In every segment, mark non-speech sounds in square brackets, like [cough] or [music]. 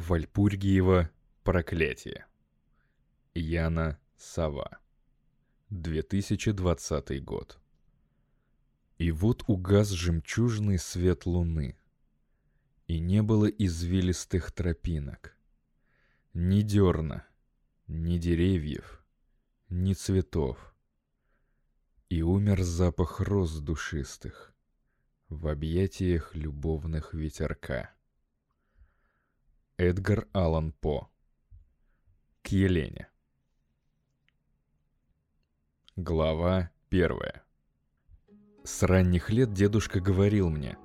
Вальпургиева «Проклятие». Яна Сова. 2020 год. И вот угас жемчужный свет луны, и не было извилистых тропинок. Ни дерна, ни деревьев, ни цветов. И умер запах роз душистых в объятиях любовных ветерка. Эдгар Аллан По. К Елене. Глава первая. С ранних лет дедушка говорил мне,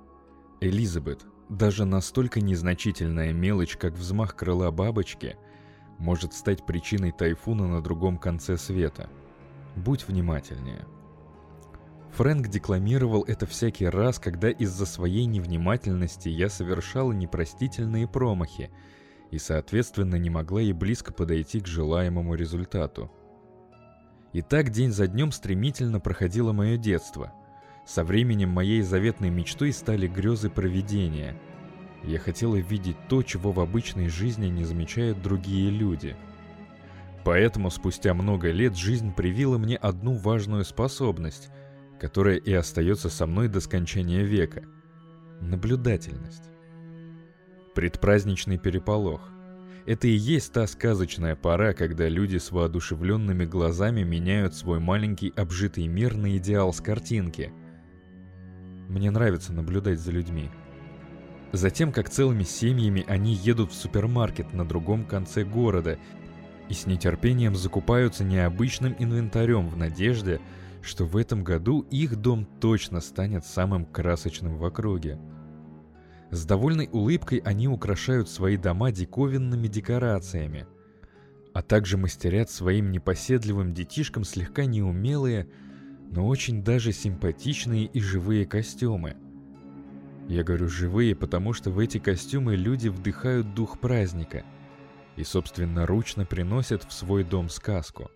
«Элизабет, даже настолько незначительная мелочь, как взмах крыла бабочки, может стать причиной тайфуна на другом конце света. Будь внимательнее». Фрэнк декламировал это всякий раз, когда из-за своей невнимательности я совершала непростительные промахи и, соответственно, не могла и близко подойти к желаемому результату. И так день за днем стремительно проходило мое детство. Со временем моей заветной мечтой стали грезы провидения. Я хотела видеть то, чего в обычной жизни не замечают другие люди. Поэтому спустя много лет жизнь привила мне одну важную способность – которая и остается со мной до скончания века. Наблюдательность. Предпраздничный переполох. Это и есть та сказочная пора, когда люди с воодушевленными глазами меняют свой маленький обжитый мир на идеал с картинки. Мне нравится наблюдать за людьми. Затем, как целыми семьями они едут в супермаркет на другом конце города и с нетерпением закупаются необычным инвентарем в надежде, что в этом году их дом точно станет самым красочным в округе. С довольной улыбкой они украшают свои дома диковинными декорациями, а также мастерят своим непоседливым детишкам слегка неумелые, но очень даже симпатичные и живые костюмы. Я говорю «живые», потому что в эти костюмы люди вдыхают дух праздника и собственноручно приносят в свой дом сказку –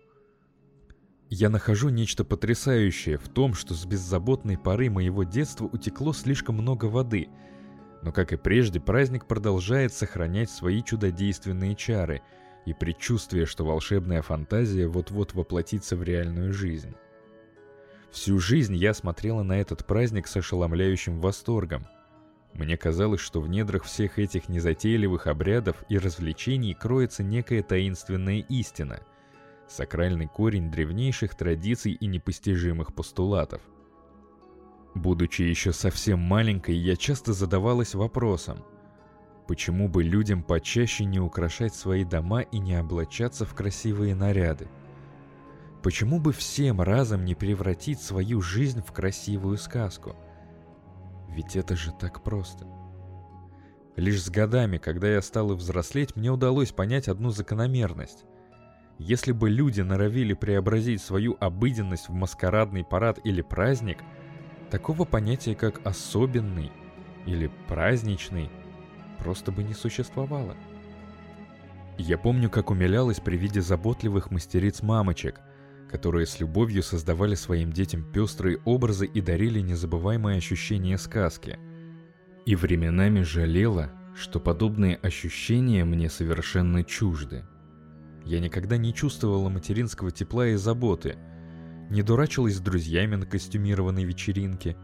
я нахожу нечто потрясающее в том, что с беззаботной поры моего детства утекло слишком много воды. Но, как и прежде, праздник продолжает сохранять свои чудодейственные чары и предчувствие, что волшебная фантазия вот-вот воплотится в реальную жизнь. Всю жизнь я смотрела на этот праздник с ошеломляющим восторгом. Мне казалось, что в недрах всех этих незатейливых обрядов и развлечений кроется некая таинственная истина — сакральный корень древнейших традиций и непостижимых постулатов. Будучи еще совсем маленькой, я часто задавалась вопросом, почему бы людям почаще не украшать свои дома и не облачаться в красивые наряды? Почему бы всем разом не превратить свою жизнь в красивую сказку? Ведь это же так просто. Лишь с годами, когда я стала взрослеть, мне удалось понять одну закономерность. Если бы люди норовили преобразить свою обыденность в маскарадный парад или праздник, такого понятия как «особенный» или «праздничный» просто бы не существовало. Я помню, как умилялась при виде заботливых мастериц-мамочек, которые с любовью создавали своим детям пестрые образы и дарили незабываемое ощущение сказки. И временами жалела, что подобные ощущения мне совершенно чужды. Я никогда не чувствовала материнского тепла и заботы, не дурачилась с друзьями на костюмированной вечеринке,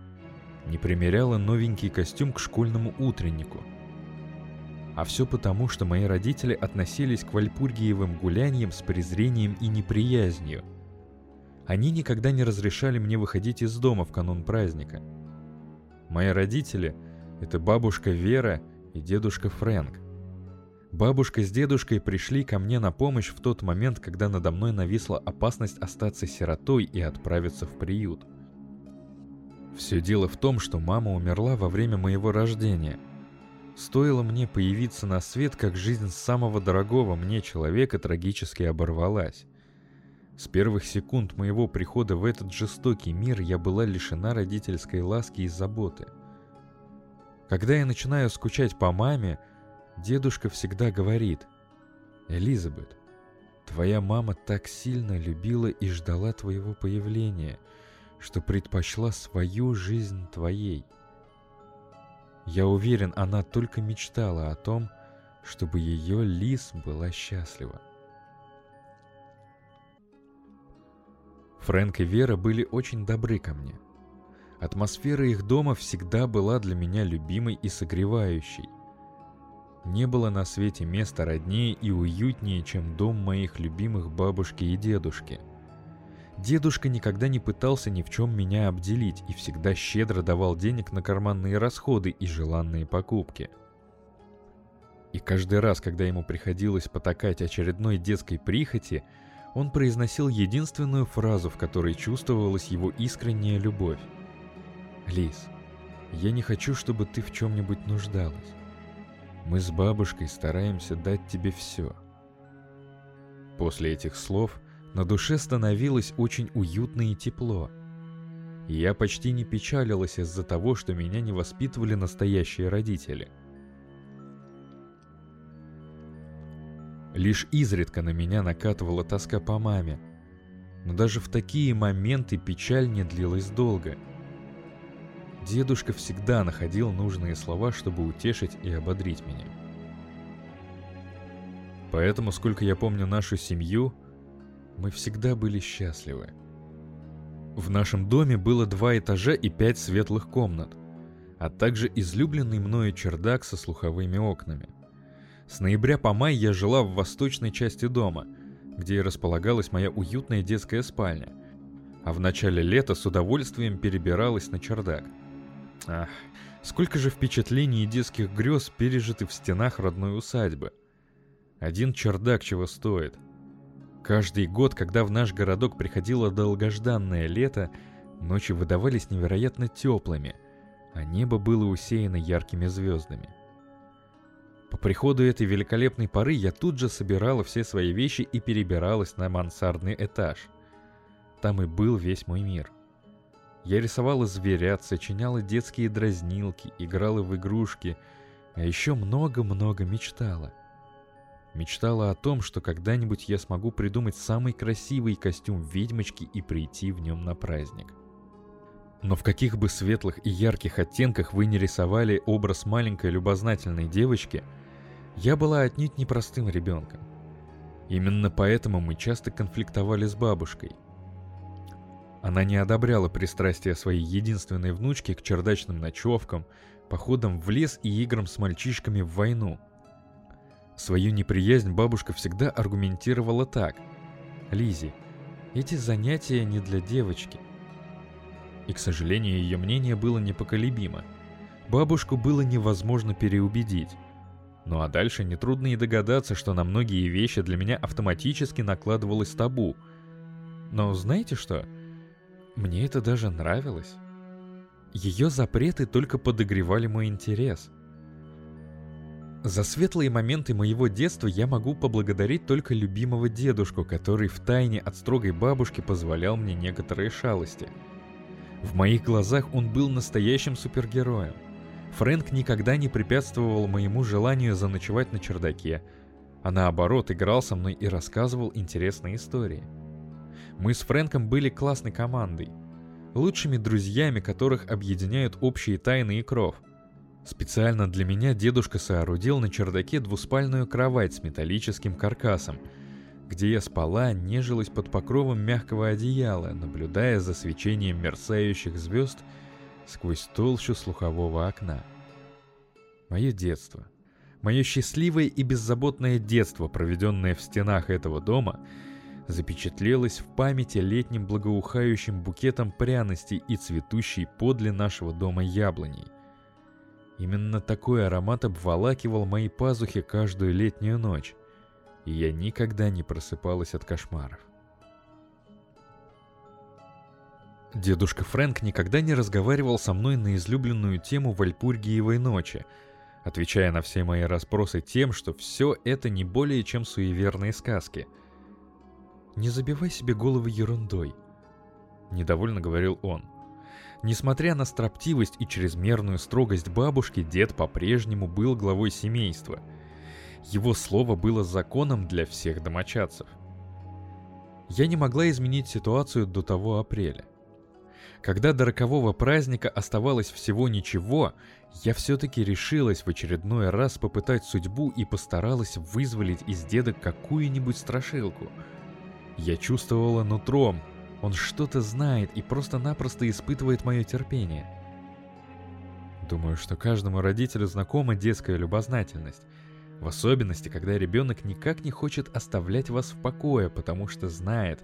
не примеряла новенький костюм к школьному утреннику. А все потому, что мои родители относились к вальпургиевым гуляниям с презрением и неприязнью. Они никогда не разрешали мне выходить из дома в канун праздника. Мои родители — это бабушка Вера и дедушка Фрэнк. Бабушка с дедушкой пришли ко мне на помощь в тот момент, когда надо мной нависла опасность остаться сиротой и отправиться в приют. Все дело в том, что мама умерла во время моего рождения. Стоило мне появиться на свет, как жизнь самого дорогого мне человека трагически оборвалась. С первых секунд моего прихода в этот жестокий мир я была лишена родительской ласки и заботы. Когда я начинаю скучать по маме, Дедушка всегда говорит, «Элизабет, твоя мама так сильно любила и ждала твоего появления, что предпочла свою жизнь твоей». Я уверен, она только мечтала о том, чтобы ее Лис была счастлива. Фрэнк и Вера были очень добры ко мне. Атмосфера их дома всегда была для меня любимой и согревающей. Не было на свете места роднее и уютнее, чем дом моих любимых бабушки и дедушки. Дедушка никогда не пытался ни в чем меня обделить и всегда щедро давал денег на карманные расходы и желанные покупки. И каждый раз, когда ему приходилось потакать очередной детской прихоти, он произносил единственную фразу, в которой чувствовалась его искренняя любовь. «Лис, я не хочу, чтобы ты в чем-нибудь нуждалась. Мы с бабушкой стараемся дать тебе все». После этих слов на душе становилось очень уютно и тепло. И я почти не печалилась из-за того, что меня не воспитывали настоящие родители – Лишь изредка на меня накатывала тоска по маме. Но даже в такие моменты печаль не длилась долго. Дедушка всегда находил нужные слова, чтобы утешить и ободрить меня. Поэтому, сколько я помню нашу семью, мы всегда были счастливы. В нашем доме было два этажа и пять светлых комнат, а также излюбленный мною чердак со слуховыми окнами. С ноября по май я жила в восточной части дома, где и располагалась моя уютная детская спальня, а в начале лета с удовольствием перебиралась на чердак. Ах, сколько же впечатлений и детских грез пережиты в стенах родной усадьбы. Один чердак чего стоит. Каждый год, когда в наш городок приходило долгожданное лето, ночи выдавались невероятно теплыми, а небо было усеяно яркими звездами. По приходу этой великолепной поры я тут же собирала все свои вещи и перебиралась на мансардный этаж. Там и был весь мой мир. Я рисовала зверят, сочиняла детские дразнилки, играла в игрушки, а еще много-много мечтала. Мечтала о том, что когда-нибудь я смогу придумать самый красивый костюм ведьмочки и прийти в нем на праздник. Но в каких бы светлых и ярких оттенках вы не рисовали образ маленькой любознательной девочки, я была отнюдь непростым ребенком. Именно поэтому мы часто конфликтовали с бабушкой. Она не одобряла пристрастия своей единственной внучки к чердачным ночевкам, походам в лес и играм с мальчишками в войну. Свою неприязнь бабушка всегда аргументировала так. Лизи, эти занятия не для девочки. И, к сожалению, ее мнение было непоколебимо. Бабушку было невозможно переубедить. Ну а дальше нетрудно и догадаться, что на многие вещи для меня автоматически накладывалось табу. Но знаете что? Мне это даже нравилось. Ее запреты только подогревали мой интерес. За светлые моменты моего детства я могу поблагодарить только любимого дедушку, который в тайне от строгой бабушки позволял мне некоторые шалости – в моих глазах он был настоящим супергероем. Фрэнк никогда не препятствовал моему желанию заночевать на чердаке, а наоборот играл со мной и рассказывал интересные истории. Мы с Фрэнком были классной командой, лучшими друзьями, которых объединяют общие тайны и кров. Специально для меня дедушка соорудил на чердаке двуспальную кровать с металлическим каркасом – где я спала, нежилась под покровом мягкого одеяла, наблюдая за свечением мерцающих звезд сквозь толщу слухового окна. Мое детство. Мое счастливое и беззаботное детство, проведенное в стенах этого дома, запечатлелось в памяти летним благоухающим букетом пряностей и цветущей подле нашего дома яблоней. Именно такой аромат обволакивал мои пазухи каждую летнюю ночь и я никогда не просыпалась от кошмаров. Дедушка Фрэнк никогда не разговаривал со мной на излюбленную тему Вальпургиевой ночи, отвечая на все мои расспросы тем, что все это не более чем суеверные сказки. «Не забивай себе голову ерундой», — недовольно говорил он. Несмотря на строптивость и чрезмерную строгость бабушки, дед по-прежнему был главой семейства — его слово было законом для всех домочадцев. Я не могла изменить ситуацию до того апреля. Когда до рокового праздника оставалось всего ничего, я все-таки решилась в очередной раз попытать судьбу и постаралась вызволить из деда какую-нибудь страшилку. Я чувствовала нутром, он что-то знает и просто-напросто испытывает мое терпение. Думаю, что каждому родителю знакома детская любознательность. В особенности, когда ребенок никак не хочет оставлять вас в покое, потому что знает,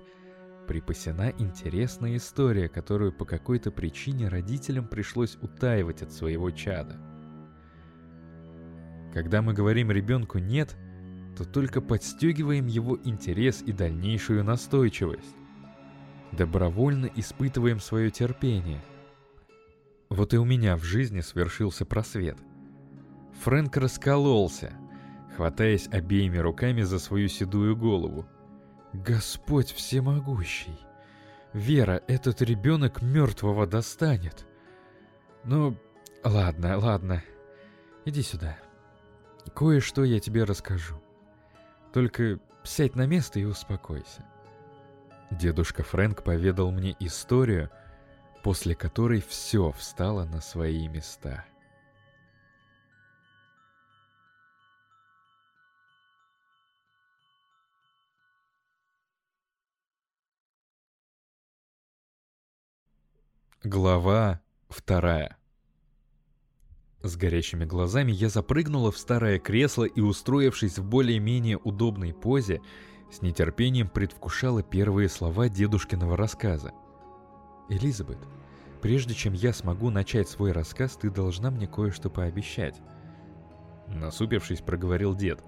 припасена интересная история, которую по какой-то причине родителям пришлось утаивать от своего чада. Когда мы говорим ребенку «нет», то только подстегиваем его интерес и дальнейшую настойчивость. Добровольно испытываем свое терпение – вот и у меня в жизни свершился просвет. Фрэнк раскололся, хватаясь обеими руками за свою седую голову. «Господь всемогущий! Вера, этот ребенок мертвого достанет!» «Ну, ладно, ладно. Иди сюда. Кое-что я тебе расскажу. Только сядь на место и успокойся». Дедушка Фрэнк поведал мне историю, после которой все встало на свои места. Глава вторая С горящими глазами я запрыгнула в старое кресло и, устроившись в более-менее удобной позе, с нетерпением предвкушала первые слова дедушкиного рассказа. «Элизабет, прежде чем я смогу начать свой рассказ, ты должна мне кое-что пообещать». Насупившись, проговорил дед.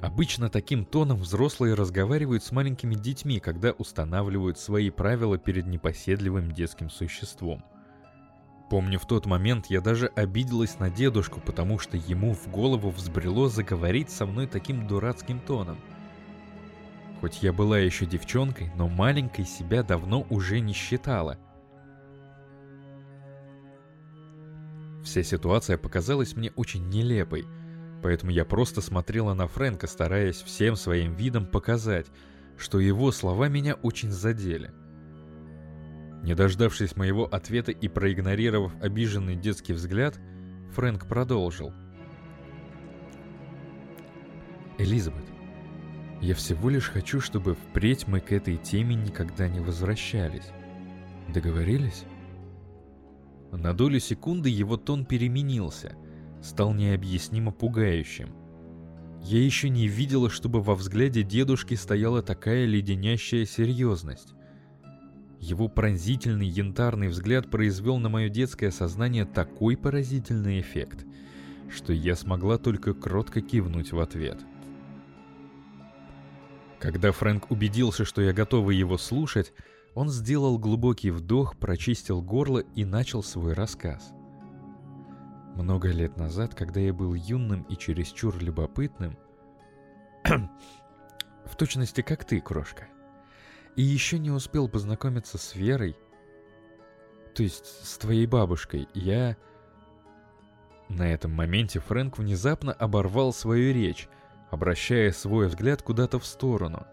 Обычно таким тоном взрослые разговаривают с маленькими детьми, когда устанавливают свои правила перед непоседливым детским существом. Помню, в тот момент я даже обиделась на дедушку, потому что ему в голову взбрело заговорить со мной таким дурацким тоном – Хоть я была еще девчонкой, но маленькой себя давно уже не считала. Вся ситуация показалась мне очень нелепой, поэтому я просто смотрела на Фрэнка, стараясь всем своим видом показать, что его слова меня очень задели. Не дождавшись моего ответа и проигнорировав обиженный детский взгляд, Фрэнк продолжил. «Элизабет, я всего лишь хочу, чтобы впредь мы к этой теме никогда не возвращались. Договорились? На долю секунды его тон переменился, стал необъяснимо пугающим. Я еще не видела, чтобы во взгляде дедушки стояла такая леденящая серьезность. Его пронзительный янтарный взгляд произвел на мое детское сознание такой поразительный эффект, что я смогла только кротко кивнуть в ответ — когда Фрэнк убедился, что я готова его слушать, он сделал глубокий вдох, прочистил горло и начал свой рассказ. Много лет назад, когда я был юным и чересчур любопытным, [clears throat] в точности как ты, крошка, и еще не успел познакомиться с Верой, то есть с твоей бабушкой, я... На этом моменте Фрэнк внезапно оборвал свою речь, обращая свой взгляд куда-то в сторону.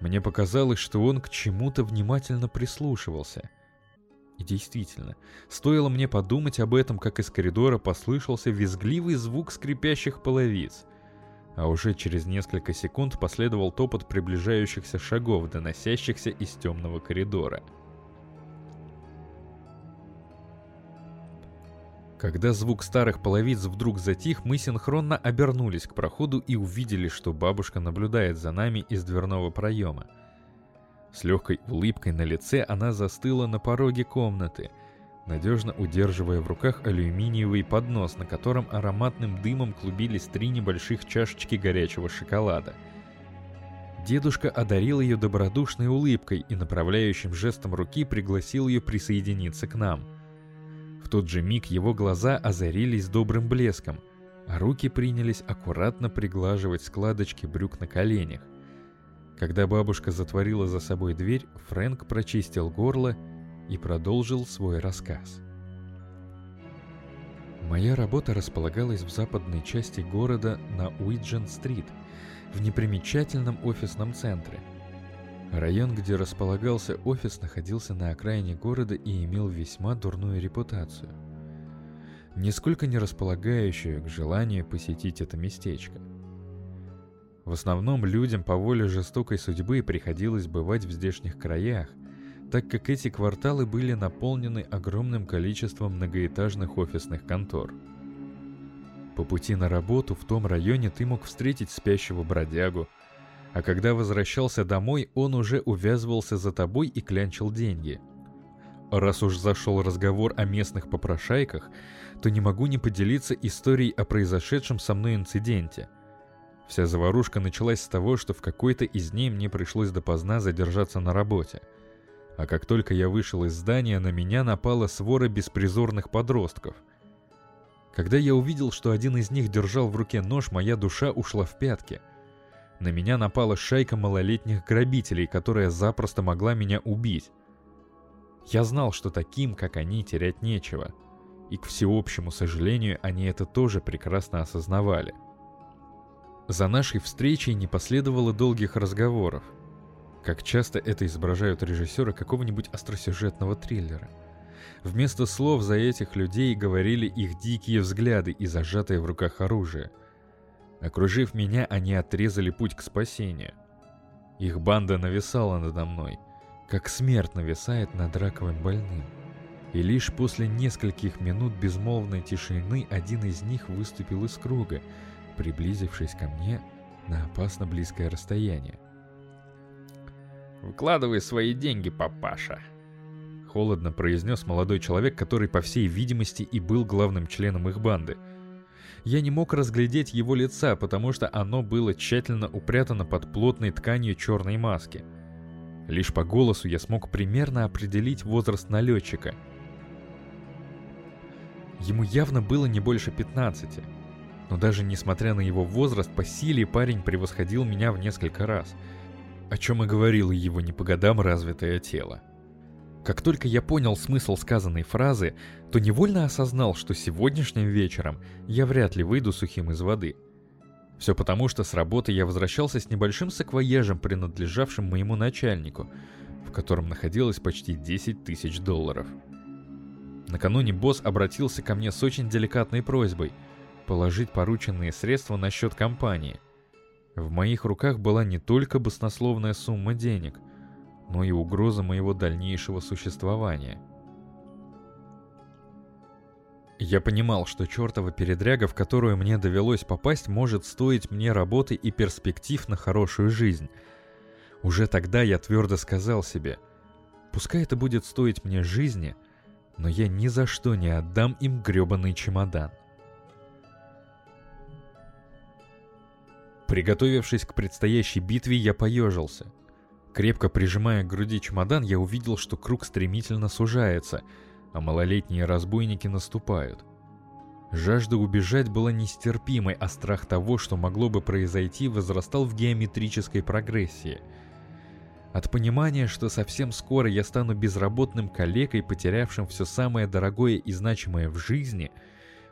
Мне показалось, что он к чему-то внимательно прислушивался. И действительно, стоило мне подумать об этом, как из коридора послышался визгливый звук скрипящих половиц, а уже через несколько секунд последовал топот приближающихся шагов, доносящихся из темного коридора. — Когда звук старых половиц вдруг затих, мы синхронно обернулись к проходу и увидели, что бабушка наблюдает за нами из дверного проема. С легкой улыбкой на лице она застыла на пороге комнаты, надежно удерживая в руках алюминиевый поднос, на котором ароматным дымом клубились три небольших чашечки горячего шоколада. Дедушка одарил ее добродушной улыбкой и направляющим жестом руки пригласил ее присоединиться к нам – в тот же миг его глаза озарились добрым блеском, а руки принялись аккуратно приглаживать складочки брюк на коленях. Когда бабушка затворила за собой дверь, Фрэнк прочистил горло и продолжил свой рассказ. Моя работа располагалась в западной части города на Уиджен-стрит, в непримечательном офисном центре. Район, где располагался офис, находился на окраине города и имел весьма дурную репутацию. Нисколько не располагающую к желанию посетить это местечко. В основном людям по воле жестокой судьбы приходилось бывать в здешних краях, так как эти кварталы были наполнены огромным количеством многоэтажных офисных контор. По пути на работу в том районе ты мог встретить спящего бродягу, а когда возвращался домой, он уже увязывался за тобой и клянчил деньги. Раз уж зашел разговор о местных попрошайках, то не могу не поделиться историей о произошедшем со мной инциденте. Вся заварушка началась с того, что в какой-то из дней мне пришлось допоздна задержаться на работе. А как только я вышел из здания, на меня напала свора беспризорных подростков. Когда я увидел, что один из них держал в руке нож, моя душа ушла в пятки – на меня напала шайка малолетних грабителей, которая запросто могла меня убить. Я знал, что таким, как они, терять нечего. И к всеобщему сожалению, они это тоже прекрасно осознавали. За нашей встречей не последовало долгих разговоров. Как часто это изображают режиссеры какого-нибудь остросюжетного триллера. Вместо слов за этих людей говорили их дикие взгляды и зажатое в руках оружие – Окружив меня, они отрезали путь к спасению. Их банда нависала надо мной, как смерть нависает над раковым больным. И лишь после нескольких минут безмолвной тишины один из них выступил из круга, приблизившись ко мне на опасно близкое расстояние. «Вкладывай свои деньги, папаша», — холодно произнес молодой человек, который, по всей видимости, и был главным членом их банды — я не мог разглядеть его лица, потому что оно было тщательно упрятано под плотной тканью черной маски. Лишь по голосу я смог примерно определить возраст налетчика. Ему явно было не больше 15. Но даже несмотря на его возраст, по силе парень превосходил меня в несколько раз. О чем и говорило его не по годам развитое тело. Как только я понял смысл сказанной фразы, то невольно осознал, что сегодняшним вечером я вряд ли выйду сухим из воды. Все потому, что с работы я возвращался с небольшим саквояжем, принадлежавшим моему начальнику, в котором находилось почти 10 тысяч долларов. Накануне босс обратился ко мне с очень деликатной просьбой положить порученные средства на счет компании. В моих руках была не только баснословная сумма денег – но и угроза моего дальнейшего существования. Я понимал, что чертова передряга, в которую мне довелось попасть, может стоить мне работы и перспектив на хорошую жизнь. Уже тогда я твердо сказал себе, пускай это будет стоить мне жизни, но я ни за что не отдам им гребаный чемодан. Приготовившись к предстоящей битве, я поежился – Крепко прижимая к груди чемодан, я увидел, что круг стремительно сужается, а малолетние разбойники наступают. Жажда убежать была нестерпимой, а страх того, что могло бы произойти, возрастал в геометрической прогрессии. От понимания, что совсем скоро я стану безработным калекой, потерявшим все самое дорогое и значимое в жизни,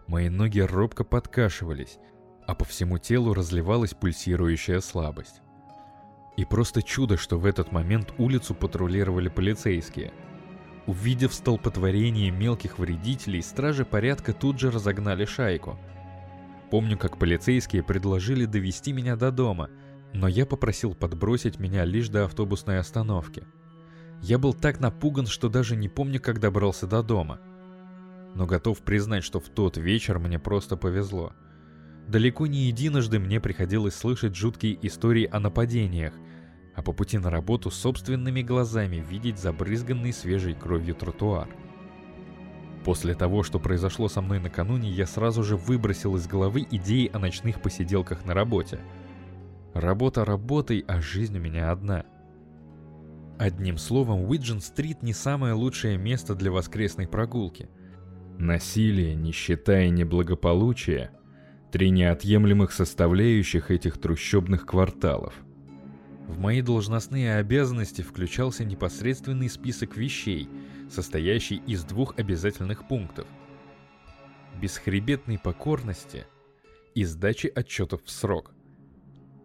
мои ноги робко подкашивались, а по всему телу разливалась пульсирующая слабость. И просто чудо, что в этот момент улицу патрулировали полицейские. Увидев столпотворение мелких вредителей, стражи порядка тут же разогнали шайку. Помню, как полицейские предложили довести меня до дома, но я попросил подбросить меня лишь до автобусной остановки. Я был так напуган, что даже не помню, как добрался до дома. Но готов признать, что в тот вечер мне просто повезло. Далеко не единожды мне приходилось слышать жуткие истории о нападениях, а по пути на работу собственными глазами видеть забрызганный свежей кровью тротуар. После того, что произошло со мной накануне, я сразу же выбросил из головы идеи о ночных посиделках на работе. Работа работой, а жизнь у меня одна. Одним словом, Уиджин-стрит не самое лучшее место для воскресной прогулки. Насилие, нищета и неблагополучие – три неотъемлемых составляющих этих трущобных кварталов. В мои должностные обязанности включался непосредственный список вещей, состоящий из двух обязательных пунктов. Бесхребетной покорности и сдачи отчетов в срок.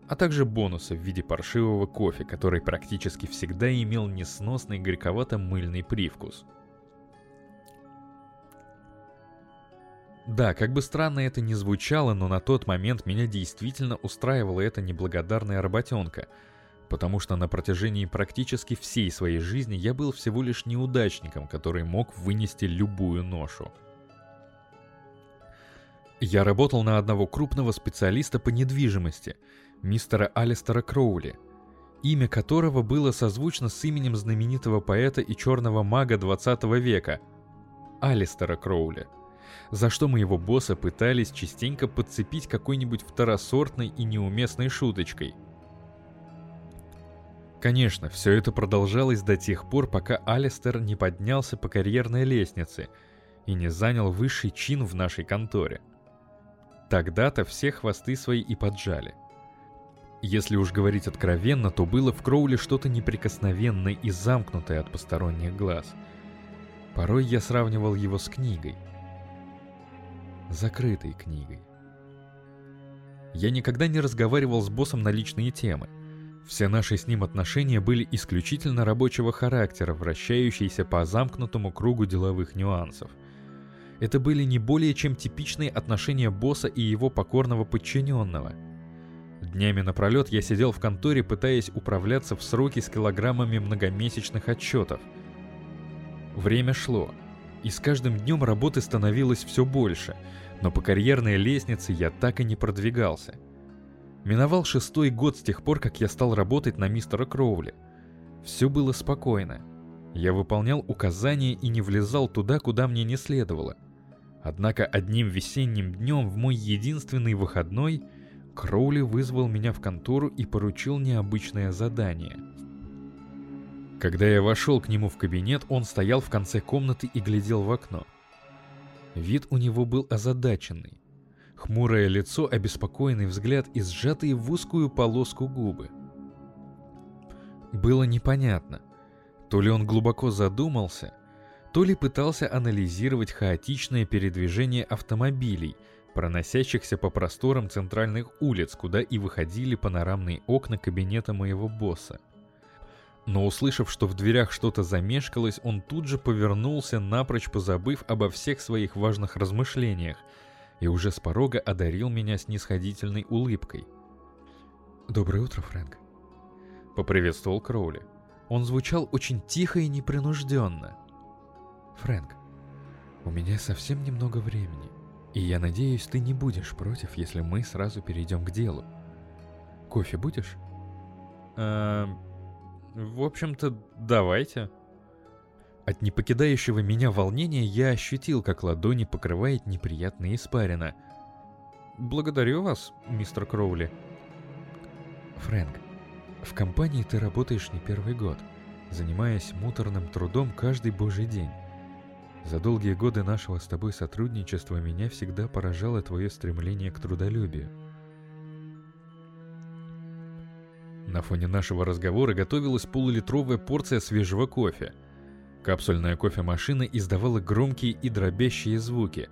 а также бонусы в виде паршивого кофе, который практически всегда имел несносный горьковато-мыльный привкус. Да, как бы странно это ни звучало, но на тот момент меня действительно устраивала эта неблагодарная работенка, потому что на протяжении практически всей своей жизни я был всего лишь неудачником, который мог вынести любую ношу. Я работал на одного крупного специалиста по недвижимости, мистера Алистера Кроули, имя которого было созвучно с именем знаменитого поэта и черного мага 20 века – Алистера Кроули, за что моего босса пытались частенько подцепить какой-нибудь второсортной и неуместной шуточкой. Конечно, все это продолжалось до тех пор, пока Алистер не поднялся по карьерной лестнице и не занял высший чин в нашей конторе – Тогда-то все хвосты свои и поджали. Если уж говорить откровенно, то было в Кроуле что-то неприкосновенное и замкнутое от посторонних глаз. Порой я сравнивал его с книгой. Закрытой книгой. Я никогда не разговаривал с боссом на личные темы. Все наши с ним отношения были исключительно рабочего характера, вращающиеся по замкнутому кругу деловых нюансов. Это были не более чем типичные отношения босса и его покорного подчиненного. Днями напролет я сидел в конторе, пытаясь управляться в сроки с килограммами многомесячных отчетов. Время шло, и с каждым днем работы становилось все больше, но по карьерной лестнице я так и не продвигался. Миновал шестой год с тех пор, как я стал работать на мистера Кроули. Все было спокойно. Я выполнял указания и не влезал туда, куда мне не следовало – Однако одним весенним днем в мой единственный выходной Кроули вызвал меня в контору и поручил необычное задание. Когда я вошел к нему в кабинет, он стоял в конце комнаты и глядел в окно. Вид у него был озадаченный. Хмурое лицо, обеспокоенный взгляд и сжатые в узкую полоску губы. Было непонятно, то ли он глубоко задумался, то ли пытался анализировать хаотичное передвижение автомобилей, проносящихся по просторам центральных улиц, куда и выходили панорамные окна кабинета моего босса. Но услышав, что в дверях что-то замешкалось, он тут же повернулся, напрочь позабыв обо всех своих важных размышлениях, и уже с порога одарил меня снисходительной улыбкой. «Доброе утро, Фрэнк», — поприветствовал Кроули. Он звучал очень тихо и непринужденно. Фрэнк, у меня совсем немного времени, и я надеюсь, ты не будешь против, если мы сразу перейдем к делу. Кофе будешь? Эм, в общем-то, давайте. От непокидающего меня волнения я ощутил, как ладони покрывает неприятная испарина. Благодарю вас, мистер Кроули. Фрэнк, в компании ты работаешь не первый год, занимаясь муторным трудом каждый божий день. За долгие годы нашего с тобой сотрудничества меня всегда поражало твое стремление к трудолюбию. На фоне нашего разговора готовилась полулитровая порция свежего кофе. Капсульная кофемашина издавала громкие и дробящие звуки,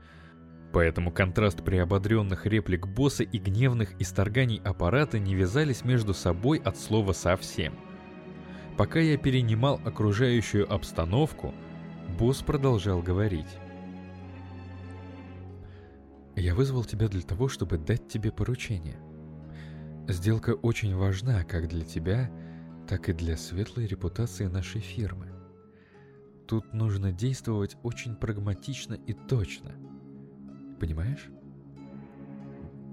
поэтому контраст приободренных реплик босса и гневных исторганий аппарата не вязались между собой от слова совсем. Пока я перенимал окружающую обстановку – Босс продолжал говорить. «Я вызвал тебя для того, чтобы дать тебе поручение. Сделка очень важна как для тебя, так и для светлой репутации нашей фирмы. Тут нужно действовать очень прагматично и точно. Понимаешь?»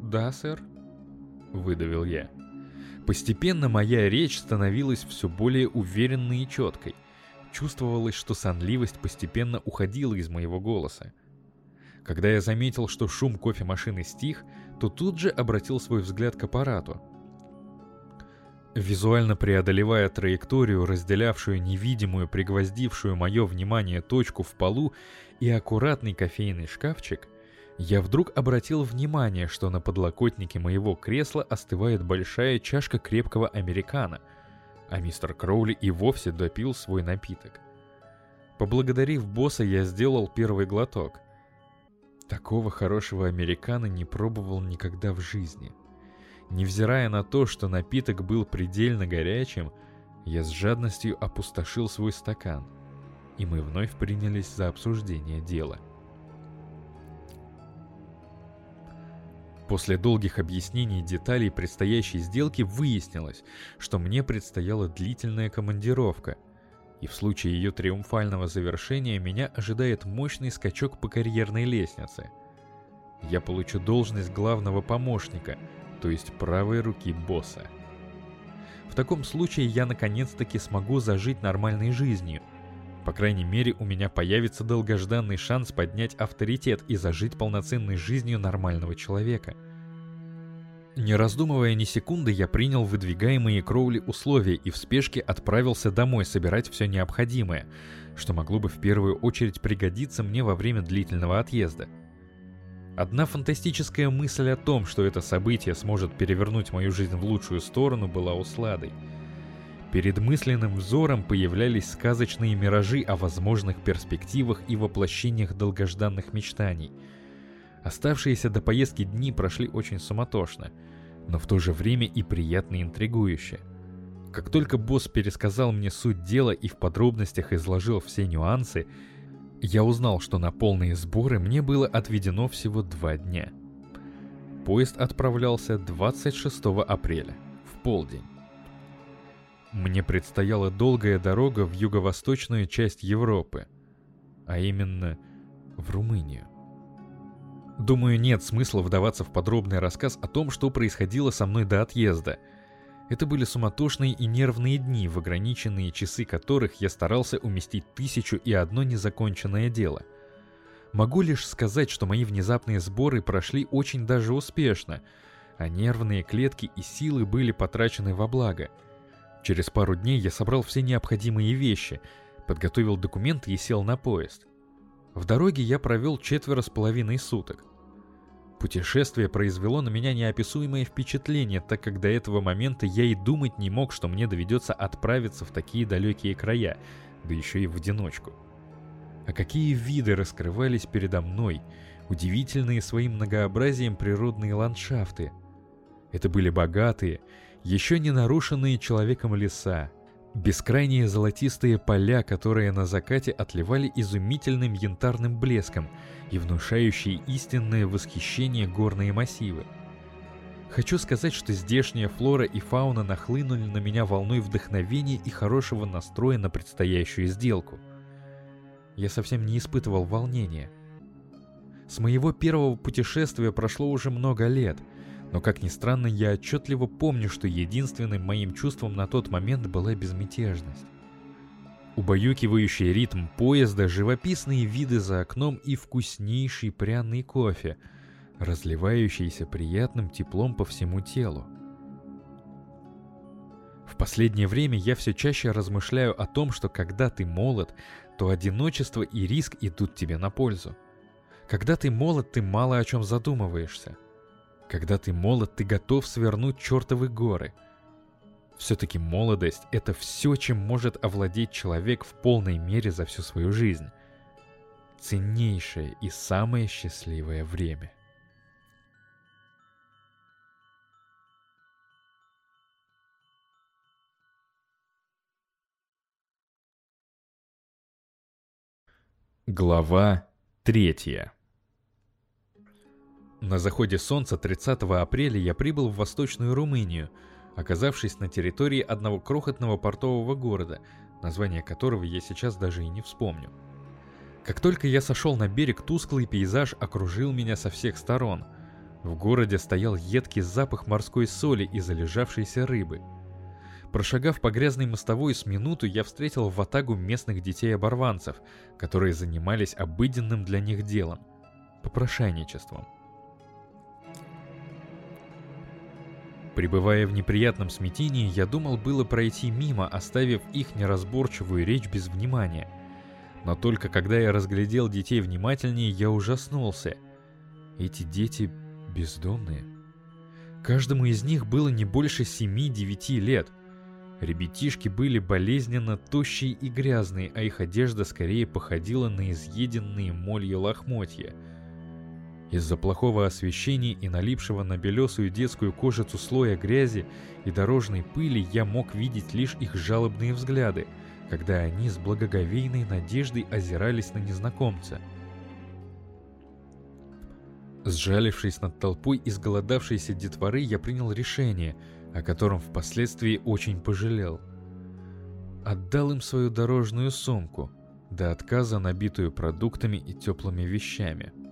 «Да, сэр», — выдавил я. Постепенно моя речь становилась все более уверенной и четкой — Чувствовалось, что сонливость постепенно уходила из моего голоса. Когда я заметил, что шум кофемашины стих, то тут же обратил свой взгляд к аппарату. Визуально преодолевая траекторию, разделявшую невидимую, пригвоздившую мое внимание точку в полу и аккуратный кофейный шкафчик, я вдруг обратил внимание, что на подлокотнике моего кресла остывает большая чашка крепкого американо — а мистер Кроули и вовсе допил свой напиток. Поблагодарив босса, я сделал первый глоток. Такого хорошего американо не пробовал никогда в жизни. Невзирая на то, что напиток был предельно горячим, я с жадностью опустошил свой стакан, и мы вновь принялись за обсуждение дела. После долгих объяснений деталей предстоящей сделки выяснилось, что мне предстояла длительная командировка, и в случае ее триумфального завершения меня ожидает мощный скачок по карьерной лестнице. Я получу должность главного помощника, то есть правой руки босса. В таком случае я наконец-таки смогу зажить нормальной жизнью. По крайней мере, у меня появится долгожданный шанс поднять авторитет и зажить полноценной жизнью нормального человека. Не раздумывая ни секунды, я принял выдвигаемые Кроули условия и в спешке отправился домой собирать все необходимое, что могло бы в первую очередь пригодиться мне во время длительного отъезда – Одна фантастическая мысль о том, что это событие сможет перевернуть мою жизнь в лучшую сторону, была усладой. Перед мысленным взором появлялись сказочные миражи о возможных перспективах и воплощениях долгожданных мечтаний. Оставшиеся до поездки дни прошли очень суматошно, но в то же время и приятно интригующе. Как только босс пересказал мне суть дела и в подробностях изложил все нюансы, я узнал, что на полные сборы мне было отведено всего два дня. Поезд отправлялся 26 апреля, в полдень. Мне предстояла долгая дорога в юго-восточную часть Европы, а именно в Румынию. Думаю, нет смысла вдаваться в подробный рассказ о том, что происходило со мной до отъезда – это были суматошные и нервные дни, в ограниченные часы которых я старался уместить тысячу и одно незаконченное дело. Могу лишь сказать, что мои внезапные сборы прошли очень даже успешно, а нервные клетки и силы были потрачены во благо. Через пару дней я собрал все необходимые вещи, подготовил документы и сел на поезд. В дороге я провел четверо с половиной суток – Путешествие произвело на меня неописуемое впечатление, так как до этого момента я и думать не мог, что мне доведется отправиться в такие далекие края, да еще и в одиночку. А какие виды раскрывались передо мной, удивительные своим многообразием природные ландшафты. Это были богатые, еще не нарушенные человеком леса, бескрайние золотистые поля, которые на закате отливали изумительным янтарным блеском – и внушающие истинное восхищение горные массивы. Хочу сказать, что здешняя флора и фауна нахлынули на меня волной вдохновения и хорошего настроя на предстоящую сделку. Я совсем не испытывал волнения. С моего первого путешествия прошло уже много лет, но, как ни странно, я отчетливо помню, что единственным моим чувством на тот момент была безмятежность. Убаюкивающий ритм поезда, живописные виды за окном и вкуснейший пряный кофе, разливающийся приятным теплом по всему телу. В последнее время я все чаще размышляю о том, что когда ты молод, то одиночество и риск идут тебе на пользу. Когда ты молод, ты мало о чем задумываешься. Когда ты молод, ты готов свернуть чертовы горы – все-таки молодость — это все, чем может овладеть человек в полной мере за всю свою жизнь. Ценнейшее и самое счастливое время. Глава третья На заходе солнца 30 апреля я прибыл в Восточную Румынию — оказавшись на территории одного крохотного портового города, название которого я сейчас даже и не вспомню. Как только я сошел на берег, тусклый пейзаж окружил меня со всех сторон. В городе стоял едкий запах морской соли и залежавшейся рыбы. Прошагав по грязной мостовой с минуту, я встретил ватагу местных детей-оборванцев, которые занимались обыденным для них делом – попрошайничеством. Пребывая в неприятном смятении, я думал было пройти мимо, оставив их неразборчивую речь без внимания. Но только когда я разглядел детей внимательнее, я ужаснулся. Эти дети бездомные. Каждому из них было не больше 7-9 лет. Ребятишки были болезненно тощие и грязные, а их одежда скорее походила на изъеденные молью лохмотья. Из-за плохого освещения и налипшего на белесую детскую кожицу слоя грязи и дорожной пыли я мог видеть лишь их жалобные взгляды, когда они с благоговейной надеждой озирались на незнакомца. Сжалившись над толпой изголодавшейся детворы, я принял решение, о котором впоследствии очень пожалел. Отдал им свою дорожную сумку, до отказа набитую продуктами и теплыми вещами –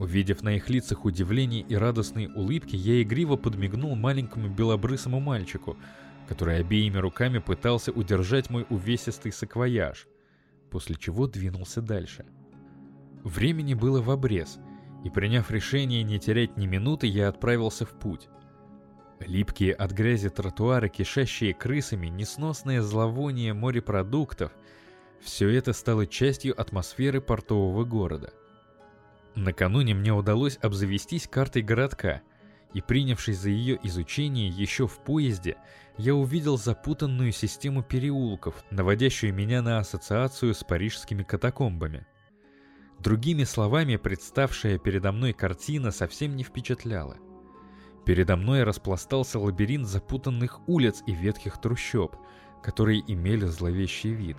Увидев на их лицах удивление и радостные улыбки, я игриво подмигнул маленькому белобрысому мальчику, который обеими руками пытался удержать мой увесистый саквояж, после чего двинулся дальше. Времени было в обрез, и приняв решение не терять ни минуты, я отправился в путь. Липкие от грязи тротуары, кишащие крысами, несносное зловоние морепродуктов — все это стало частью атмосферы портового города. Накануне мне удалось обзавестись картой городка, и принявшись за ее изучение еще в поезде, я увидел запутанную систему переулков, наводящую меня на ассоциацию с парижскими катакомбами. Другими словами, представшая передо мной картина совсем не впечатляла. Передо мной распластался лабиринт запутанных улиц и ветхих трущоб, которые имели зловещий вид.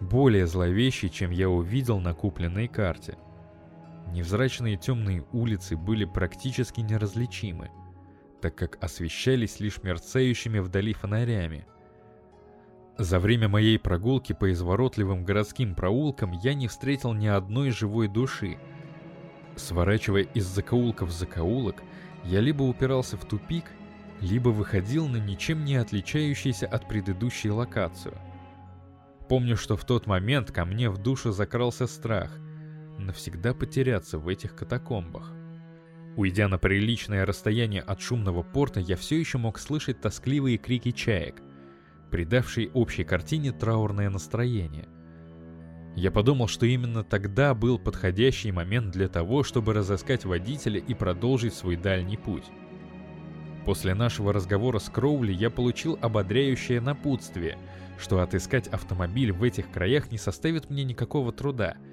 Более зловещий, чем я увидел на купленной карте – Невзрачные темные улицы были практически неразличимы, так как освещались лишь мерцающими вдали фонарями. За время моей прогулки по изворотливым городским проулкам я не встретил ни одной живой души. Сворачивая из закоулка в закоулок, я либо упирался в тупик, либо выходил на ничем не отличающийся от предыдущей локацию. Помню, что в тот момент ко мне в душу закрался страх — навсегда потеряться в этих катакомбах. Уйдя на приличное расстояние от шумного порта, я все еще мог слышать тоскливые крики чаек, придавшие общей картине траурное настроение. Я подумал, что именно тогда был подходящий момент для того, чтобы разыскать водителя и продолжить свой дальний путь. После нашего разговора с Кроули я получил ободряющее напутствие, что отыскать автомобиль в этих краях не составит мне никакого труда —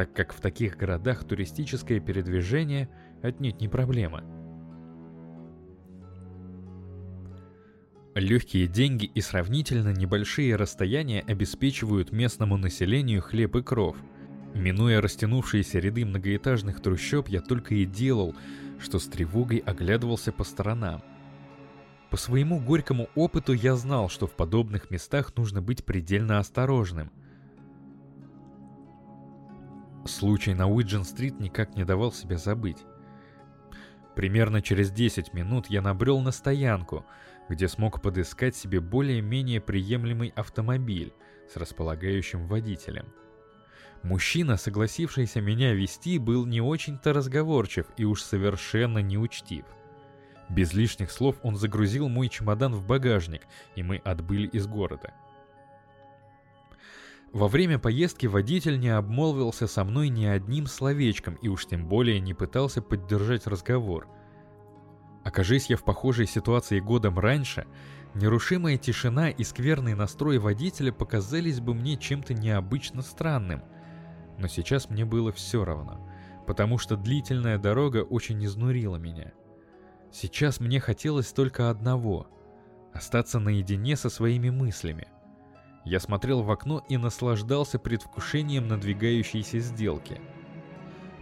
так как в таких городах туристическое передвижение отнюдь не проблема. Легкие деньги и сравнительно небольшие расстояния обеспечивают местному населению хлеб и кров. Минуя растянувшиеся ряды многоэтажных трущоб, я только и делал, что с тревогой оглядывался по сторонам. По своему горькому опыту я знал, что в подобных местах нужно быть предельно осторожным – Случай на Уиджин-стрит никак не давал себя забыть. Примерно через 10 минут я набрел на стоянку, где смог подыскать себе более-менее приемлемый автомобиль с располагающим водителем. Мужчина, согласившийся меня вести, был не очень-то разговорчив и уж совершенно неучтив. Без лишних слов он загрузил мой чемодан в багажник, и мы отбыли из города. Во время поездки водитель не обмолвился со мной ни одним словечком и уж тем более не пытался поддержать разговор. Окажись я в похожей ситуации годом раньше, нерушимая тишина и скверный настрой водителя показались бы мне чем-то необычно странным. Но сейчас мне было все равно, потому что длительная дорога очень изнурила меня. Сейчас мне хотелось только одного — остаться наедине со своими мыслями — я смотрел в окно и наслаждался предвкушением надвигающейся сделки.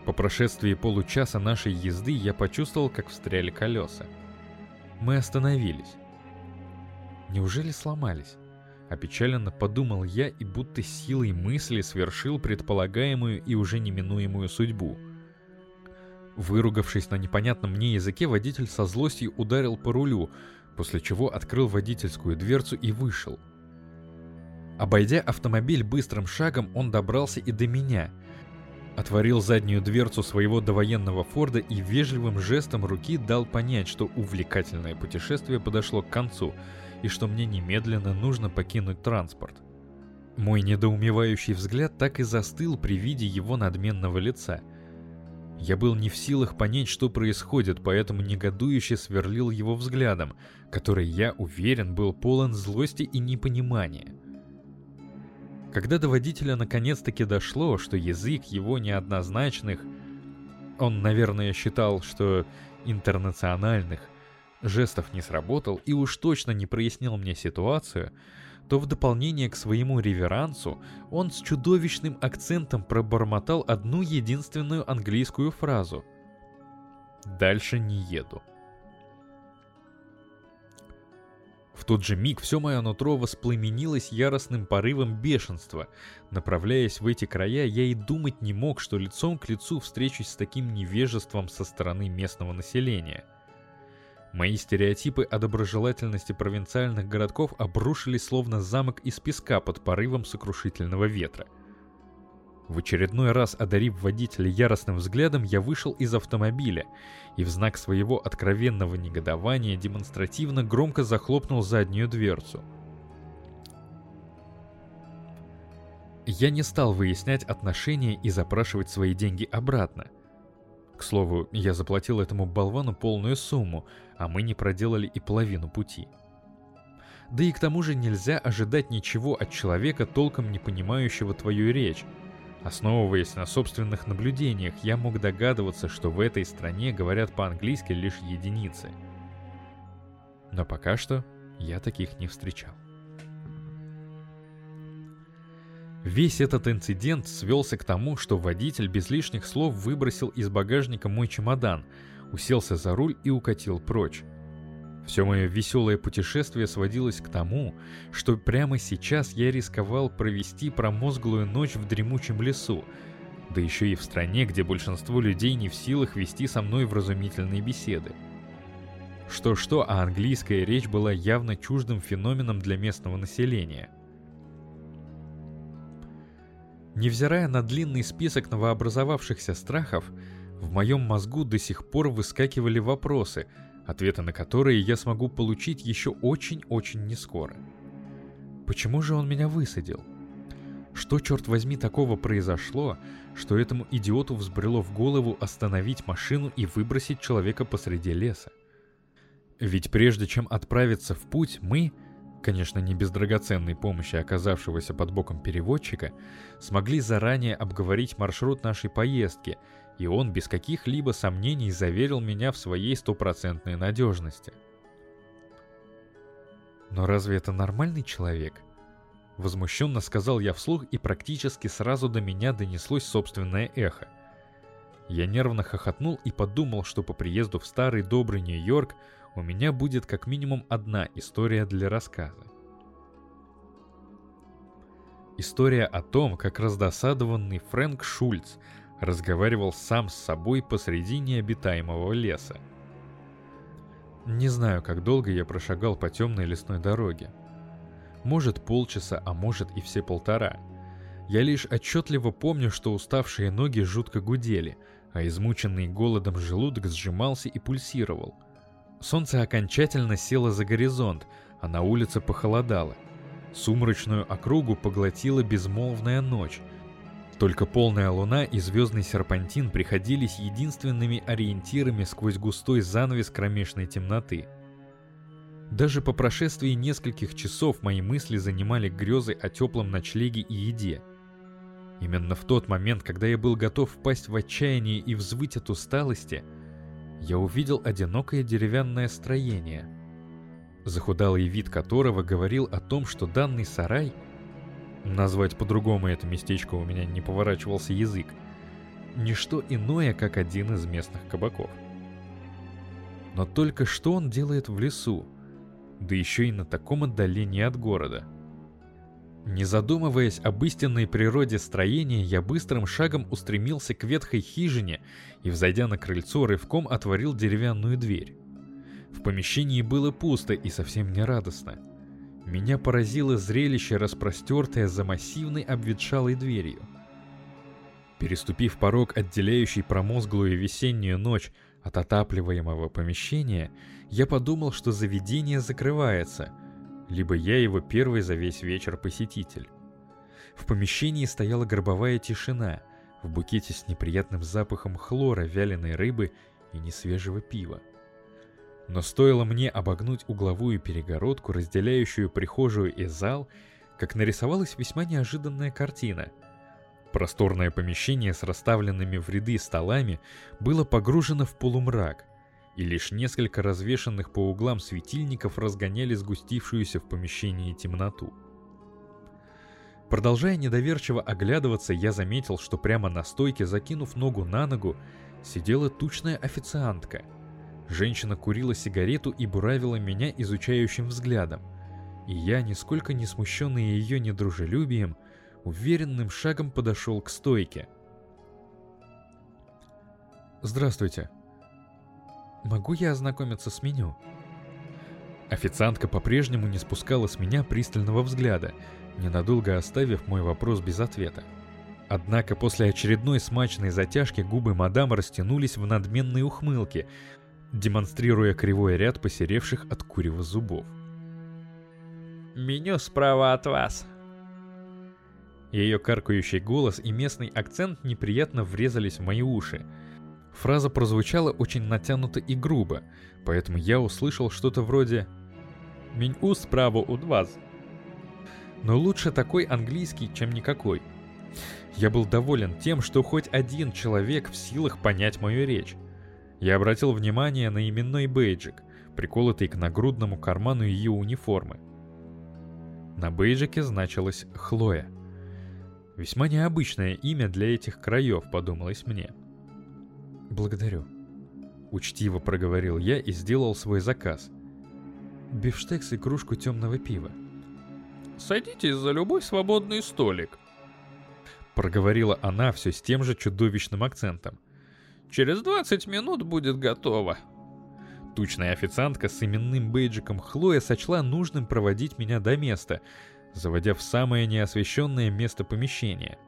По прошествии получаса нашей езды я почувствовал, как встряли колеса. Мы остановились. Неужели сломались? Опечаленно подумал я и будто силой мысли свершил предполагаемую и уже неминуемую судьбу. Выругавшись на непонятном мне языке, водитель со злостью ударил по рулю, после чего открыл водительскую дверцу и вышел — Обойдя автомобиль быстрым шагом, он добрался и до меня. Отворил заднюю дверцу своего довоенного Форда и вежливым жестом руки дал понять, что увлекательное путешествие подошло к концу и что мне немедленно нужно покинуть транспорт. Мой недоумевающий взгляд так и застыл при виде его надменного лица. Я был не в силах понять, что происходит, поэтому негодующе сверлил его взглядом, который, я уверен, был полон злости и непонимания. Когда до водителя наконец-таки дошло, что язык его неоднозначных, он, наверное, считал, что интернациональных, жестов не сработал и уж точно не прояснил мне ситуацию, то в дополнение к своему реверансу он с чудовищным акцентом пробормотал одну единственную английскую фразу. «Дальше не еду». В тот же миг все мое нутро воспламенилось яростным порывом бешенства. Направляясь в эти края, я и думать не мог, что лицом к лицу встречусь с таким невежеством со стороны местного населения. Мои стереотипы о доброжелательности провинциальных городков обрушились словно замок из песка под порывом сокрушительного ветра – в очередной раз одарив водителя яростным взглядом, я вышел из автомобиля и в знак своего откровенного негодования демонстративно громко захлопнул заднюю дверцу. Я не стал выяснять отношения и запрашивать свои деньги обратно. К слову, я заплатил этому болвану полную сумму, а мы не проделали и половину пути. Да и к тому же нельзя ожидать ничего от человека, толком не понимающего твою речь, Основываясь на собственных наблюдениях, я мог догадываться, что в этой стране говорят по-английски лишь единицы. Но пока что я таких не встречал. Весь этот инцидент свелся к тому, что водитель без лишних слов выбросил из багажника мой чемодан, уселся за руль и укатил прочь. Все мое веселое путешествие сводилось к тому, что прямо сейчас я рисковал провести промозглую ночь в дремучем лесу, да еще и в стране, где большинство людей не в силах вести со мной вразумительные беседы. Что-что, а английская речь была явно чуждым феноменом для местного населения. Невзирая на длинный список новообразовавшихся страхов, в моем мозгу до сих пор выскакивали вопросы – ответы на которые я смогу получить еще очень-очень нескоро. Почему же он меня высадил? Что, черт возьми, такого произошло, что этому идиоту взбрело в голову остановить машину и выбросить человека посреди леса? Ведь прежде чем отправиться в путь, мы, конечно, не без драгоценной помощи оказавшегося под боком переводчика, смогли заранее обговорить маршрут нашей поездки и он без каких-либо сомнений заверил меня в своей стопроцентной надежности. «Но разве это нормальный человек?» Возмущенно сказал я вслух, и практически сразу до меня донеслось собственное эхо. Я нервно хохотнул и подумал, что по приезду в старый добрый Нью-Йорк у меня будет как минимум одна история для рассказа. История о том, как раздосадованный Фрэнк Шульц – разговаривал сам с собой посреди необитаемого леса. Не знаю, как долго я прошагал по темной лесной дороге. Может полчаса, а может и все полтора. Я лишь отчетливо помню, что уставшие ноги жутко гудели, а измученный голодом желудок сжимался и пульсировал. Солнце окончательно село за горизонт, а на улице похолодало. Сумрачную округу поглотила безмолвная ночь — только полная луна и звездный серпантин приходились единственными ориентирами сквозь густой занавес кромешной темноты. Даже по прошествии нескольких часов мои мысли занимали грезы о теплом ночлеге и еде. Именно в тот момент, когда я был готов впасть в отчаяние и взвыть от усталости, я увидел одинокое деревянное строение, захудалый вид которого говорил о том, что данный сарай — Назвать по-другому это местечко у меня не поворачивался язык. Ничто иное, как один из местных кабаков. Но только что он делает в лесу? Да еще и на таком отдалении от города. Не задумываясь об истинной природе строения, я быстрым шагом устремился к ветхой хижине и, взойдя на крыльцо, рывком отворил деревянную дверь. В помещении было пусто и совсем не радостно. Меня поразило зрелище, распростертое за массивной обветшалой дверью. Переступив порог, отделяющий промозглую весеннюю ночь от отапливаемого помещения, я подумал, что заведение закрывается, либо я его первый за весь вечер посетитель. В помещении стояла гробовая тишина, в букете с неприятным запахом хлора, вяленой рыбы и несвежего пива. Но стоило мне обогнуть угловую перегородку, разделяющую прихожую и зал, как нарисовалась весьма неожиданная картина. Просторное помещение с расставленными в ряды столами было погружено в полумрак, и лишь несколько развешанных по углам светильников разгоняли сгустившуюся в помещении темноту. Продолжая недоверчиво оглядываться, я заметил, что прямо на стойке, закинув ногу на ногу, сидела тучная официантка. Женщина курила сигарету и буравила меня изучающим взглядом. И я, нисколько не смущенный ее недружелюбием, уверенным шагом подошел к стойке. «Здравствуйте. Могу я ознакомиться с меню?» Официантка по-прежнему не спускала с меня пристального взгляда — ненадолго оставив мой вопрос без ответа. Однако после очередной смачной затяжки губы мадам растянулись в надменной ухмылке, демонстрируя кривой ряд посеревших от курева зубов. «Меню справа от вас», ее каркающий голос и местный акцент неприятно врезались в мои уши. Фраза прозвучала очень натянуто и грубо, поэтому я услышал что-то вроде «Меню справа от вас» но лучше такой английский, чем никакой. Я был доволен тем, что хоть один человек в силах понять мою речь. Я обратил внимание на именной бейджик, приколотый к нагрудному карману ее униформы. На бейджике значилось «Хлоя». Весьма необычное имя для этих краев, подумалось мне. «Благодарю», — учтиво проговорил я и сделал свой заказ. Бифштекс и кружку темного пива. Садитесь за любой свободный столик», — проговорила она все с тем же чудовищным акцентом. «Через 20 минут будет готово». Тучная официантка с именным бейджиком Хлоя сочла нужным проводить меня до места, заводя в самое неосвещенное место помещения.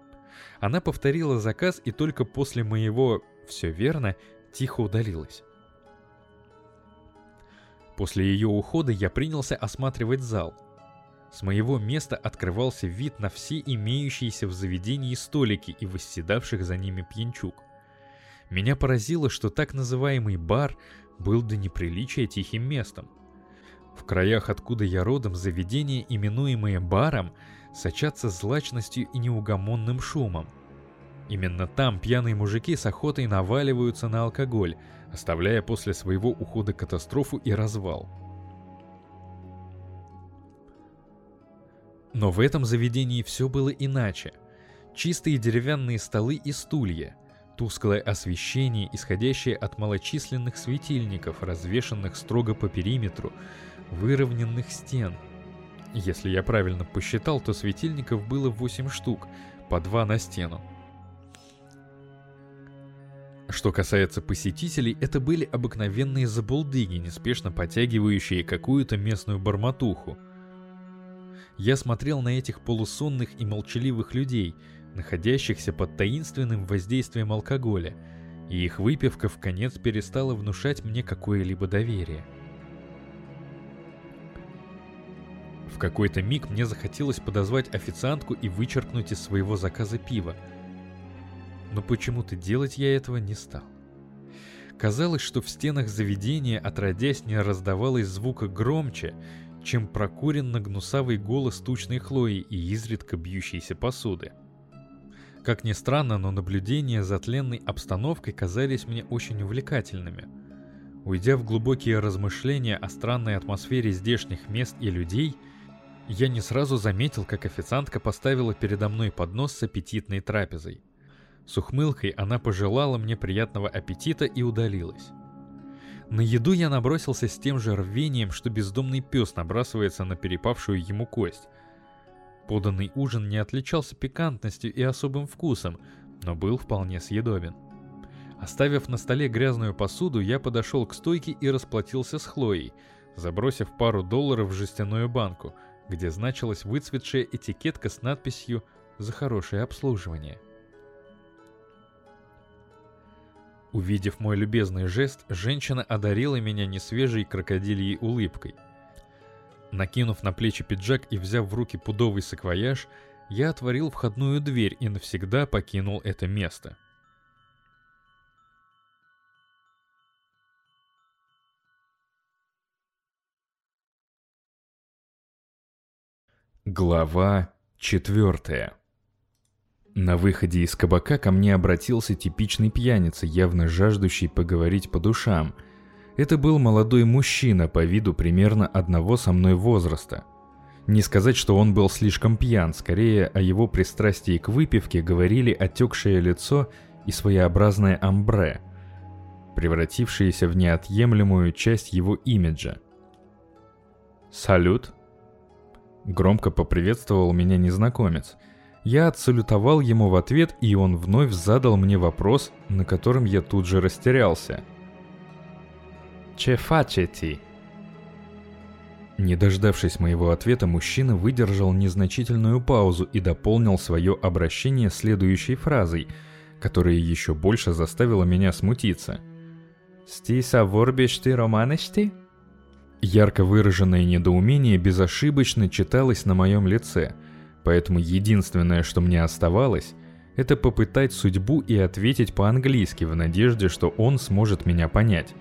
Она повторила заказ и только после моего «все верно» тихо удалилась. После ее ухода я принялся осматривать зал — с моего места открывался вид на все имеющиеся в заведении столики и восседавших за ними пьянчук. Меня поразило, что так называемый бар был до неприличия тихим местом. В краях, откуда я родом, заведения, именуемые баром, сочатся злачностью и неугомонным шумом. Именно там пьяные мужики с охотой наваливаются на алкоголь, оставляя после своего ухода катастрофу и развал. Но в этом заведении все было иначе. Чистые деревянные столы и стулья, тусклое освещение, исходящее от малочисленных светильников, развешанных строго по периметру, выровненных стен. Если я правильно посчитал, то светильников было 8 штук, по два на стену. Что касается посетителей, это были обыкновенные забулдыги, неспешно потягивающие какую-то местную барматуху – я смотрел на этих полусонных и молчаливых людей, находящихся под таинственным воздействием алкоголя, и их выпивка в конец перестала внушать мне какое-либо доверие. В какой-то миг мне захотелось подозвать официантку и вычеркнуть из своего заказа пиво. Но почему-то делать я этого не стал. Казалось, что в стенах заведения отродясь не раздавалось звука громче, чем прокуренно-гнусавый голос тучной Хлои и изредка бьющейся посуды. Как ни странно, но наблюдения за тленной обстановкой казались мне очень увлекательными. Уйдя в глубокие размышления о странной атмосфере здешних мест и людей, я не сразу заметил, как официантка поставила передо мной поднос с аппетитной трапезой. С ухмылкой она пожелала мне приятного аппетита и удалилась. На еду я набросился с тем же рвением, что бездомный пес набрасывается на перепавшую ему кость. Поданный ужин не отличался пикантностью и особым вкусом, но был вполне съедобен. Оставив на столе грязную посуду, я подошел к стойке и расплатился с Хлоей, забросив пару долларов в жестяную банку, где значилась выцветшая этикетка с надписью «За хорошее обслуживание». Увидев мой любезный жест, женщина одарила меня несвежей крокодильей улыбкой. Накинув на плечи пиджак и взяв в руки пудовый саквояж, я отворил входную дверь и навсегда покинул это место. Глава четвертая. На выходе из кабака ко мне обратился типичный пьяница, явно жаждущий поговорить по душам. Это был молодой мужчина, по виду примерно одного со мной возраста. Не сказать, что он был слишком пьян, скорее о его пристрастии к выпивке говорили отекшее лицо и своеобразное амбре, превратившееся в неотъемлемую часть его имиджа. «Салют!» Громко поприветствовал меня незнакомец. Я отсалютовал ему в ответ, и он вновь задал мне вопрос, на котором я тут же растерялся. «Че фачети?» Не дождавшись моего ответа, мужчина выдержал незначительную паузу и дополнил свое обращение следующей фразой, которая еще больше заставила меня смутиться. «Сти саворбиш ты романешти?» Ярко выраженное недоумение безошибочно читалось на моем лице, поэтому единственное, что мне оставалось, это попытать судьбу и ответить по-английски в надежде, что он сможет меня понять.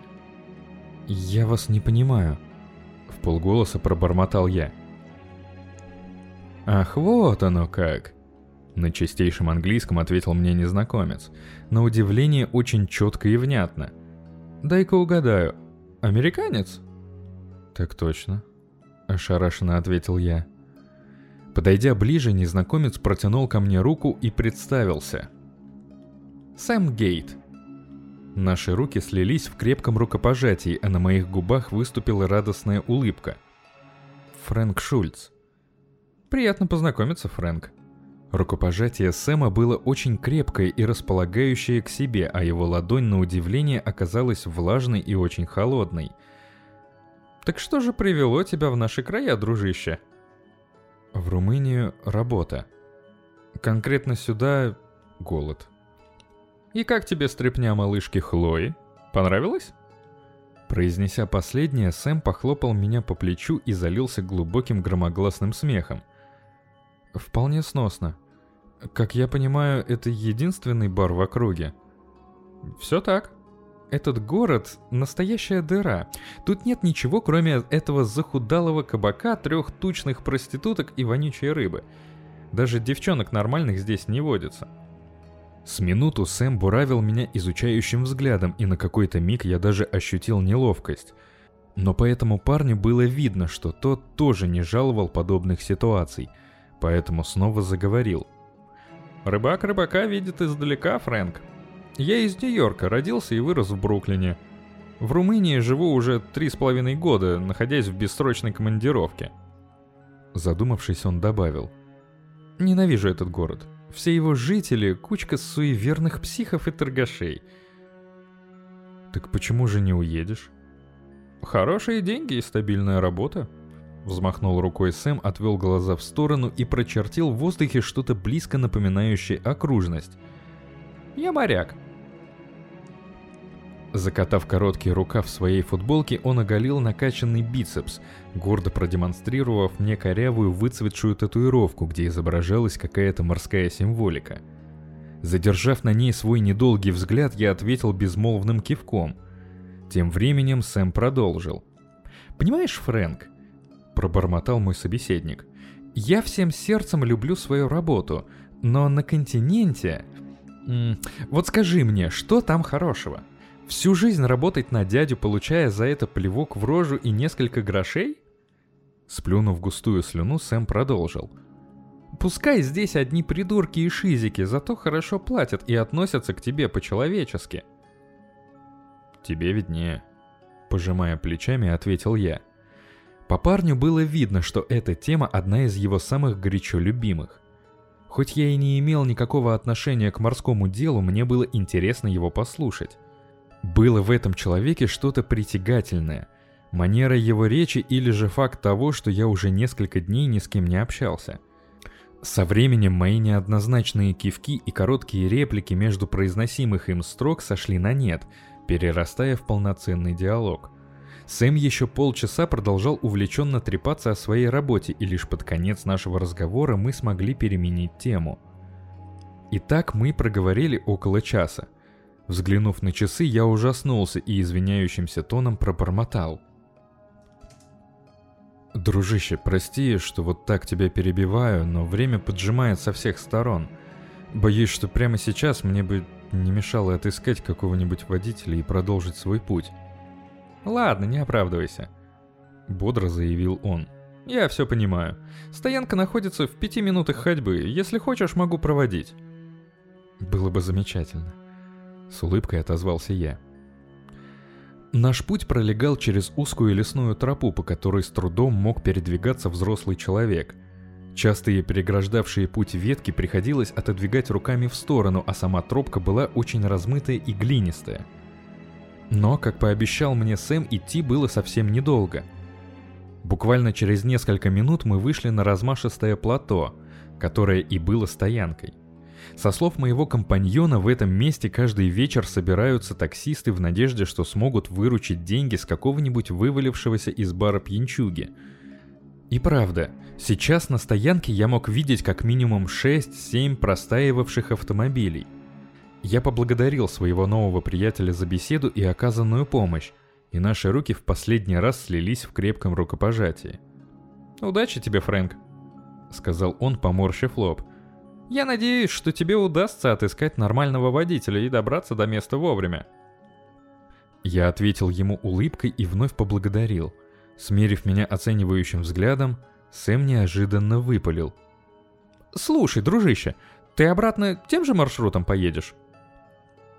«Я вас не понимаю», — в полголоса пробормотал я. «Ах, вот оно как!» На чистейшем английском ответил мне незнакомец. На удивление очень четко и внятно. «Дай-ка угадаю. Американец?» «Так точно», — ошарашенно ответил я. Подойдя ближе, незнакомец протянул ко мне руку и представился. «Сэм Гейт». Наши руки слились в крепком рукопожатии, а на моих губах выступила радостная улыбка. «Фрэнк Шульц». «Приятно познакомиться, Фрэнк». Рукопожатие Сэма было очень крепкое и располагающее к себе, а его ладонь, на удивление, оказалась влажной и очень холодной — так что же привело тебя в наши края, дружище? В Румынию работа. Конкретно сюда голод. И как тебе стряпня малышки Хлои? Понравилось? Произнеся последнее, Сэм похлопал меня по плечу и залился глубоким громогласным смехом. Вполне сносно. Как я понимаю, это единственный бар в округе. Все так. Этот город — настоящая дыра. Тут нет ничего, кроме этого захудалого кабака, трех тучных проституток и вонючей рыбы. Даже девчонок нормальных здесь не водится. С минуту Сэм буравил меня изучающим взглядом, и на какой-то миг я даже ощутил неловкость. Но по этому парню было видно, что тот тоже не жаловал подобных ситуаций, поэтому снова заговорил. «Рыбак рыбака видит издалека, Фрэнк. Я из Нью-Йорка, родился и вырос в Бруклине. В Румынии живу уже три с половиной года, находясь в бессрочной командировке. Задумавшись, он добавил. Ненавижу этот город. Все его жители — кучка суеверных психов и торгашей. Так почему же не уедешь? Хорошие деньги и стабильная работа. Взмахнул рукой Сэм, отвел глаза в сторону и прочертил в воздухе что-то близко напоминающее окружность. Я моряк. Закатав короткий рукав своей футболки, он оголил накачанный бицепс, гордо продемонстрировав мне корявую выцветшую татуировку, где изображалась какая-то морская символика. Задержав на ней свой недолгий взгляд, я ответил безмолвным кивком. Тем временем Сэм продолжил. «Понимаешь, Фрэнк?» – пробормотал мой собеседник. «Я всем сердцем люблю свою работу, но на континенте... Вот скажи мне, что там хорошего?» Всю жизнь работать на дядю, получая за это плевок в рожу и несколько грошей? Сплюнув густую слюну, Сэм продолжил. Пускай здесь одни придурки и шизики, зато хорошо платят и относятся к тебе по-человечески. Тебе виднее. Пожимая плечами, ответил я. По парню было видно, что эта тема одна из его самых горячо любимых. Хоть я и не имел никакого отношения к морскому делу, мне было интересно его послушать. Было в этом человеке что-то притягательное. Манера его речи или же факт того, что я уже несколько дней ни с кем не общался. Со временем мои неоднозначные кивки и короткие реплики между произносимых им строк сошли на нет, перерастая в полноценный диалог. Сэм еще полчаса продолжал увлеченно трепаться о своей работе, и лишь под конец нашего разговора мы смогли переменить тему. Итак, мы проговорили около часа – Взглянув на часы, я ужаснулся и извиняющимся тоном пробормотал. Дружище, прости, что вот так тебя перебиваю, но время поджимает со всех сторон. Боюсь, что прямо сейчас мне бы не мешало отыскать какого-нибудь водителя и продолжить свой путь. Ладно, не оправдывайся. Бодро заявил он. Я все понимаю. Стоянка находится в пяти минутах ходьбы. Если хочешь, могу проводить. Было бы замечательно. С улыбкой отозвался я. Наш путь пролегал через узкую лесную тропу, по которой с трудом мог передвигаться взрослый человек. Частые переграждавшие путь ветки приходилось отодвигать руками в сторону, а сама тропка была очень размытая и глинистая. Но, как пообещал мне Сэм, идти было совсем недолго. Буквально через несколько минут мы вышли на размашистое плато, которое и было стоянкой. Со слов моего компаньона, в этом месте каждый вечер собираются таксисты в надежде, что смогут выручить деньги с какого-нибудь вывалившегося из бара пьянчуги. И правда, сейчас на стоянке я мог видеть как минимум 6-7 простаивавших автомобилей. Я поблагодарил своего нового приятеля за беседу и оказанную помощь, и наши руки в последний раз слились в крепком рукопожатии. «Удачи тебе, Фрэнк», — сказал он, поморщив лоб. Я надеюсь, что тебе удастся отыскать нормального водителя и добраться до места вовремя. Я ответил ему улыбкой и вновь поблагодарил. Смерив меня оценивающим взглядом, Сэм неожиданно выпалил. «Слушай, дружище, ты обратно тем же маршрутом поедешь?»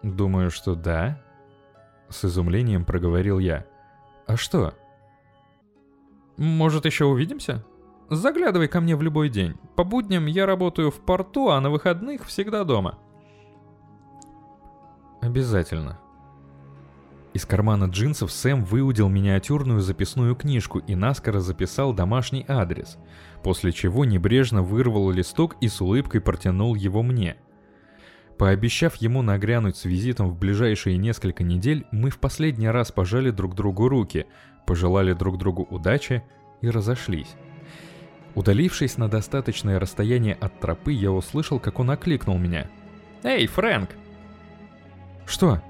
«Думаю, что да», — с изумлением проговорил я. «А что?» «Может, еще увидимся?» Заглядывай ко мне в любой день. По будням я работаю в порту, а на выходных всегда дома. Обязательно. Из кармана джинсов Сэм выудил миниатюрную записную книжку и наскоро записал домашний адрес, после чего небрежно вырвал листок и с улыбкой протянул его мне. Пообещав ему нагрянуть с визитом в ближайшие несколько недель, мы в последний раз пожали друг другу руки, пожелали друг другу удачи и разошлись. Удалившись на достаточное расстояние от тропы, я услышал, как он окликнул меня. «Эй, Фрэнк!» «Что?»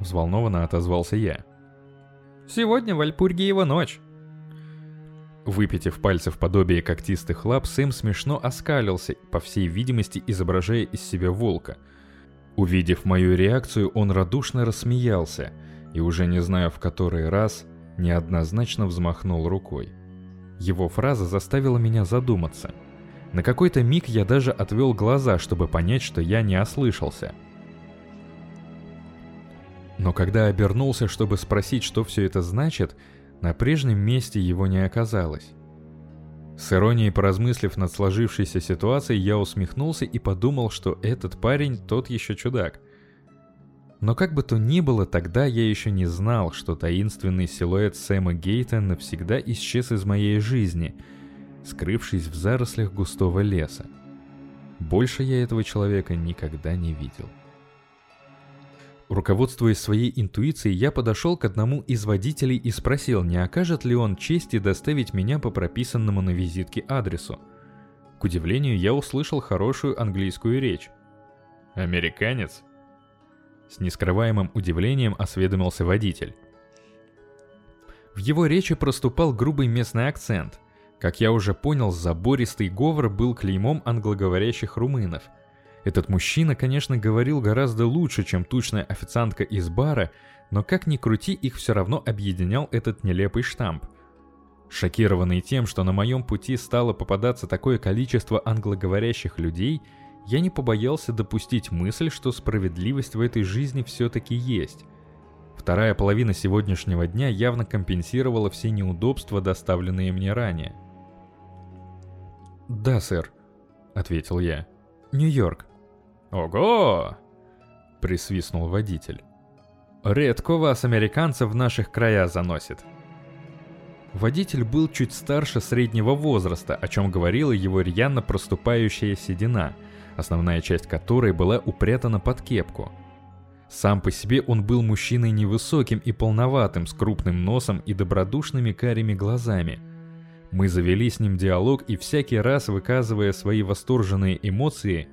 Взволнованно отозвался я. «Сегодня Вальпургиева ночь». Выпитив пальцы в подобие когтистых лап, Сэм смешно оскалился, по всей видимости изображая из себя волка. Увидев мою реакцию, он радушно рассмеялся и, уже не знаю в который раз, неоднозначно взмахнул рукой. Его фраза заставила меня задуматься. На какой-то миг я даже отвел глаза, чтобы понять, что я не ослышался. Но когда обернулся, чтобы спросить, что все это значит, на прежнем месте его не оказалось. С иронией поразмыслив над сложившейся ситуацией, я усмехнулся и подумал, что этот парень тот еще чудак. Но как бы то ни было, тогда я еще не знал, что таинственный силуэт Сэма Гейта навсегда исчез из моей жизни, скрывшись в зарослях густого леса. Больше я этого человека никогда не видел. Руководствуясь своей интуицией, я подошел к одному из водителей и спросил, не окажет ли он чести доставить меня по прописанному на визитке адресу. К удивлению, я услышал хорошую английскую речь. «Американец?» С нескрываемым удивлением осведомился водитель. В его речи проступал грубый местный акцент. Как я уже понял, забористый говор был клеймом англоговорящих румынов. Этот мужчина, конечно, говорил гораздо лучше, чем тучная официантка из бара, но как ни крути, их все равно объединял этот нелепый штамп. Шокированный тем, что на моем пути стало попадаться такое количество англоговорящих людей – я не побоялся допустить мысль, что справедливость в этой жизни все-таки есть. Вторая половина сегодняшнего дня явно компенсировала все неудобства, доставленные мне ранее. «Да, сэр», — ответил я. «Нью-Йорк». «Ого!» — присвистнул водитель. «Редко вас, американцев, в наших края заносит». Водитель был чуть старше среднего возраста, о чем говорила его рьяно проступающая седина — основная часть которой была упрятана под кепку. Сам по себе он был мужчиной невысоким и полноватым, с крупным носом и добродушными карими глазами. Мы завели с ним диалог, и всякий раз, выказывая свои восторженные эмоции,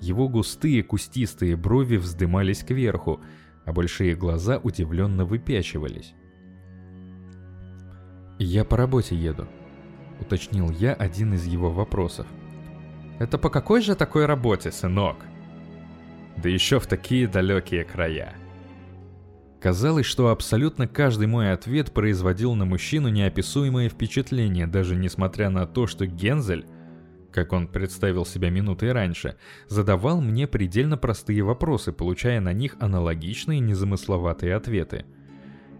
его густые кустистые брови вздымались кверху, а большие глаза удивленно выпячивались. «Я по работе еду», — уточнил я один из его вопросов. «Это по какой же такой работе, сынок?» «Да еще в такие далекие края». Казалось, что абсолютно каждый мой ответ производил на мужчину неописуемое впечатление, даже несмотря на то, что Гензель, как он представил себя минутой раньше, задавал мне предельно простые вопросы, получая на них аналогичные незамысловатые ответы.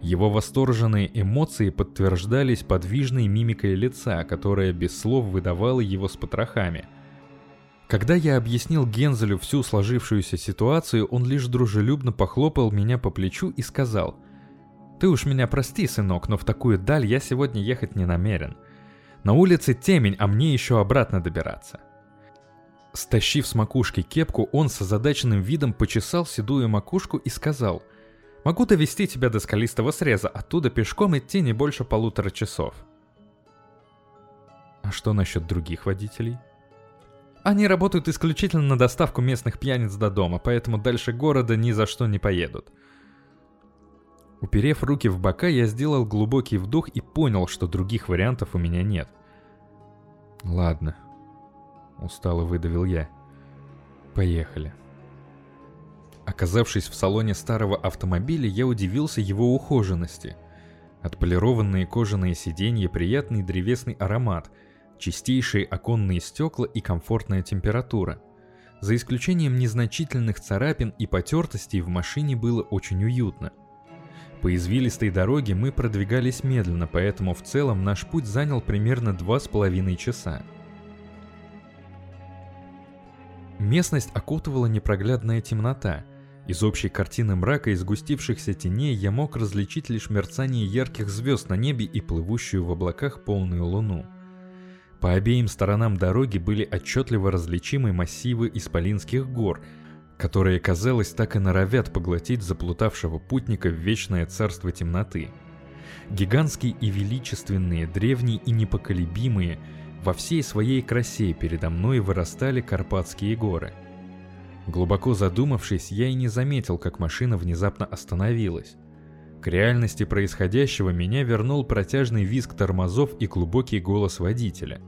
Его восторженные эмоции подтверждались подвижной мимикой лица, которая без слов выдавала его с потрохами – когда я объяснил Гензелю всю сложившуюся ситуацию, он лишь дружелюбно похлопал меня по плечу и сказал, «Ты уж меня прости, сынок, но в такую даль я сегодня ехать не намерен. На улице темень, а мне еще обратно добираться». Стащив с макушки кепку, он с озадаченным видом почесал седую макушку и сказал, «Могу довести тебя до скалистого среза, оттуда пешком идти не больше полутора часов». «А что насчет других водителей?» Они работают исключительно на доставку местных пьяниц до дома, поэтому дальше города ни за что не поедут. Уперев руки в бока, я сделал глубокий вдох и понял, что других вариантов у меня нет. «Ладно», — устало выдавил я. «Поехали». Оказавшись в салоне старого автомобиля, я удивился его ухоженности. Отполированные кожаные сиденья, приятный древесный аромат — чистейшие оконные стекла и комфортная температура. За исключением незначительных царапин и потертостей в машине было очень уютно. По извилистой дороге мы продвигались медленно, поэтому в целом наш путь занял примерно два с половиной часа. Местность окутывала непроглядная темнота. Из общей картины мрака и сгустившихся теней я мог различить лишь мерцание ярких звезд на небе и плывущую в облаках полную луну. По обеим сторонам дороги были отчетливо различимы массивы Исполинских гор, которые, казалось, так и норовят поглотить заплутавшего путника в вечное царство темноты. Гигантские и величественные, древние и непоколебимые, во всей своей красе передо мной вырастали Карпатские горы. Глубоко задумавшись, я и не заметил, как машина внезапно остановилась. К реальности происходящего меня вернул протяжный визг тормозов и глубокий голос водителя.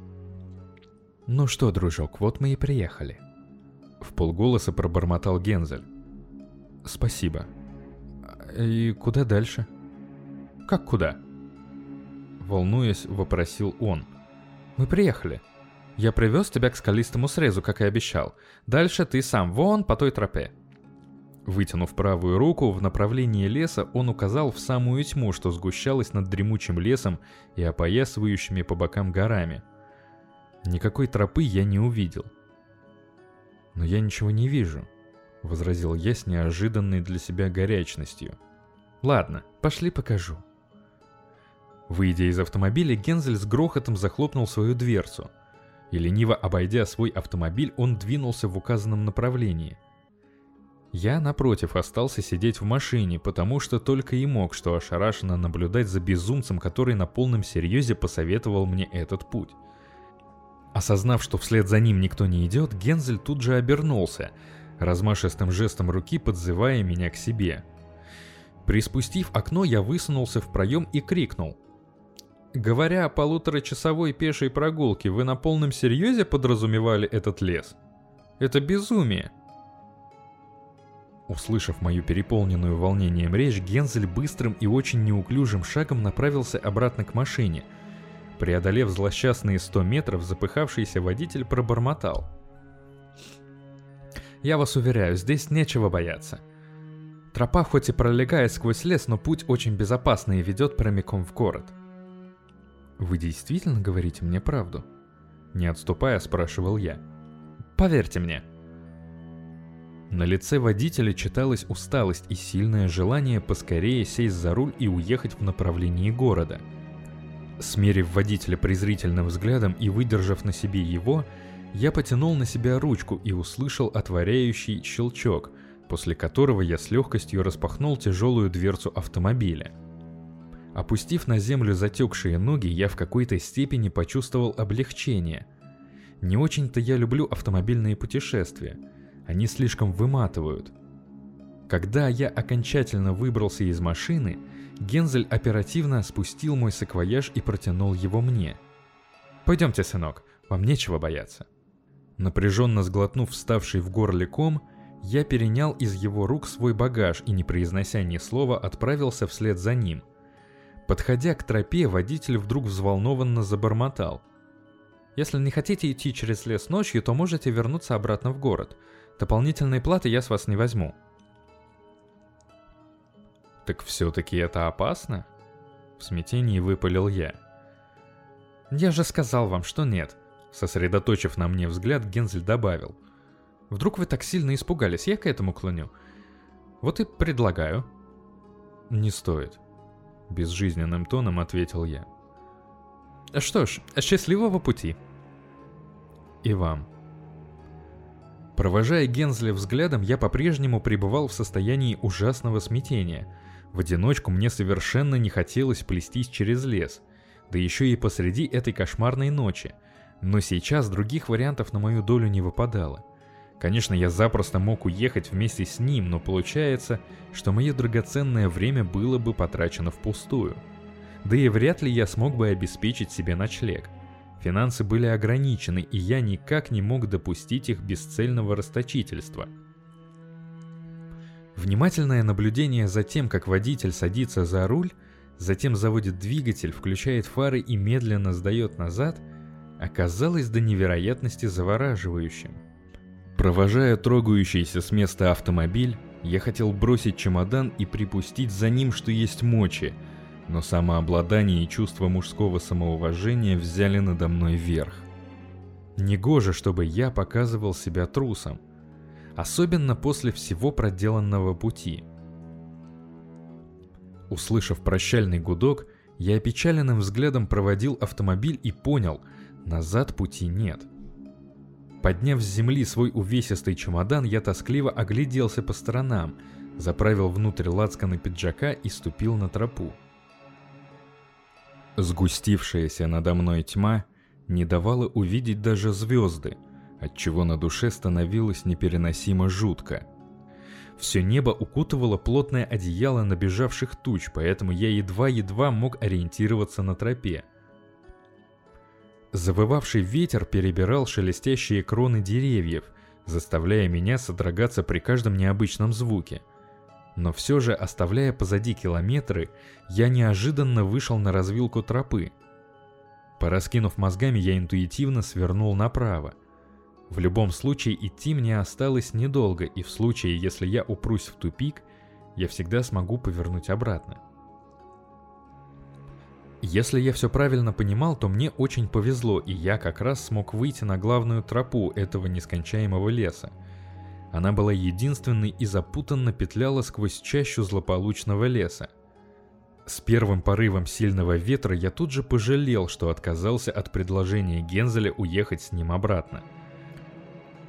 «Ну что, дружок, вот мы и приехали». В полголоса пробормотал Гензель. «Спасибо. И куда дальше?» «Как куда?» Волнуясь, вопросил он. «Мы приехали. Я привез тебя к скалистому срезу, как и обещал. Дальше ты сам вон по той тропе. Вытянув правую руку в направлении леса, он указал в самую тьму, что сгущалась над дремучим лесом и опоясывающими по бокам горами. Никакой тропы я не увидел. «Но я ничего не вижу», — возразил я с неожиданной для себя горячностью. «Ладно, пошли покажу». Выйдя из автомобиля, Гензель с грохотом захлопнул свою дверцу. И лениво обойдя свой автомобиль, он двинулся в указанном направлении — я, напротив, остался сидеть в машине, потому что только и мог что ошарашенно наблюдать за безумцем, который на полном серьезе посоветовал мне этот путь. Осознав, что вслед за ним никто не идет, Гензель тут же обернулся, размашистым жестом руки подзывая меня к себе. Приспустив окно, я высунулся в проем и крикнул. «Говоря о полуторачасовой пешей прогулке, вы на полном серьезе подразумевали этот лес? Это безумие!» Услышав мою переполненную волнением речь, Гензель быстрым и очень неуклюжим шагом направился обратно к машине. Преодолев злосчастные 100 метров, запыхавшийся водитель пробормотал. «Я вас уверяю, здесь нечего бояться. Тропа хоть и пролегает сквозь лес, но путь очень безопасный и ведет прямиком в город». «Вы действительно говорите мне правду?» Не отступая, спрашивал я. «Поверьте мне», на лице водителя читалась усталость и сильное желание поскорее сесть за руль и уехать в направлении города. Смерив водителя презрительным взглядом и выдержав на себе его, я потянул на себя ручку и услышал отворяющий щелчок, после которого я с легкостью распахнул тяжелую дверцу автомобиля. Опустив на землю затекшие ноги, я в какой-то степени почувствовал облегчение. Не очень-то я люблю автомобильные путешествия – они слишком выматывают. Когда я окончательно выбрался из машины, Гензель оперативно спустил мой саквояж и протянул его мне. Пойдемте, сынок, вам нечего бояться. Напряженно сглотнув вставший в горле ком, я перенял из его рук свой багаж и, не произнося ни слова, отправился вслед за ним. Подходя к тропе, водитель вдруг взволнованно забормотал. «Если не хотите идти через лес ночью, то можете вернуться обратно в город. Дополнительной платы я с вас не возьму». «Так все-таки это опасно?» В смятении выпалил я. «Я же сказал вам, что нет», сосредоточив на мне взгляд, Гензель добавил – Вдруг вы так сильно испугались, я к этому клоню. Вот и предлагаю. Не стоит. Безжизненным тоном ответил я. Что ж, счастливого пути. И вам. Провожая Гензеля взглядом, я по-прежнему пребывал в состоянии ужасного смятения. В одиночку мне совершенно не хотелось плестись через лес, да еще и посреди этой кошмарной ночи. Но сейчас других вариантов на мою долю не выпадало. Конечно, я запросто мог уехать вместе с ним, но получается, что мое драгоценное время было бы потрачено впустую. Да и вряд ли я смог бы обеспечить себе ночлег. Финансы были ограничены, и я никак не мог допустить их бесцельного расточительства. Внимательное наблюдение за тем, как водитель садится за руль, затем заводит двигатель, включает фары и медленно сдает назад, оказалось до невероятности завораживающим. Провожая трогающийся с места автомобиль, я хотел бросить чемодан и припустить за ним, что есть мочи, но самообладание и чувство мужского самоуважения взяли надо мной верх. Негоже, чтобы я показывал себя трусом, особенно после всего проделанного пути. Услышав прощальный гудок, я опечаленным взглядом проводил автомобиль и понял, назад пути нет – Подняв с земли свой увесистый чемодан, я тоскливо огляделся по сторонам, заправил внутрь лацканы пиджака и ступил на тропу. Сгустившаяся надо мной тьма не давала увидеть даже звезды, отчего на душе становилось непереносимо жутко. Все небо укутывало плотное одеяло набежавших туч, поэтому я едва-едва мог ориентироваться на тропе – Завывавший ветер перебирал шелестящие кроны деревьев, заставляя меня содрогаться при каждом необычном звуке. Но все же, оставляя позади километры, я неожиданно вышел на развилку тропы. Пораскинув мозгами, я интуитивно свернул направо. В любом случае идти мне осталось недолго, и в случае, если я упрусь в тупик, я всегда смогу повернуть обратно. Если я все правильно понимал, то мне очень повезло, и я как раз смог выйти на главную тропу этого нескончаемого леса. Она была единственной и запутанно петляла сквозь чащу злополучного леса. С первым порывом сильного ветра я тут же пожалел, что отказался от предложения Гензеля уехать с ним обратно.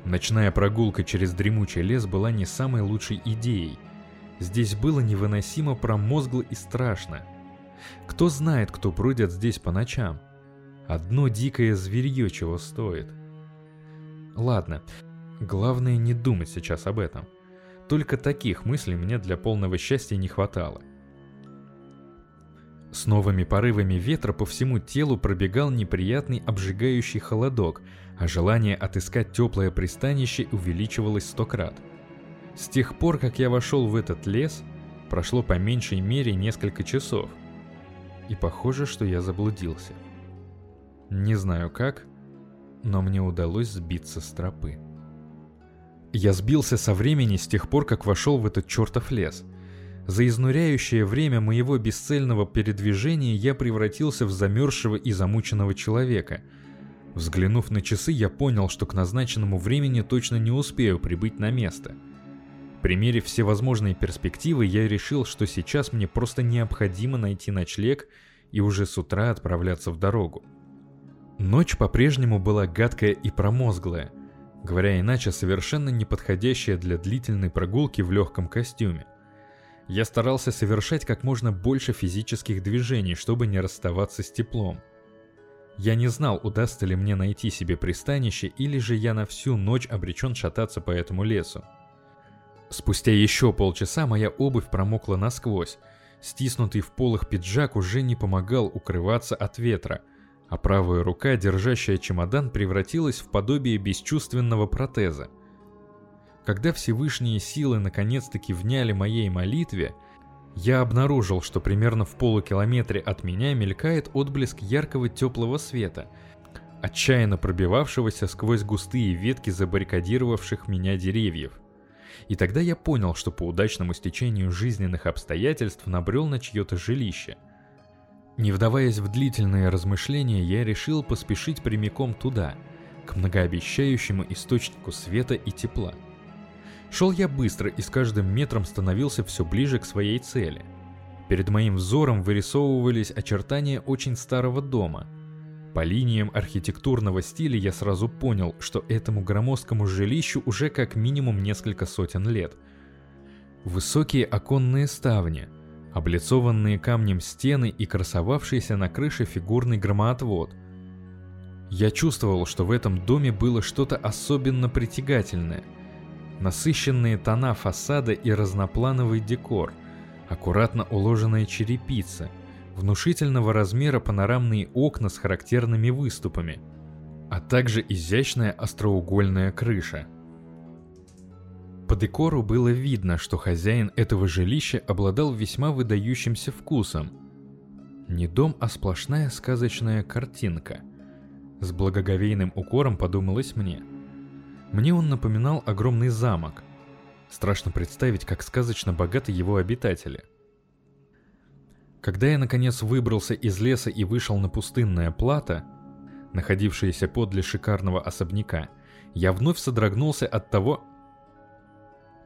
Ночная прогулка через дремучий лес была не самой лучшей идеей. Здесь было невыносимо промозгло и страшно – кто знает, кто бродят здесь по ночам? Одно дикое зверье чего стоит. Ладно, главное не думать сейчас об этом. Только таких мыслей мне для полного счастья не хватало. С новыми порывами ветра по всему телу пробегал неприятный обжигающий холодок, а желание отыскать теплое пристанище увеличивалось сто крат. С тех пор, как я вошел в этот лес, прошло по меньшей мере несколько часов – и похоже, что я заблудился. Не знаю как, но мне удалось сбиться с тропы. Я сбился со времени с тех пор, как вошел в этот чертов лес. За изнуряющее время моего бесцельного передвижения я превратился в замерзшего и замученного человека. Взглянув на часы, я понял, что к назначенному времени точно не успею прибыть на место. Примерив все возможные перспективы, я решил, что сейчас мне просто необходимо найти ночлег и уже с утра отправляться в дорогу. Ночь по-прежнему была гадкая и промозглая, говоря иначе, совершенно неподходящая для длительной прогулки в легком костюме. Я старался совершать как можно больше физических движений, чтобы не расставаться с теплом. Я не знал, удастся ли мне найти себе пристанище, или же я на всю ночь обречен шататься по этому лесу. Спустя еще полчаса моя обувь промокла насквозь. Стиснутый в полах пиджак уже не помогал укрываться от ветра, а правая рука, держащая чемодан, превратилась в подобие бесчувственного протеза. Когда Всевышние силы наконец-таки вняли моей молитве, я обнаружил, что примерно в полукилометре от меня мелькает отблеск яркого теплого света, отчаянно пробивавшегося сквозь густые ветки забаррикадировавших меня деревьев. И тогда я понял, что по удачному стечению жизненных обстоятельств набрел на чье-то жилище. Не вдаваясь в длительные размышления, я решил поспешить прямиком туда, к многообещающему источнику света и тепла. Шел я быстро и с каждым метром становился все ближе к своей цели. Перед моим взором вырисовывались очертания очень старого дома. По линиям архитектурного стиля я сразу понял, что этому громоздкому жилищу уже как минимум несколько сотен лет. Высокие оконные ставни, облицованные камнем стены и красовавшийся на крыше фигурный громоотвод. Я чувствовал, что в этом доме было что-то особенно притягательное – насыщенные тона фасада и разноплановый декор, аккуратно уложенная черепица, внушительного размера панорамные окна с характерными выступами, а также изящная остроугольная крыша. По декору было видно, что хозяин этого жилища обладал весьма выдающимся вкусом. Не дом, а сплошная сказочная картинка. С благоговейным укором подумалось мне – мне он напоминал огромный замок. Страшно представить, как сказочно богаты его обитатели. Когда я наконец выбрался из леса и вышел на пустынное плато, находившееся подле шикарного особняка, я вновь содрогнулся от того...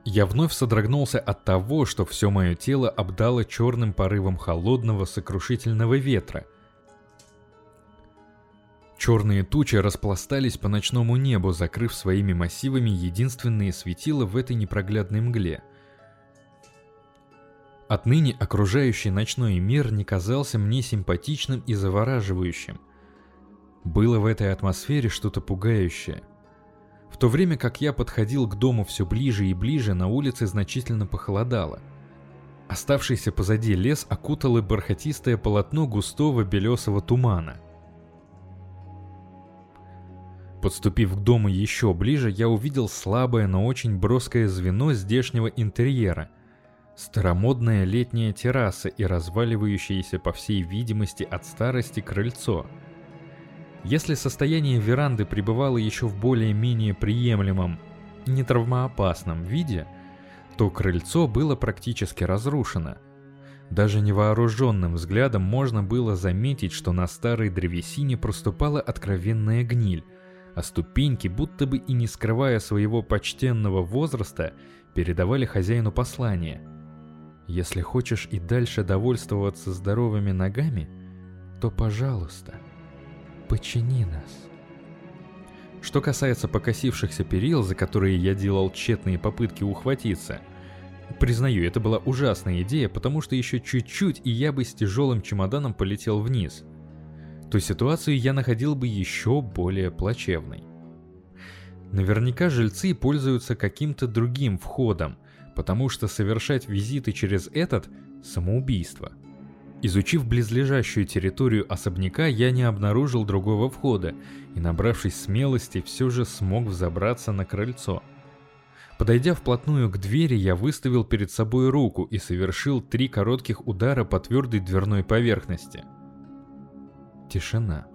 Я вновь содрогнулся от того, что все мое тело обдало черным порывом холодного сокрушительного ветра, Черные тучи распластались по ночному небу, закрыв своими массивами единственные светила в этой непроглядной мгле. Отныне окружающий ночной мир не казался мне симпатичным и завораживающим. Было в этой атмосфере что-то пугающее. В то время как я подходил к дому все ближе и ближе, на улице значительно похолодало. Оставшийся позади лес окутало бархатистое полотно густого белесого тумана. Подступив к дому еще ближе, я увидел слабое, но очень броское звено здешнего интерьера. Старомодная летняя терраса и разваливающееся по всей видимости от старости крыльцо. Если состояние веранды пребывало еще в более-менее приемлемом, не травмоопасном виде, то крыльцо было практически разрушено. Даже невооруженным взглядом можно было заметить, что на старой древесине проступала откровенная гниль, а ступеньки, будто бы и не скрывая своего почтенного возраста, передавали хозяину послание. Если хочешь и дальше довольствоваться здоровыми ногами, то, пожалуйста, почини нас. Что касается покосившихся перил, за которые я делал тщетные попытки ухватиться, признаю, это была ужасная идея, потому что еще чуть-чуть, и я бы с тяжелым чемоданом полетел вниз – то ситуацию я находил бы еще более плачевной. Наверняка жильцы пользуются каким-то другим входом, потому что совершать визиты через этот – самоубийство. Изучив близлежащую территорию особняка, я не обнаружил другого входа и, набравшись смелости, все же смог взобраться на крыльцо. Подойдя вплотную к двери, я выставил перед собой руку и совершил три коротких удара по твердой дверной поверхности – Тишина.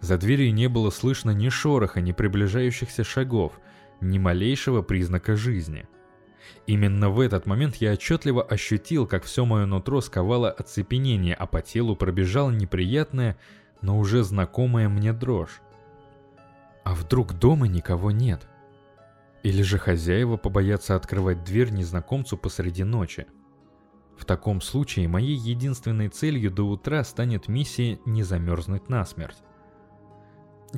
За дверью не было слышно ни шороха, ни приближающихся шагов, ни малейшего признака жизни. Именно в этот момент я отчетливо ощутил, как все мое нутро сковало оцепенение, а по телу пробежала неприятная, но уже знакомая мне дрожь. А вдруг дома никого нет? Или же хозяева побоятся открывать дверь незнакомцу посреди ночи? В таком случае моей единственной целью до утра станет миссия не замерзнуть насмерть.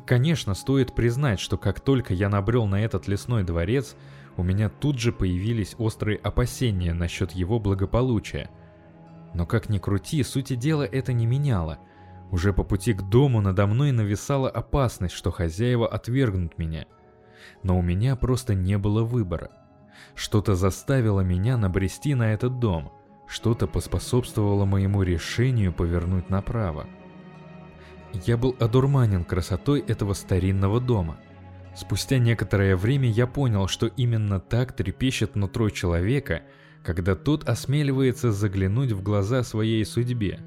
Конечно, стоит признать, что как только я набрел на этот лесной дворец, у меня тут же появились острые опасения насчет его благополучия. Но как ни крути, сути дела это не меняло. Уже по пути к дому надо мной нависала опасность, что хозяева отвергнут меня. Но у меня просто не было выбора. Что-то заставило меня набрести на этот дом – что-то поспособствовало моему решению повернуть направо. Я был одурманен красотой этого старинного дома. Спустя некоторое время я понял, что именно так трепещет нутро человека, когда тот осмеливается заглянуть в глаза своей судьбе.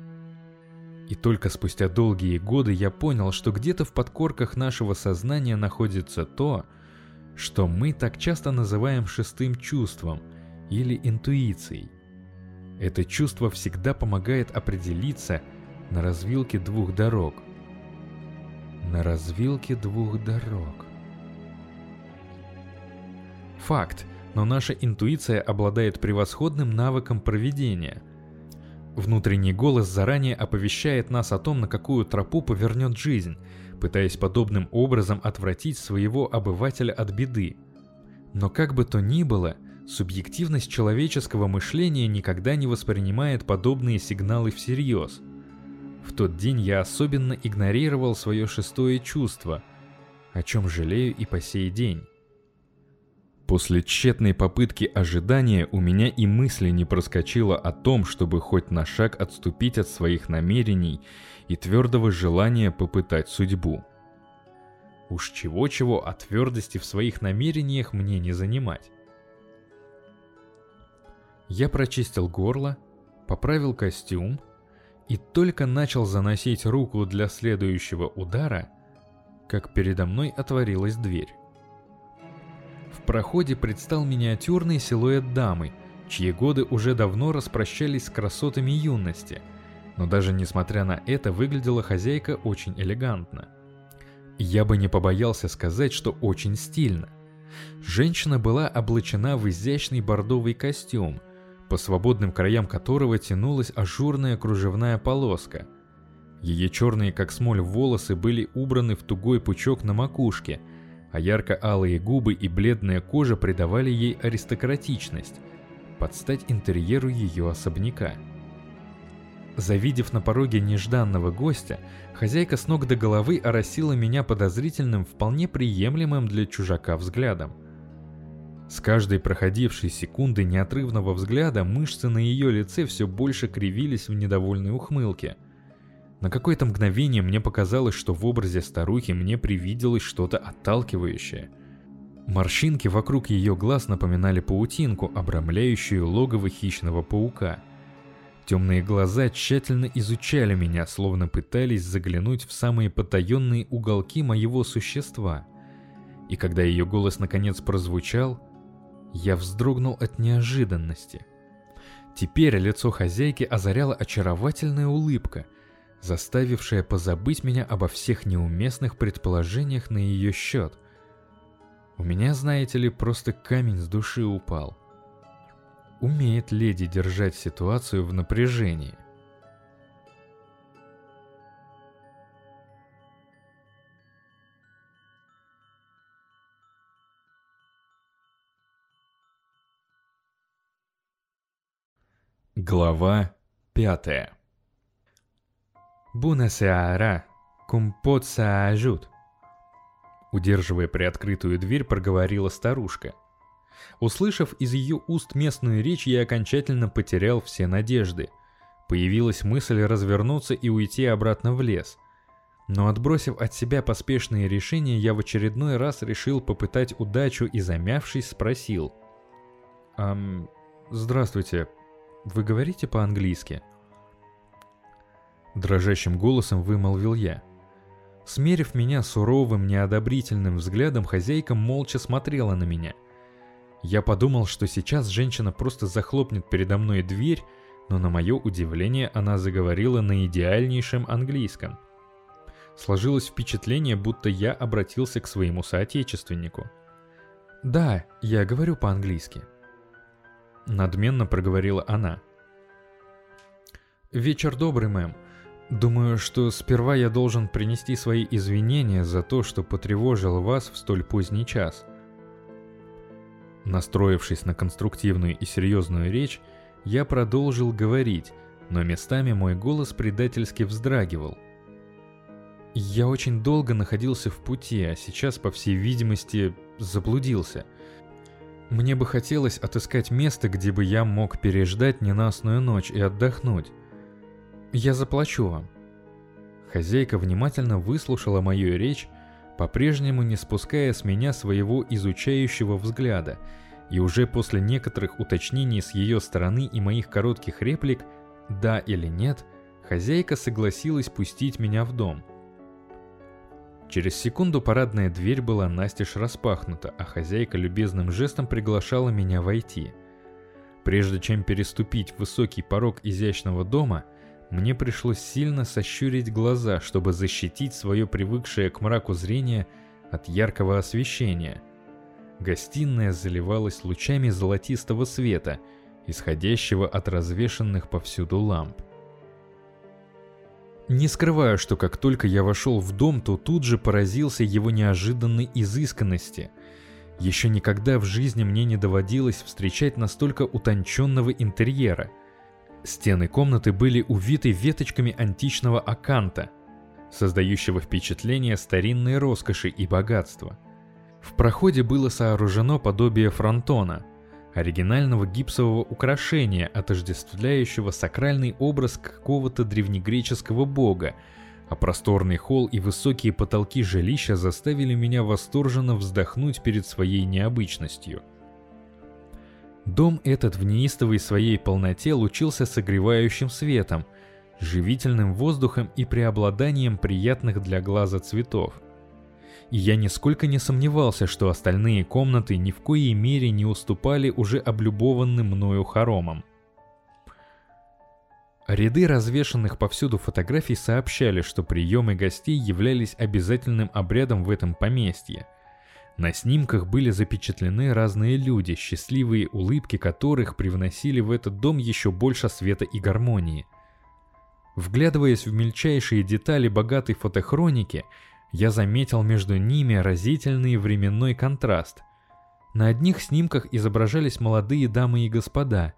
И только спустя долгие годы я понял, что где-то в подкорках нашего сознания находится то, что мы так часто называем шестым чувством или интуицией. Это чувство всегда помогает определиться на развилке двух дорог – на развилке двух дорог. Факт, но наша интуиция обладает превосходным навыком проведения. Внутренний голос заранее оповещает нас о том, на какую тропу повернет жизнь, пытаясь подобным образом отвратить своего обывателя от беды. Но как бы то ни было, субъективность человеческого мышления никогда не воспринимает подобные сигналы всерьез – в тот день я особенно игнорировал свое шестое чувство, о чем жалею и по сей день. После тщетной попытки ожидания у меня и мысли не проскочило о том, чтобы хоть на шаг отступить от своих намерений и твердого желания попытать судьбу. Уж чего-чего, а твердости в своих намерениях мне не занимать. Я прочистил горло, поправил костюм, и только начал заносить руку для следующего удара, как передо мной отворилась дверь. В проходе предстал миниатюрный силуэт дамы, чьи годы уже давно распрощались с красотами юности, но даже несмотря на это выглядела хозяйка очень элегантно. Я бы не побоялся сказать, что очень стильно. Женщина была облачена в изящный бордовый костюм, по свободным краям которого тянулась ажурная кружевная полоска. Ее черные как смоль волосы были убраны в тугой пучок на макушке, а ярко-алые губы и бледная кожа придавали ей аристократичность, под стать интерьеру ее особняка. Завидев на пороге нежданного гостя, хозяйка с ног до головы оросила меня подозрительным, вполне приемлемым для чужака взглядом – с каждой проходившей секунды неотрывного взгляда мышцы на ее лице все больше кривились в недовольной ухмылке. На какое-то мгновение мне показалось, что в образе старухи мне привиделось что-то отталкивающее. Морщинки вокруг ее глаз напоминали паутинку, обрамляющую логово хищного паука. Темные глаза тщательно изучали меня, словно пытались заглянуть в самые потаенные уголки моего существа. И когда ее голос наконец прозвучал, я вздрогнул от неожиданности. Теперь лицо хозяйки озаряла очаровательная улыбка, заставившая позабыть меня обо всех неуместных предположениях на ее счет. У меня, знаете ли, просто камень с души упал. Умеет леди держать ситуацию в напряжении. Глава пятая «Бунасеара, кумпот саажут», удерживая приоткрытую дверь, проговорила старушка. Услышав из ее уст местную речь, я окончательно потерял все надежды. Появилась мысль развернуться и уйти обратно в лес. Но отбросив от себя поспешные решения, я в очередной раз решил попытать удачу и замявшись спросил. «Ам, здравствуйте, вы говорите по-английски?» Дрожащим голосом вымолвил я. Смерив меня суровым, неодобрительным взглядом, хозяйка молча смотрела на меня. Я подумал, что сейчас женщина просто захлопнет передо мной дверь, но на мое удивление она заговорила на идеальнейшем английском. Сложилось впечатление, будто я обратился к своему соотечественнику. «Да, я говорю по-английски», Надменно проговорила она. «Вечер добрый, мэм. Думаю, что сперва я должен принести свои извинения за то, что потревожил вас в столь поздний час». Настроившись на конструктивную и серьезную речь, я продолжил говорить, но местами мой голос предательски вздрагивал. Я очень долго находился в пути, а сейчас, по всей видимости, заблудился – мне бы хотелось отыскать место, где бы я мог переждать ненастную ночь и отдохнуть. Я заплачу вам. Хозяйка внимательно выслушала мою речь, по-прежнему не спуская с меня своего изучающего взгляда, и уже после некоторых уточнений с ее стороны и моих коротких реплик «да» или «нет», хозяйка согласилась пустить меня в дом. Через секунду парадная дверь была настежь распахнута, а хозяйка любезным жестом приглашала меня войти. Прежде чем переступить высокий порог изящного дома – мне пришлось сильно сощурить глаза, чтобы защитить свое привыкшее к мраку зрение от яркого освещения. Гостиная заливалась лучами золотистого света, исходящего от развешанных повсюду ламп. Не скрываю, что как только я вошел в дом, то тут же поразился его неожиданной изысканности. Еще никогда в жизни мне не доводилось встречать настолько утонченного интерьера – Стены комнаты были увиты веточками античного аканта, создающего впечатление старинной роскоши и богатства. В проходе было сооружено подобие фронтона, оригинального гипсового украшения, отождествляющего сакральный образ какого-то древнегреческого бога, а просторный холл и высокие потолки жилища заставили меня восторженно вздохнуть перед своей необычностью – Дом этот в неистовой своей полноте лучился согревающим светом, живительным воздухом и преобладанием приятных для глаза цветов. И я нисколько не сомневался, что остальные комнаты ни в коей мере не уступали уже облюбованным мною хоромам. Ряды развешанных повсюду фотографий сообщали, что приемы гостей являлись обязательным обрядом в этом поместье – на снимках были запечатлены разные люди, счастливые улыбки которых привносили в этот дом еще больше света и гармонии. Вглядываясь в мельчайшие детали богатой фотохроники, я заметил между ними разительный временной контраст. На одних снимках изображались молодые дамы и господа,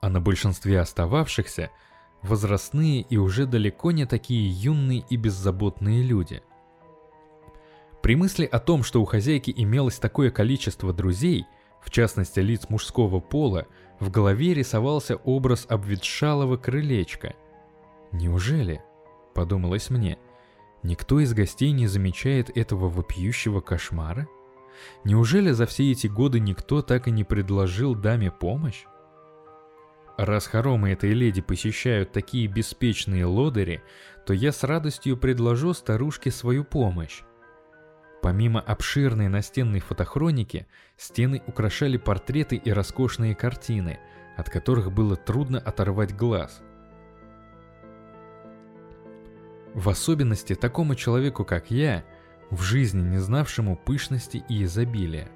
а на большинстве остававшихся – возрастные и уже далеко не такие юные и беззаботные люди – при мысли о том, что у хозяйки имелось такое количество друзей, в частности лиц мужского пола, в голове рисовался образ обветшалого крылечка. «Неужели?» – подумалось мне. «Никто из гостей не замечает этого вопиющего кошмара? Неужели за все эти годы никто так и не предложил даме помощь?» Раз хоромы этой леди посещают такие беспечные лодыри, то я с радостью предложу старушке свою помощь. Помимо обширной настенной фотохроники, стены украшали портреты и роскошные картины, от которых было трудно оторвать глаз. В особенности такому человеку, как я, в жизни не знавшему пышности и изобилия.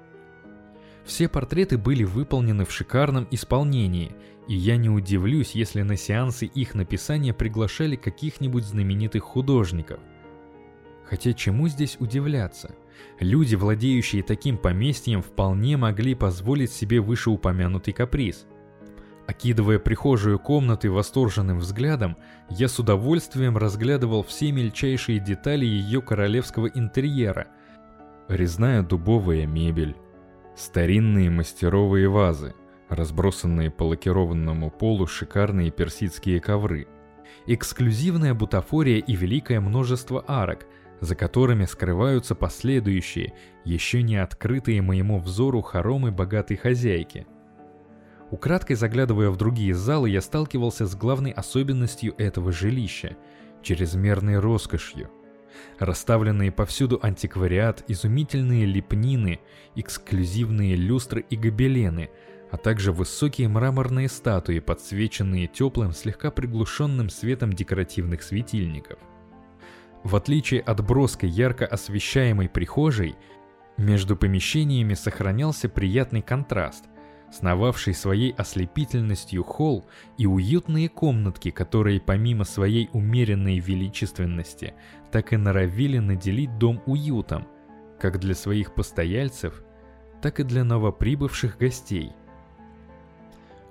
Все портреты были выполнены в шикарном исполнении, и я не удивлюсь, если на сеансы их написания приглашали каких-нибудь знаменитых художников – Хотя чему здесь удивляться? Люди, владеющие таким поместьем, вполне могли позволить себе вышеупомянутый каприз. Окидывая прихожую комнаты восторженным взглядом, я с удовольствием разглядывал все мельчайшие детали ее королевского интерьера. Резная дубовая мебель, старинные мастеровые вазы, разбросанные по лакированному полу шикарные персидские ковры, эксклюзивная бутафория и великое множество арок – за которыми скрываются последующие, еще не открытые моему взору хоромы богатой хозяйки. Украдкой заглядывая в другие залы, я сталкивался с главной особенностью этого жилища – чрезмерной роскошью. Расставленные повсюду антиквариат, изумительные лепнины, эксклюзивные люстры и гобелены, а также высокие мраморные статуи, подсвеченные теплым, слегка приглушенным светом декоративных светильников. В отличие от броской ярко освещаемой прихожей, между помещениями сохранялся приятный контраст, сновавший своей ослепительностью холл и уютные комнатки, которые помимо своей умеренной величественности, так и норовили наделить дом уютом, как для своих постояльцев, так и для новоприбывших гостей.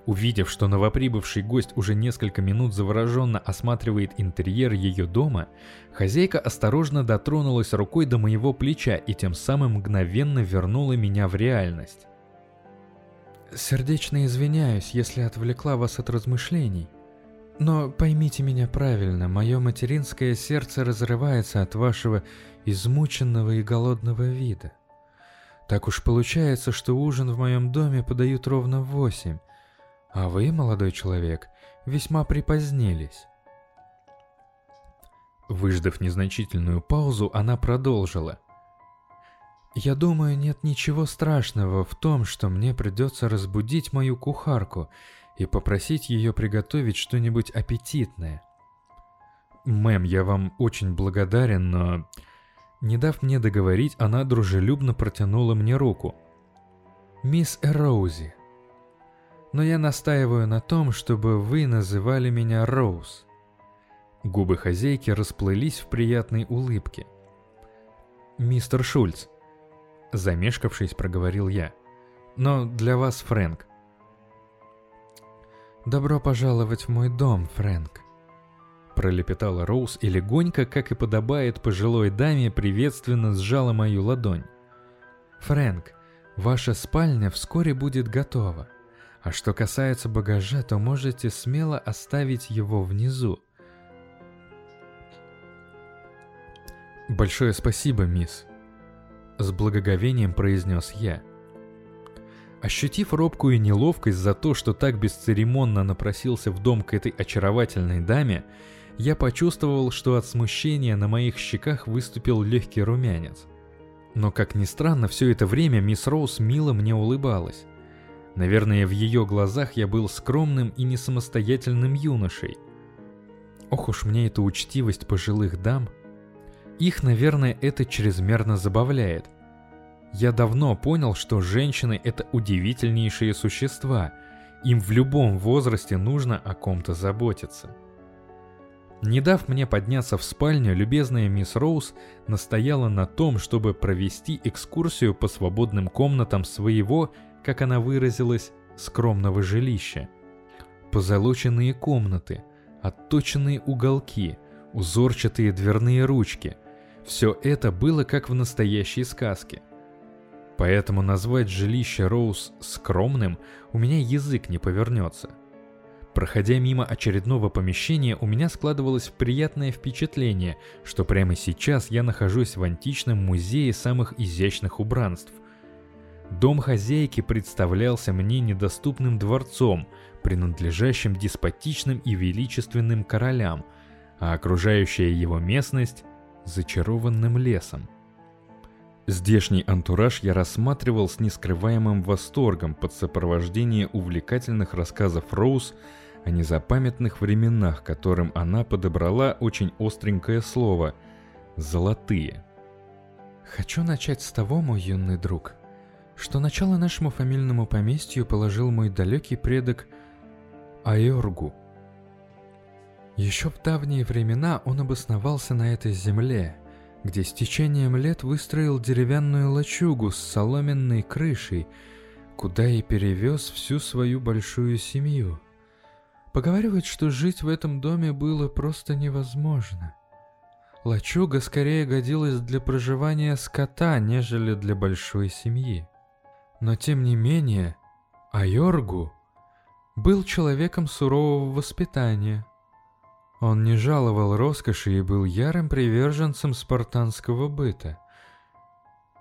Увидев, что новоприбывший гость уже несколько минут завороженно осматривает интерьер ее дома, хозяйка осторожно дотронулась рукой до моего плеча и тем самым мгновенно вернула меня в реальность. «Сердечно извиняюсь, если отвлекла вас от размышлений», Но поймите меня правильно, мое материнское сердце разрывается от вашего измученного и голодного вида. Так уж получается, что ужин в моем доме подают ровно в восемь, а вы, молодой человек, весьма припозднились. Выждав незначительную паузу, она продолжила. «Я думаю, нет ничего страшного в том, что мне придется разбудить мою кухарку и попросить ее приготовить что-нибудь аппетитное. Мэм, я вам очень благодарен, но... Не дав мне договорить, она дружелюбно протянула мне руку. «Мисс Эроузи, но я настаиваю на том, чтобы вы называли меня Роуз». Губы хозяйки расплылись в приятной улыбке. «Мистер Шульц», замешкавшись, проговорил я, — «но для вас Фрэнк». «Добро пожаловать в мой дом, Фрэнк», пролепетала Роуз и легонько, как и подобает пожилой даме, приветственно сжала мою ладонь. «Фрэнк, ваша спальня вскоре будет готова. А что касается багажа, то можете смело оставить его внизу. «Большое спасибо, мисс», — с благоговением произнес я. Ощутив робкую неловкость за то, что так бесцеремонно напросился в дом к этой очаровательной даме, я почувствовал, что от смущения на моих щеках выступил легкий румянец. Но, как ни странно, все это время мисс Роуз мило мне улыбалась. Наверное, в ее глазах я был скромным и не самостоятельным юношей. Ох уж мне эта учтивость пожилых дам. Их, наверное, это чрезмерно забавляет – я давно понял, что женщины — это удивительнейшие существа. Им в любом возрасте нужно о ком-то заботиться. Не дав мне подняться в спальню, любезная мисс Роуз настояла на том, чтобы провести экскурсию по свободным комнатам своего, как она выразилась, скромного жилища. Позолоченные комнаты, отточенные уголки, узорчатые дверные ручки — все это было как в настоящей сказке. Поэтому назвать жилище Роуз скромным у меня язык не повернется. Проходя мимо очередного помещения, у меня складывалось приятное впечатление, что прямо сейчас я нахожусь в античном музее самых изящных убранств. Дом хозяйки представлялся мне недоступным дворцом, принадлежащим деспотичным и величественным королям, а окружающая его местность – зачарованным лесом. Здешний антураж я рассматривал с нескрываемым восторгом под сопровождение увлекательных рассказов Роуз о незапамятных временах, которым она подобрала очень остренькое слово «золотые». Хочу начать с того, мой юный друг, что начало нашему фамильному поместью положил мой далекий предок Айоргу. Еще в давние времена он обосновался на этой земле – где с течением лет выстроил деревянную лачугу с соломенной крышей, куда и перевез всю свою большую семью. Поговаривают, что жить в этом доме было просто невозможно. Лачуга скорее годилась для проживания скота, нежели для большой семьи. Но тем не менее, Айоргу был человеком сурового воспитания – он не жаловал роскоши и был ярым приверженцем спартанского быта.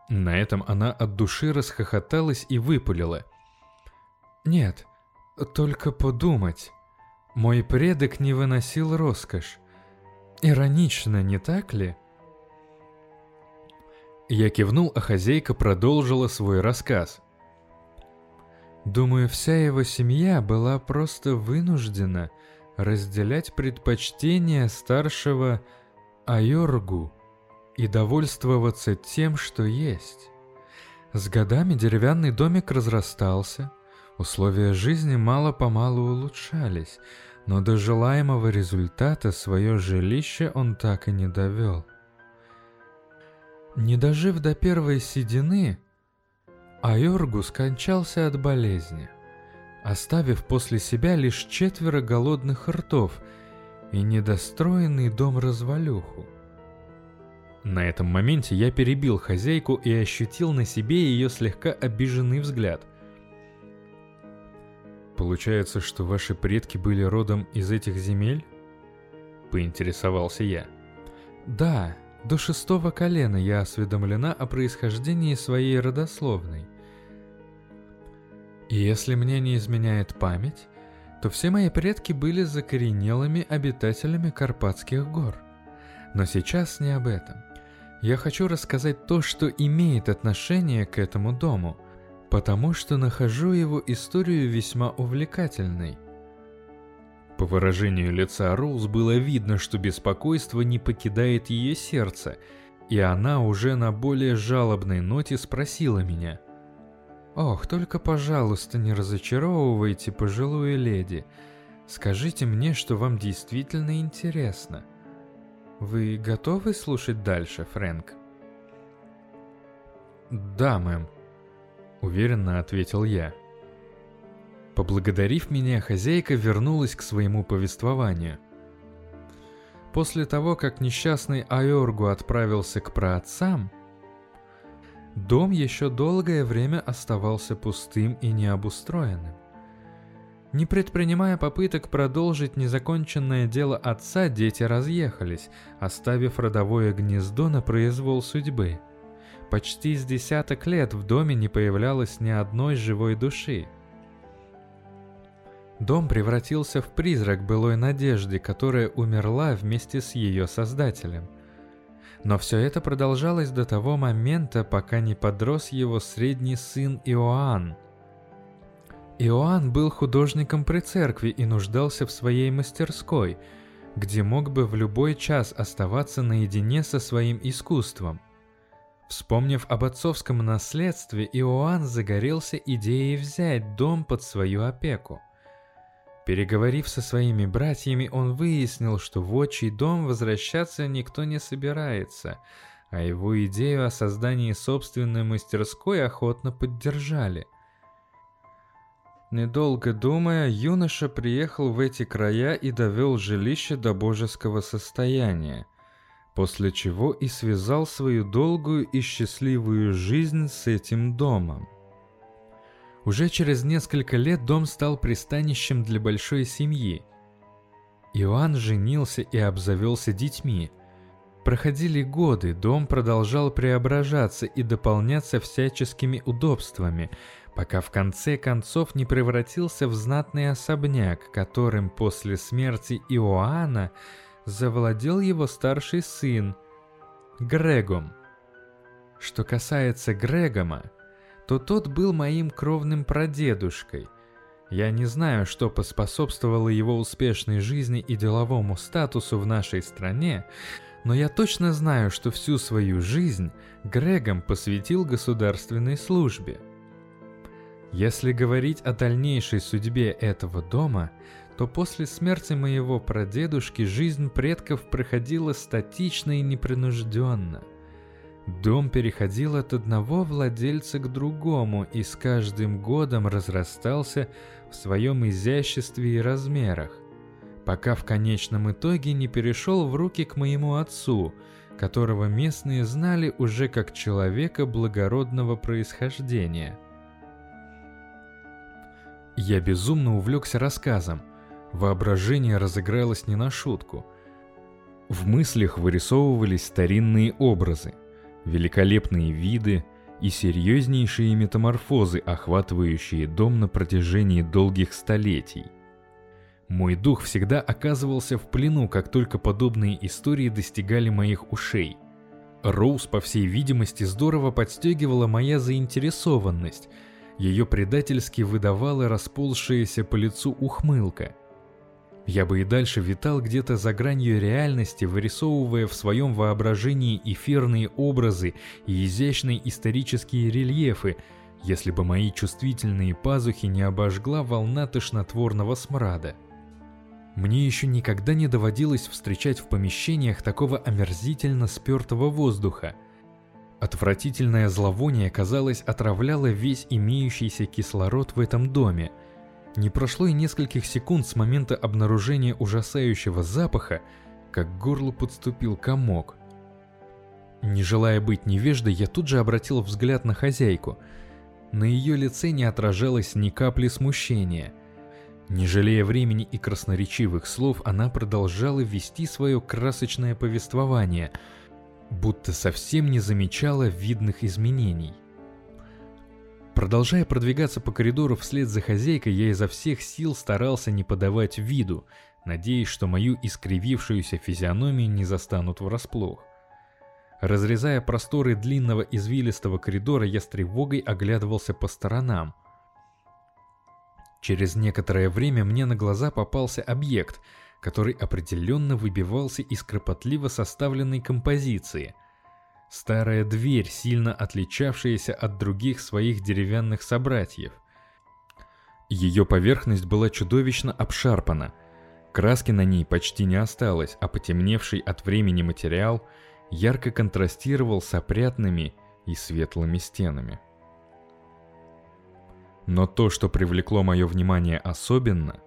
На этом она от души расхохоталась и выпалила. «Нет, только подумать. Мой предок не выносил роскошь. Иронично, не так ли?» Я кивнул, а хозяйка продолжила свой рассказ. Думаю, вся его семья была просто вынуждена – разделять предпочтения старшего Айоргу и довольствоваться тем, что есть. С годами деревянный домик разрастался, условия жизни мало-помалу улучшались, но до желаемого результата свое жилище он так и не довел. Не дожив до первой седины, Айоргу скончался от болезни оставив после себя лишь четверо голодных ртов и недостроенный дом-развалюху. На этом моменте я перебил хозяйку и ощутил на себе ее слегка обиженный взгляд. Получается, что ваши предки были родом из этих земель? Поинтересовался я. Да, до шестого колена я осведомлена о происхождении своей родословной. И если мне не изменяет память, то все мои предки были закоренелыми обитателями Карпатских гор. Но сейчас не об этом. Я хочу рассказать то, что имеет отношение к этому дому, потому что нахожу его историю весьма увлекательной. По выражению лица Роуз было видно, что беспокойство не покидает ее сердце, и она уже на более жалобной ноте спросила меня. «Ох, только, пожалуйста, не разочаровывайте пожилую леди. Скажите мне, что вам действительно интересно. Вы готовы слушать дальше, Фрэнк?» «Да, мэм», — уверенно ответил я. Поблагодарив меня, хозяйка вернулась к своему повествованию. После того, как несчастный Айоргу отправился к праотцам, дом еще долгое время оставался пустым и необустроенным. Не предпринимая попыток продолжить незаконченное дело отца, дети разъехались, оставив родовое гнездо на произвол судьбы. Почти с десяток лет в доме не появлялось ни одной живой души – Дом превратился в призрак былой надежды, которая умерла вместе с ее создателем. Но все это продолжалось до того момента, пока не подрос его средний сын Иоанн. Иоанн был художником при церкви и нуждался в своей мастерской, где мог бы в любой час оставаться наедине со своим искусством. Вспомнив об отцовском наследстве, Иоанн загорелся идеей взять дом под свою опеку. Переговорив со своими братьями, он выяснил, что в отчий дом возвращаться никто не собирается, а его идею о создании собственной мастерской охотно поддержали. Недолго думая, юноша приехал в эти края и довел жилище до божеского состояния, после чего и связал свою долгую и счастливую жизнь с этим домом. Уже через несколько лет дом стал пристанищем для большой семьи. Иоанн женился и обзавелся детьми. Проходили годы, дом продолжал преображаться и дополняться всяческими удобствами, пока в конце концов не превратился в знатный особняк, которым после смерти Иоанна завладел его старший сын, Грегом. Что касается Грегома, то тот был моим кровным прадедушкой. Я не знаю, что поспособствовало его успешной жизни и деловому статусу в нашей стране, но я точно знаю, что всю свою жизнь Грегом посвятил государственной службе. Если говорить о дальнейшей судьбе этого дома, то после смерти моего прадедушки жизнь предков проходила статично и непринужденно – Дом переходил от одного владельца к другому и с каждым годом разрастался в своем изяществе и размерах, пока в конечном итоге не перешел в руки к моему отцу, которого местные знали уже как человека благородного происхождения. Я безумно увлекся рассказом. Воображение разыгралось не на шутку. В мыслях вырисовывались старинные образы – великолепные виды и серьезнейшие метаморфозы, охватывающие дом на протяжении долгих столетий. Мой дух всегда оказывался в плену, как только подобные истории достигали моих ушей. Роуз, по всей видимости, здорово подстегивала моя заинтересованность. Ее предательски выдавала расползшаяся по лицу ухмылка – я бы и дальше витал где-то за гранью реальности, вырисовывая в своем воображении эфирные образы и изящные исторические рельефы, если бы мои чувствительные пазухи не обожгла волна тошнотворного смрада. Мне еще никогда не доводилось встречать в помещениях такого омерзительно спертого воздуха. Отвратительное зловоние, казалось, отравляло весь имеющийся кислород в этом доме – не прошло и нескольких секунд с момента обнаружения ужасающего запаха, как к горлу подступил комок. Не желая быть невеждой, я тут же обратил взгляд на хозяйку. На ее лице не отражалось ни капли смущения. Не жалея времени и красноречивых слов, она продолжала вести свое красочное повествование, будто совсем не замечала видных изменений. Продолжая продвигаться по коридору вслед за хозяйкой, я изо всех сил старался не подавать виду, надеясь, что мою искривившуюся физиономию не застанут врасплох. Разрезая просторы длинного извилистого коридора, я с тревогой оглядывался по сторонам. Через некоторое время мне на глаза попался объект, который определенно выбивался из кропотливо составленной композиции. Старая дверь, сильно отличавшаяся от других своих деревянных собратьев. Ее поверхность была чудовищно обшарпана. Краски на ней почти не осталось, а потемневший от времени материал – ярко контрастировал с опрятными и светлыми стенами. Но то, что привлекло мое внимание особенно,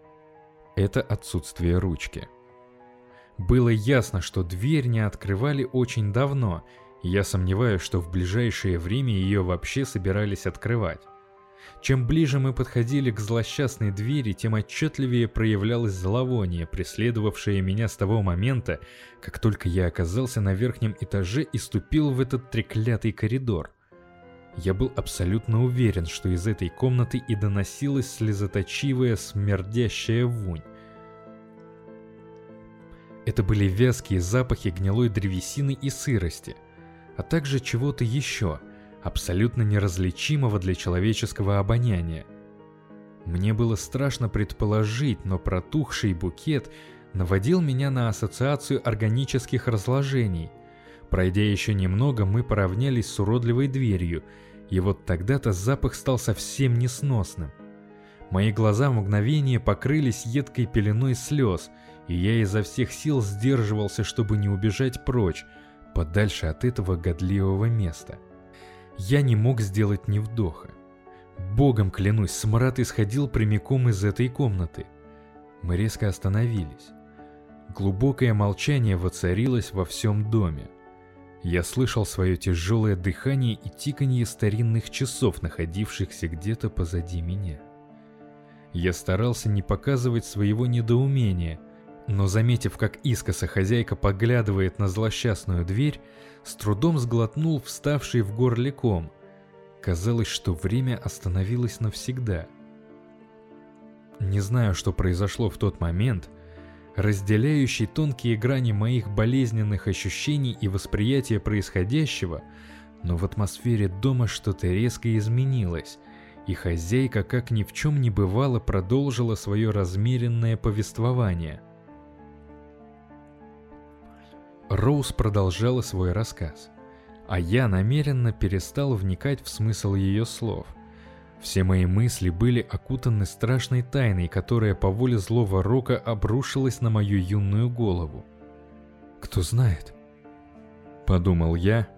это отсутствие ручки. Было ясно, что дверь не открывали очень давно, я сомневаюсь, что в ближайшее время ее вообще собирались открывать. Чем ближе мы подходили к злосчастной двери, тем отчетливее проявлялось зловоние, преследовавшее меня с того момента, как только я оказался на верхнем этаже и ступил в этот треклятый коридор. Я был абсолютно уверен, что из этой комнаты и доносилась слезоточивая, смердящая вонь. Это были вязкие запахи гнилой древесины и сырости, а также чего-то еще – абсолютно неразличимого для человеческого обоняния. Мне было страшно предположить, но протухший букет наводил меня на ассоциацию органических разложений. Пройдя еще немного, мы поравнялись с уродливой дверью, и вот тогда-то запах стал совсем несносным. Мои глаза в мгновение покрылись едкой пеленой слез, и я изо всех сил сдерживался, чтобы не убежать прочь, подальше от этого годливого места. — я не мог сделать ни вдоха. Богом клянусь, смрад исходил прямиком из этой комнаты. Мы резко остановились. Глубокое молчание воцарилось во всем доме. Я слышал свое тяжелое дыхание и тиканье старинных часов, находившихся где-то позади меня. Я старался не показывать своего недоумения, но заметив, как искоса хозяйка поглядывает на злосчастную дверь, с трудом сглотнул вставший в горле ком. Казалось, что время остановилось навсегда. Не знаю, что произошло в тот момент, разделяющий тонкие грани моих болезненных ощущений и восприятия происходящего, но в атмосфере дома что-то резко изменилось, и хозяйка, как ни в чем не бывало, продолжила свое размеренное повествование – Роуз продолжала свой рассказ, а я намеренно перестал вникать в смысл ее слов. Все мои мысли были окутаны страшной тайной, которая по воле злого рока обрушилась на мою юную голову. «Кто знает?» — подумал я,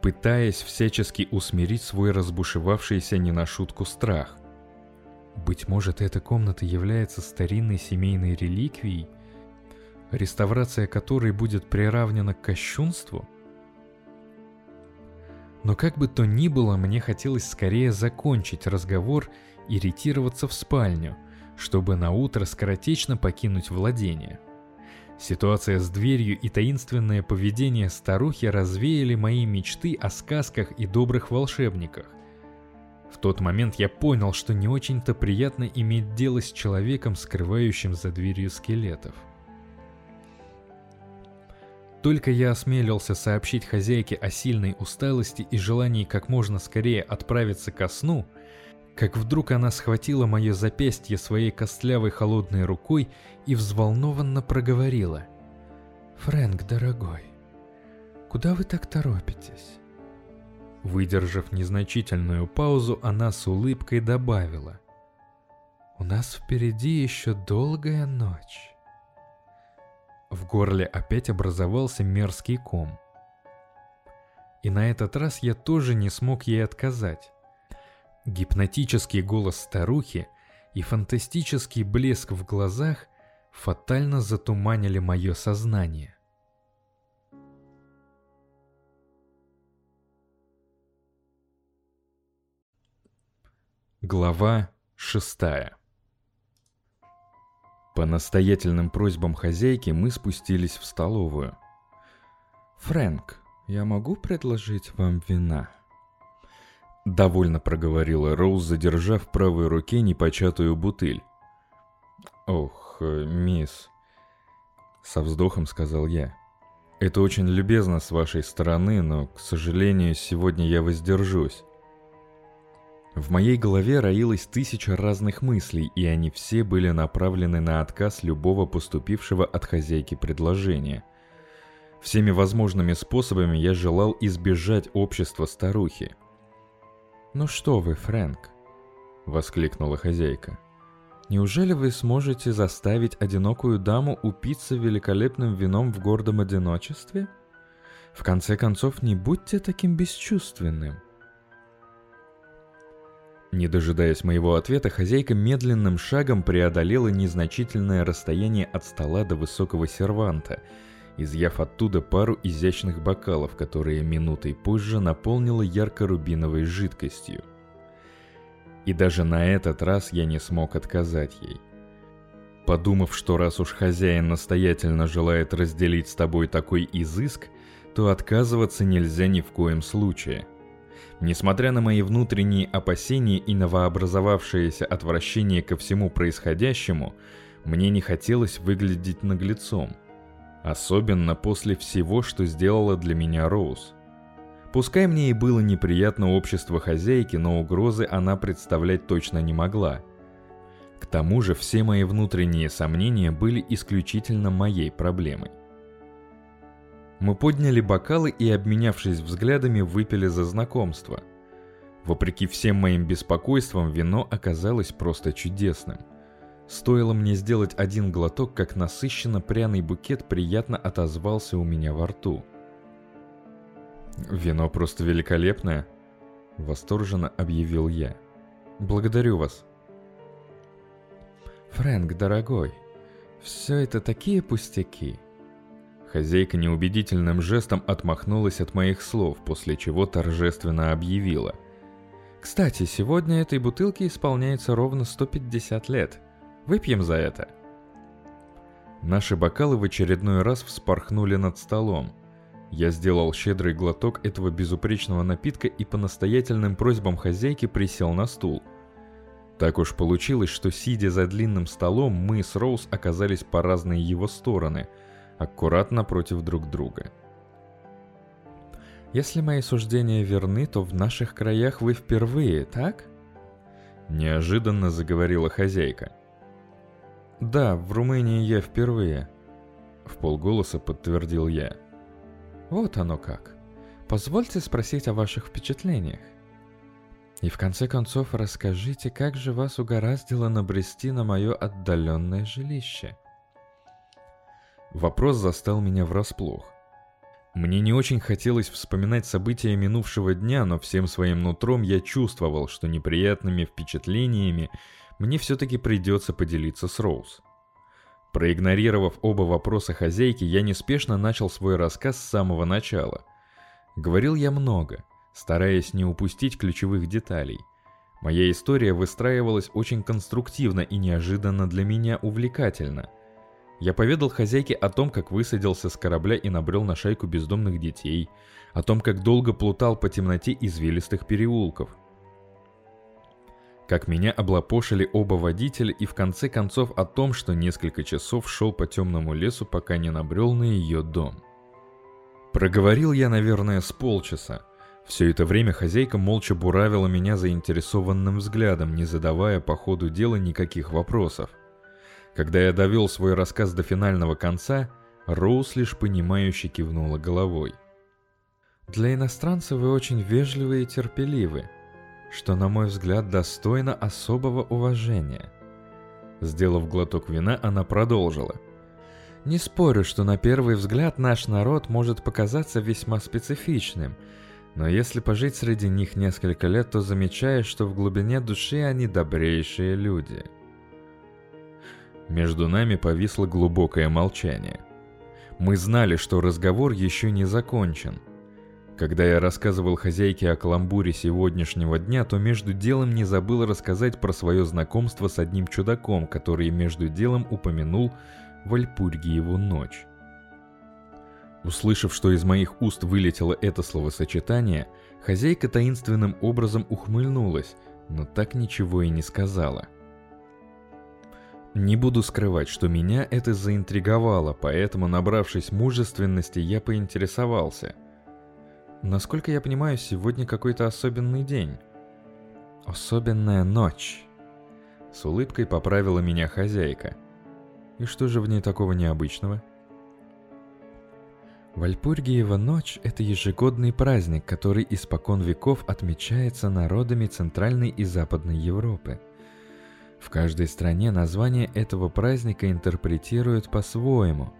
пытаясь всячески усмирить свой разбушевавшийся не на шутку страх. Быть может, эта комната является старинной семейной реликвией, реставрация которой будет приравнена к кощунству? Но как бы то ни было, мне хотелось скорее закончить разговор и ретироваться в спальню, чтобы на утро скоротечно покинуть владение. Ситуация с дверью и таинственное поведение старухи развеяли мои мечты о сказках и добрых волшебниках. В тот момент я понял, что не очень-то приятно иметь дело с человеком, скрывающим за дверью скелетов. Только я осмелился сообщить хозяйке о сильной усталости и желании как можно скорее отправиться ко сну, как вдруг она схватила мое запястье своей костлявой холодной рукой и взволнованно проговорила. «Фрэнк, дорогой, куда вы так торопитесь?» Выдержав незначительную паузу, она с улыбкой добавила. «У нас впереди еще долгая ночь». В горле опять образовался мерзкий ком. И на этот раз я тоже не смог ей отказать. Гипнотический голос старухи и фантастический блеск в глазах фатально затуманили мое сознание. Глава шестая По настоятельным просьбам хозяйки мы спустились в столовую. «Фрэнк, я могу предложить вам вина?» Довольно проговорила Роуз, задержав в правой руке непочатую бутыль. «Ох, э, мисс...» Со вздохом сказал я. «Это очень любезно с вашей стороны, но, к сожалению, сегодня я воздержусь. В моей голове роилось тысяча разных мыслей, и они все были направлены на отказ любого поступившего от хозяйки предложения. Всеми возможными способами я желал избежать общества старухи. «Ну что вы, Фрэнк?» — воскликнула хозяйка. «Неужели вы сможете заставить одинокую даму упиться великолепным вином в гордом одиночестве? В конце концов, не будьте таким бесчувственным. Не дожидаясь моего ответа, хозяйка медленным шагом преодолела незначительное расстояние от стола до высокого серванта, изъяв оттуда пару изящных бокалов, которые минутой позже наполнила ярко-рубиновой жидкостью. И даже на этот раз я не смог отказать ей. Подумав, что раз уж хозяин настоятельно желает разделить с тобой такой изыск, то отказываться нельзя ни в коем случае – Несмотря на мои внутренние опасения и новообразовавшееся отвращение ко всему происходящему, мне не хотелось выглядеть наглецом. Особенно после всего, что сделала для меня Роуз. Пускай мне и было неприятно общество хозяйки, но угрозы она представлять точно не могла. К тому же все мои внутренние сомнения были исключительно моей проблемой. Мы подняли бокалы и, обменявшись взглядами, выпили за знакомство. Вопреки всем моим беспокойствам, вино оказалось просто чудесным. Стоило мне сделать один глоток, как насыщенно пряный букет приятно отозвался у меня во рту. «Вино просто великолепное», — восторженно объявил я. «Благодарю вас». «Фрэнк, дорогой, все это такие пустяки», Хозяйка неубедительным жестом отмахнулась от моих слов, после чего торжественно объявила. «Кстати, сегодня этой бутылке исполняется ровно 150 лет. Выпьем за это!» Наши бокалы в очередной раз вспорхнули над столом. Я сделал щедрый глоток этого безупречного напитка и по настоятельным просьбам хозяйки присел на стул. Так уж получилось, что сидя за длинным столом, мы с Роуз оказались по разные его стороны – аккуратно против друг друга. «Если мои суждения верны, то в наших краях вы впервые, так?» Неожиданно заговорила хозяйка. «Да, в Румынии я впервые», — в полголоса подтвердил я. «Вот оно как. Позвольте спросить о ваших впечатлениях. И в конце концов расскажите, как же вас угораздило набрести на мое отдаленное жилище?» Вопрос застал меня врасплох. Мне не очень хотелось вспоминать события минувшего дня, но всем своим нутром я чувствовал, что неприятными впечатлениями мне все-таки придется поделиться с Роуз. Проигнорировав оба вопроса хозяйки, я неспешно начал свой рассказ с самого начала. Говорил я много, стараясь не упустить ключевых деталей. Моя история выстраивалась очень конструктивно и неожиданно для меня увлекательно – я поведал хозяйке о том, как высадился с корабля и набрел на шайку бездомных детей, о том, как долго плутал по темноте извилистых переулков. Как меня облапошили оба водителя и в конце концов о том, что несколько часов шел по темному лесу, пока не набрел на ее дом. Проговорил я, наверное, с полчаса. Все это время хозяйка молча буравила меня заинтересованным взглядом, не задавая по ходу дела никаких вопросов. Когда я довел свой рассказ до финального конца, Роуз лишь понимающе кивнула головой. «Для иностранца вы очень вежливы и терпеливы, что, на мой взгляд, достойно особого уважения». Сделав глоток вина, она продолжила. «Не спорю, что на первый взгляд наш народ может показаться весьма специфичным, но если пожить среди них несколько лет, то замечаешь, что в глубине души они добрейшие люди». Между нами повисло глубокое молчание. Мы знали, что разговор еще не закончен. Когда я рассказывал хозяйке о каламбуре сегодняшнего дня, то между делом не забыл рассказать про свое знакомство с одним чудаком, который между делом упомянул Вальпургиеву ночь. Услышав, что из моих уст вылетело это словосочетание, хозяйка таинственным образом ухмыльнулась, но так ничего и не сказала. Не буду скрывать, что меня это заинтриговало, поэтому, набравшись мужественности, я поинтересовался – Насколько я понимаю, сегодня какой-то особенный день. Особенная ночь. С улыбкой поправила меня хозяйка. И что же в ней такого необычного? Вальпургиева ночь – это ежегодный праздник, который испокон веков отмечается народами Центральной и Западной Европы. В каждой стране название этого праздника интерпретируют по-своему.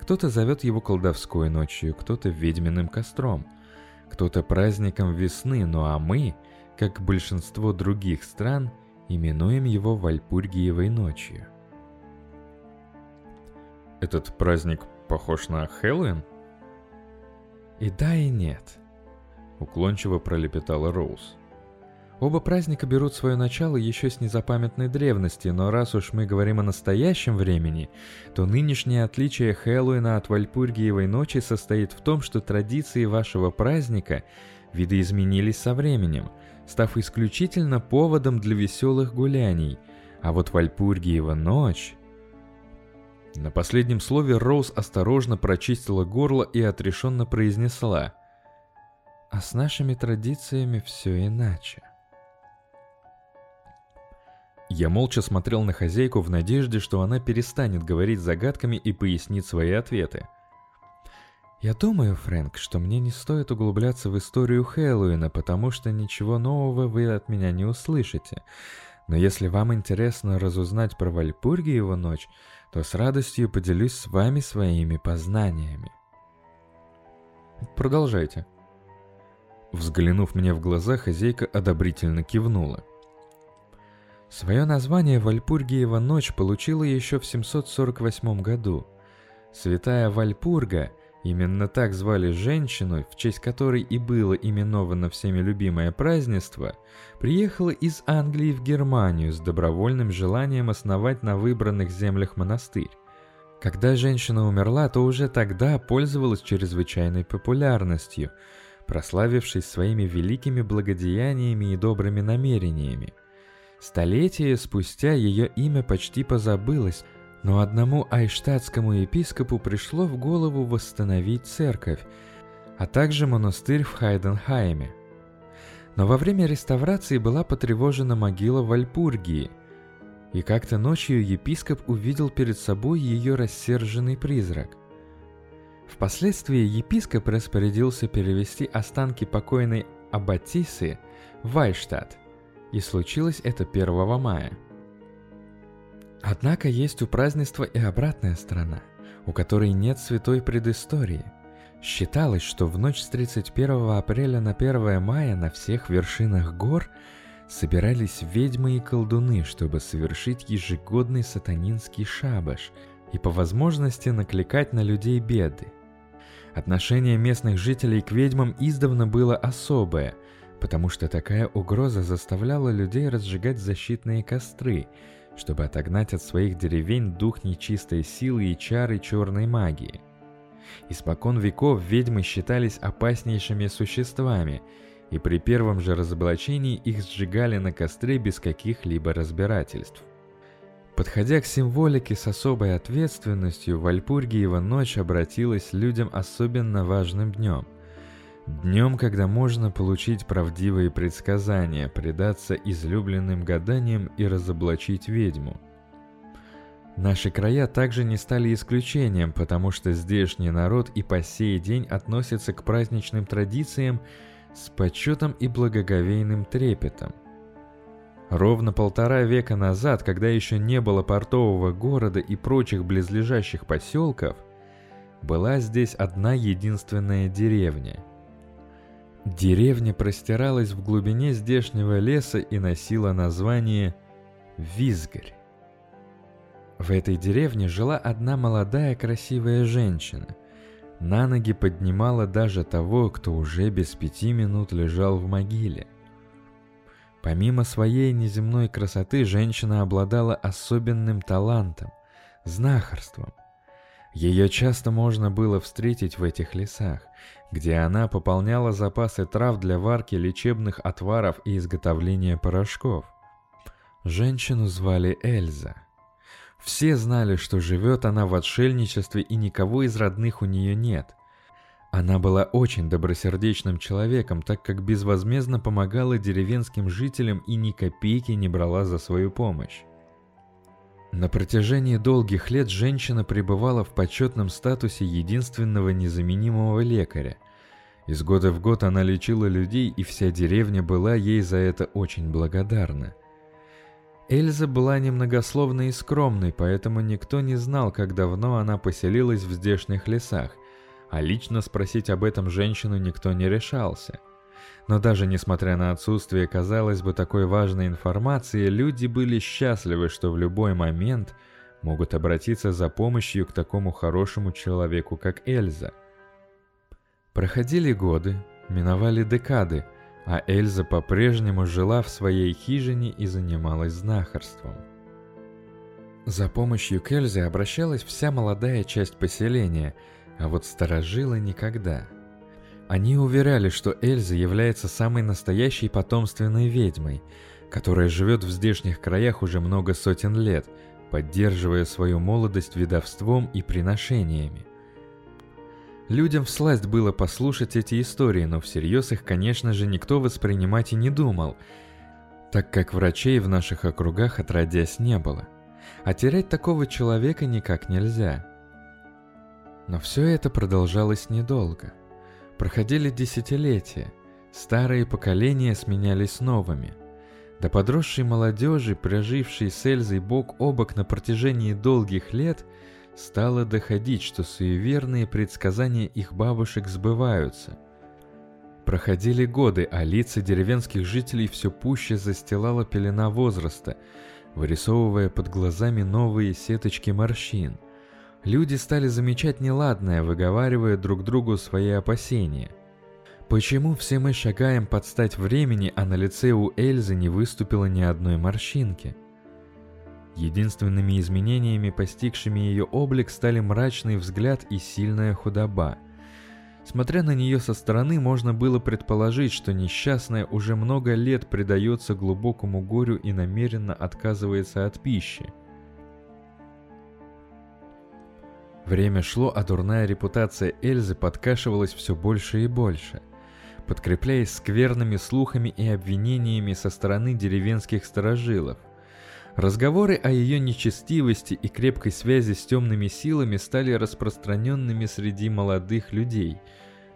Кто-то зовет его колдовской ночью, кто-то ведьминым костром – кто-то праздником весны, ну а мы, как большинство других стран, именуем его Вальпургиевой ночью. Этот праздник похож на Хэллоуин? И да, и нет. Уклончиво пролепетала Роуз. Оба праздника берут свое начало еще с незапамятной древности, но раз уж мы говорим о настоящем времени, то нынешнее отличие Хэллоуина от Вальпургиевой ночи состоит в том, что традиции вашего праздника видоизменились со временем, став исключительно поводом для веселых гуляний, а вот Вальпургиева ночь... На последнем слове Роуз осторожно прочистила горло и отрешенно произнесла «А с нашими традициями все иначе». Я молча смотрел на хозяйку в надежде, что она перестанет говорить загадками и пояснит свои ответы. «Я думаю, Фрэнк, что мне не стоит углубляться в историю Хэллоуина, потому что ничего нового вы от меня не услышите. Но если вам интересно разузнать про Вальпургиеву ночь, то с радостью поделюсь с вами своими познаниями». «Продолжайте». Взглянув мне в глаза, хозяйка одобрительно кивнула – Свое название Вальпургиева ночь получила еще в 748 году. Святая Вальпурга, именно так звали женщину, в честь которой и было именовано всеми любимое празднество, приехала из Англии в Германию с добровольным желанием основать на выбранных землях монастырь. Когда женщина умерла, то уже тогда пользовалась чрезвычайной популярностью, прославившись своими великими благодеяниями и добрыми намерениями – Столетия спустя ее имя почти позабылось, но одному айштадтскому епископу пришло в голову восстановить церковь, а также монастырь в Хайденхайме. Но во время реставрации была потревожена могила Вальпургии, и как-то ночью епископ увидел перед собой ее рассерженный призрак. Впоследствии епископ распорядился перевести останки покойной Аббатисы в Айштадт, и случилось это 1 мая. Однако есть у празднества и обратная сторона, у которой нет святой предыстории. Считалось, что в ночь с 31 апреля на 1 мая на всех вершинах гор собирались ведьмы и колдуны, чтобы совершить ежегодный сатанинский шабаш и по возможности накликать на людей беды. Отношение местных жителей к ведьмам издавна было особое, потому что такая угроза заставляла людей разжигать защитные костры, чтобы отогнать от своих деревень дух нечистой силы и чары черной магии. Испокон веков ведьмы считались опаснейшими существами, и при первом же разоблачении их сжигали на костре без каких-либо разбирательств. Подходя к символике с особой ответственностью, Вальпургиева ночь обратилась людям особенно важным днем. Днем, когда можно получить правдивые предсказания, предаться излюбленным гаданиям и разоблачить ведьму. Наши края также не стали исключением, потому что здешний народ и по сей день относится к праздничным традициям с почетом и благоговейным трепетом. Ровно полтора века назад, когда еще не было портового города и прочих близлежащих поселков, была здесь одна единственная деревня – Деревня простиралась в глубине здешнего леса и носила название Визгарь. В этой деревне жила одна молодая красивая женщина. на ноги поднимала даже того, кто уже без пяти минут лежал в могиле. Помимо своей неземной красоты, женщина обладала особенным талантом – знахарством. Ее часто можно было встретить в этих лесах, где она пополняла запасы трав для варки лечебных отваров и изготовления порошков. Женщину звали Эльза. Все знали, что живет она в отшельничестве и никого из родных у нее нет. Она была очень добросердечным человеком, так как безвозмездно помогала деревенским жителям и ни копейки не брала за свою помощь. На протяжении долгих лет женщина пребывала в почетном статусе единственного незаменимого лекаря. Из года в год она лечила людей, и вся деревня была ей за это очень благодарна. Эльза была немногословной и скромной, поэтому никто не знал, как давно она поселилась в здешних лесах, а лично спросить об этом женщину никто не решался – но даже несмотря на отсутствие, казалось бы, такой важной информации, люди были счастливы, что в любой момент могут обратиться за помощью к такому хорошему человеку, как Эльза. Проходили годы, миновали декады, а Эльза по-прежнему жила в своей хижине и занималась знахарством. За помощью к Эльзе обращалась вся молодая часть поселения, а вот старожилы никогда – они уверяли, что Эльза является самой настоящей потомственной ведьмой, которая живет в здешних краях уже много сотен лет, поддерживая свою молодость ведовством и приношениями. Людям всласть было послушать эти истории, но всерьез их, конечно же, никто воспринимать и не думал, так как врачей в наших округах отродясь не было. А терять такого человека никак нельзя. Но все это продолжалось недолго – Проходили десятилетия, старые поколения сменялись новыми. До подросшей молодежи, прожившей с Эльзой бок о бок на протяжении долгих лет, стало доходить, что суеверные предсказания их бабушек сбываются. Проходили годы, а лица деревенских жителей все пуще застилала пелена возраста, вырисовывая под глазами новые сеточки морщин. Люди стали замечать неладное, выговаривая друг другу свои опасения. Почему все мы шагаем под стать времени, а на лице у Эльзы не выступило ни одной морщинки? Единственными изменениями, постигшими ее облик, стали мрачный взгляд и сильная худоба. Смотря на нее со стороны, можно было предположить, что несчастная уже много лет предается глубокому горю и намеренно отказывается от пищи. Время шло, а дурная репутация Эльзы подкашивалась все больше и больше, подкрепляясь скверными слухами и обвинениями со стороны деревенских сторожилов. Разговоры о ее нечестивости и крепкой связи с темными силами стали распространенными среди молодых людей,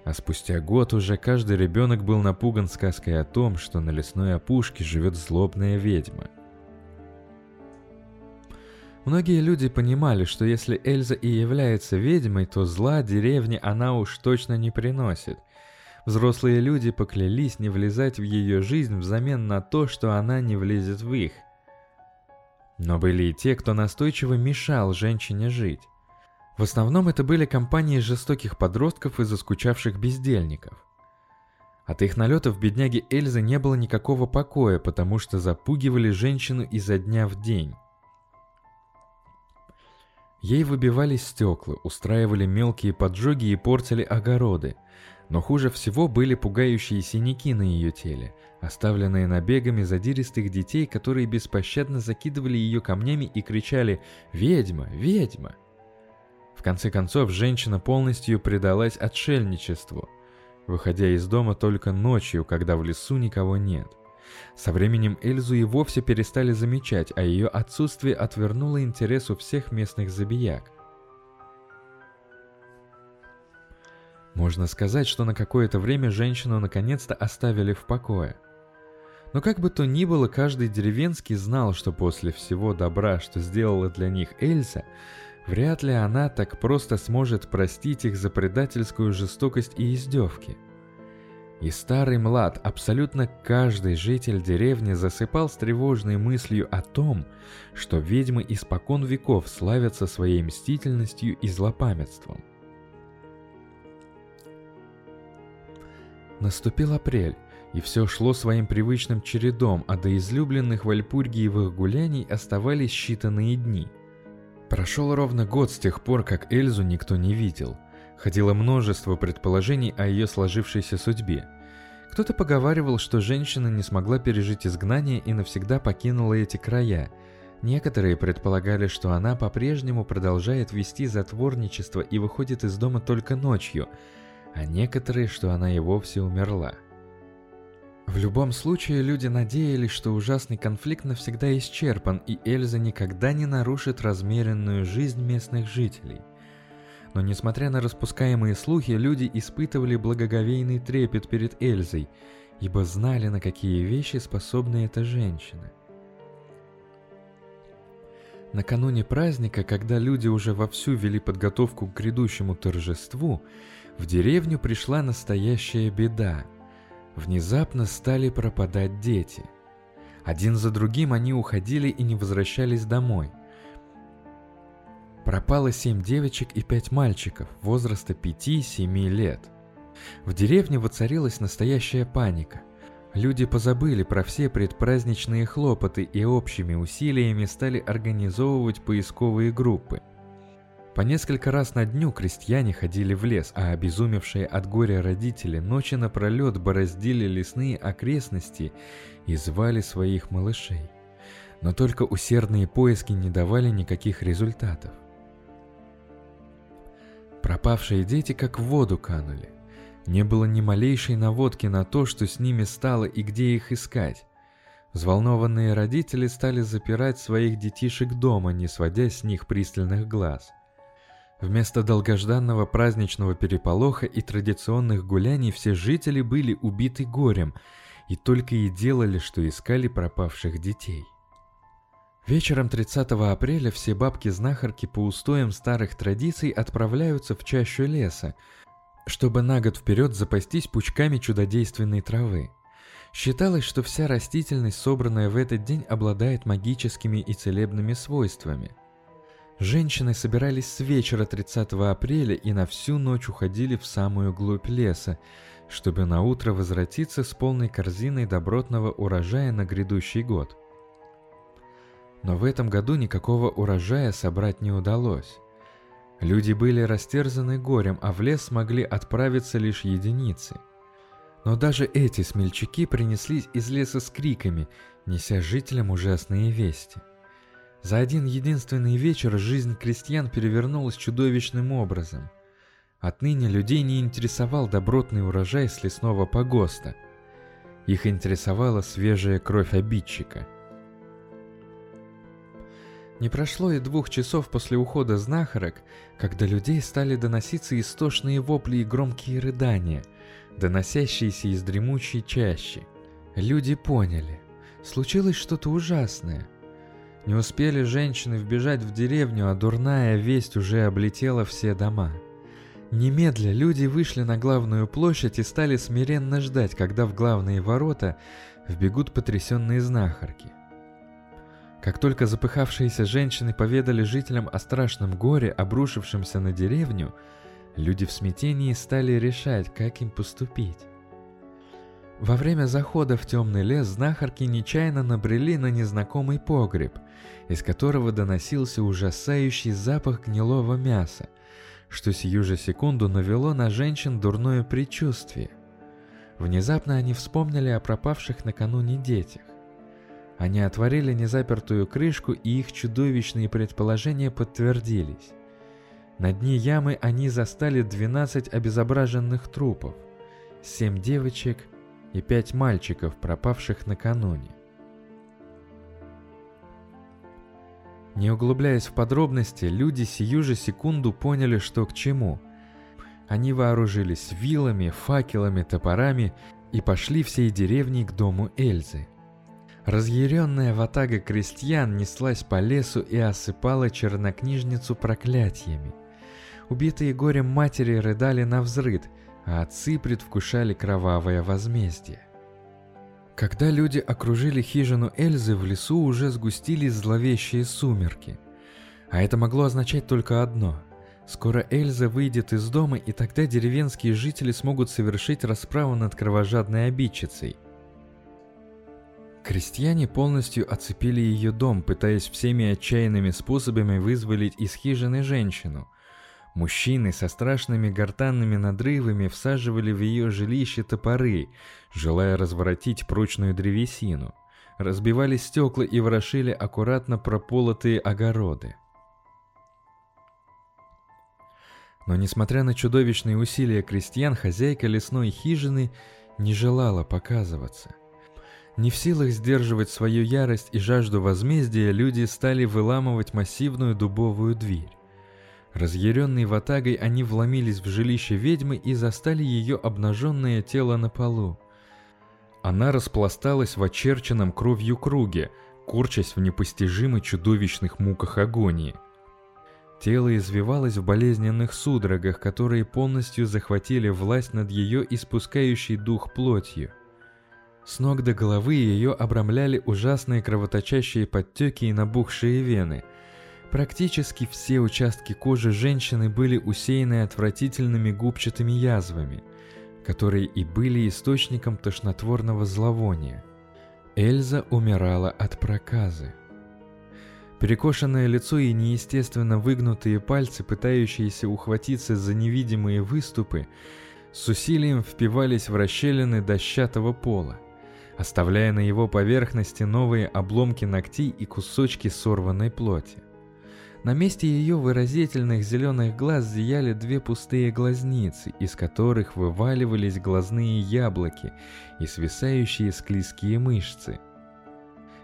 а спустя год уже каждый ребенок был напуган сказкой о том, что на лесной опушке живет злобная ведьма – Многие люди понимали, что если Эльза и является ведьмой, то зла деревне она уж точно не приносит. Взрослые люди поклялись не влезать в ее жизнь взамен на то, что она не влезет в их. Но были и те, кто настойчиво мешал женщине жить. В основном это были компании жестоких подростков и заскучавших бездельников. От их налетов бедняги Эльзы не было никакого покоя, потому что запугивали женщину изо дня в день. Ей выбивали стекла, устраивали мелкие поджоги и портили огороды. Но хуже всего были пугающие синяки на ее теле, оставленные набегами задиристых детей, которые беспощадно закидывали ее камнями и кричали «Ведьма! Ведьма!». В конце концов, женщина полностью предалась отшельничеству, выходя из дома только ночью, когда в лесу никого нет. Со временем Эльзу и вовсе перестали замечать, а ее отсутствие отвернуло интерес у всех местных забияк. Можно сказать, что на какое-то время женщину наконец-то оставили в покое. Но как бы то ни было, каждый деревенский знал, что после всего добра, что сделала для них Эльза, вряд ли она так просто сможет простить их за предательскую жестокость и издевки – и старый млад, абсолютно каждый житель деревни засыпал с тревожной мыслью о том, что ведьмы испокон веков славятся своей мстительностью и злопамятством. Наступил апрель, и все шло своим привычным чередом, а до излюбленных вальпургиевых гуляний оставались считанные дни. Прошел ровно год с тех пор, как Эльзу никто не видел. Ходило множество предположений о ее сложившейся судьбе. Кто-то поговаривал, что женщина не смогла пережить изгнание и навсегда покинула эти края. Некоторые предполагали, что она по-прежнему продолжает вести затворничество и выходит из дома только ночью, а некоторые, что она и вовсе умерла. В любом случае, люди надеялись, что ужасный конфликт навсегда исчерпан, и Эльза никогда не нарушит размеренную жизнь местных жителей. Но несмотря на распускаемые слухи, люди испытывали благоговейный трепет перед Эльзой, ибо знали, на какие вещи способна эта женщина. Накануне праздника, когда люди уже вовсю вели подготовку к грядущему торжеству, в деревню пришла настоящая беда – Внезапно стали пропадать дети. Один за другим они уходили и не возвращались домой. Пропало семь девочек и пять мальчиков возраста 5-7 лет. В деревне воцарилась настоящая паника. Люди позабыли про все предпраздничные хлопоты и общими усилиями стали организовывать поисковые группы – по несколько раз на дню крестьяне ходили в лес, а обезумевшие от горя родители ночи напролет бороздили лесные окрестности и звали своих малышей. Но только усердные поиски не давали никаких результатов. Пропавшие дети как в воду канули. Не было ни малейшей наводки на то, что с ними стало и где их искать. Взволнованные родители стали запирать своих детишек дома, не сводя с них пристальных глаз. Вместо долгожданного праздничного переполоха и традиционных гуляний все жители были убиты горем и только и делали, что искали пропавших детей. Вечером 30 апреля все бабки-знахарки по устоям старых традиций отправляются в чащу леса, чтобы на год вперед запастись пучками чудодейственной травы. Считалось, что вся растительность, собранная в этот день, обладает магическими и целебными свойствами – Женщины собирались с вечера 30 апреля и на всю ночь уходили в самую глубь леса, чтобы на утро возвратиться с полной корзиной добротного урожая на грядущий год. Но в этом году никакого урожая собрать не удалось. Люди были растерзаны горем, а в лес смогли отправиться лишь единицы. Но даже эти смельчаки принеслись из леса с криками, неся жителям ужасные вести. За один единственный вечер жизнь крестьян перевернулась чудовищным образом. Отныне людей не интересовал добротный урожай с лесного погоста. Их интересовала свежая кровь обидчика. Не прошло и двух часов после ухода знахарок, когда людей стали доноситься истошные вопли и громкие рыдания, доносящиеся из дремучей чащи. Люди поняли, случилось что-то ужасное – не успели женщины вбежать в деревню, а дурная весть уже облетела все дома. Немедля люди вышли на главную площадь и стали смиренно ждать, когда в главные ворота вбегут потрясенные знахарки. Как только запыхавшиеся женщины поведали жителям о страшном горе, обрушившемся на деревню, люди в смятении стали решать, как им поступить. Во время захода в темный лес знахарки нечаянно набрели на незнакомый погреб, из которого доносился ужасающий запах гнилого мяса, что сию же секунду навело на женщин дурное предчувствие. Внезапно они вспомнили о пропавших накануне детях. Они отворили незапертую крышку, и их чудовищные предположения подтвердились. На дне ямы они застали 12 обезображенных трупов, 7 девочек – и пять мальчиков, пропавших накануне. Не углубляясь в подробности, люди сию же секунду поняли, что к чему. Они вооружились вилами, факелами, топорами и пошли всей деревней к дому Эльзы. Разъяренная ватага крестьян неслась по лесу и осыпала чернокнижницу проклятиями. Убитые горем матери рыдали на взрыд, а отцы предвкушали кровавое возмездие. Когда люди окружили хижину Эльзы, в лесу уже сгустились зловещие сумерки. А это могло означать только одно. Скоро Эльза выйдет из дома, и тогда деревенские жители смогут совершить расправу над кровожадной обидчицей. Крестьяне полностью оцепили ее дом, пытаясь всеми отчаянными способами вызволить из хижины женщину. Мужчины со страшными гортанными надрывами всаживали в ее жилище топоры, желая разворотить прочную древесину. Разбивали стекла и ворошили аккуратно прополотые огороды. Но несмотря на чудовищные усилия крестьян, хозяйка лесной хижины не желала показываться. Не в силах сдерживать свою ярость и жажду возмездия, люди стали выламывать массивную дубовую дверь. Разъяренные ватагой они вломились в жилище ведьмы и застали ее обнаженное тело на полу. Она распласталась в очерченном кровью круге, корчась в непостижимо чудовищных муках агонии – Тело извивалось в болезненных судорогах, которые полностью захватили власть над ее испускающей дух плотью. С ног до головы ее обрамляли ужасные кровоточащие подтеки и набухшие вены. Практически все участки кожи женщины были усеяны отвратительными губчатыми язвами, которые и были источником тошнотворного зловония. Эльза умирала от проказы. Перекошенное лицо и неестественно выгнутые пальцы, пытающиеся ухватиться за невидимые выступы, с усилием впивались в расщелины дощатого пола, оставляя на его поверхности новые обломки ногтей и кусочки сорванной плоти. На месте ее выразительных зеленых глаз зияли две пустые глазницы, из которых вываливались глазные яблоки и свисающие склизкие мышцы –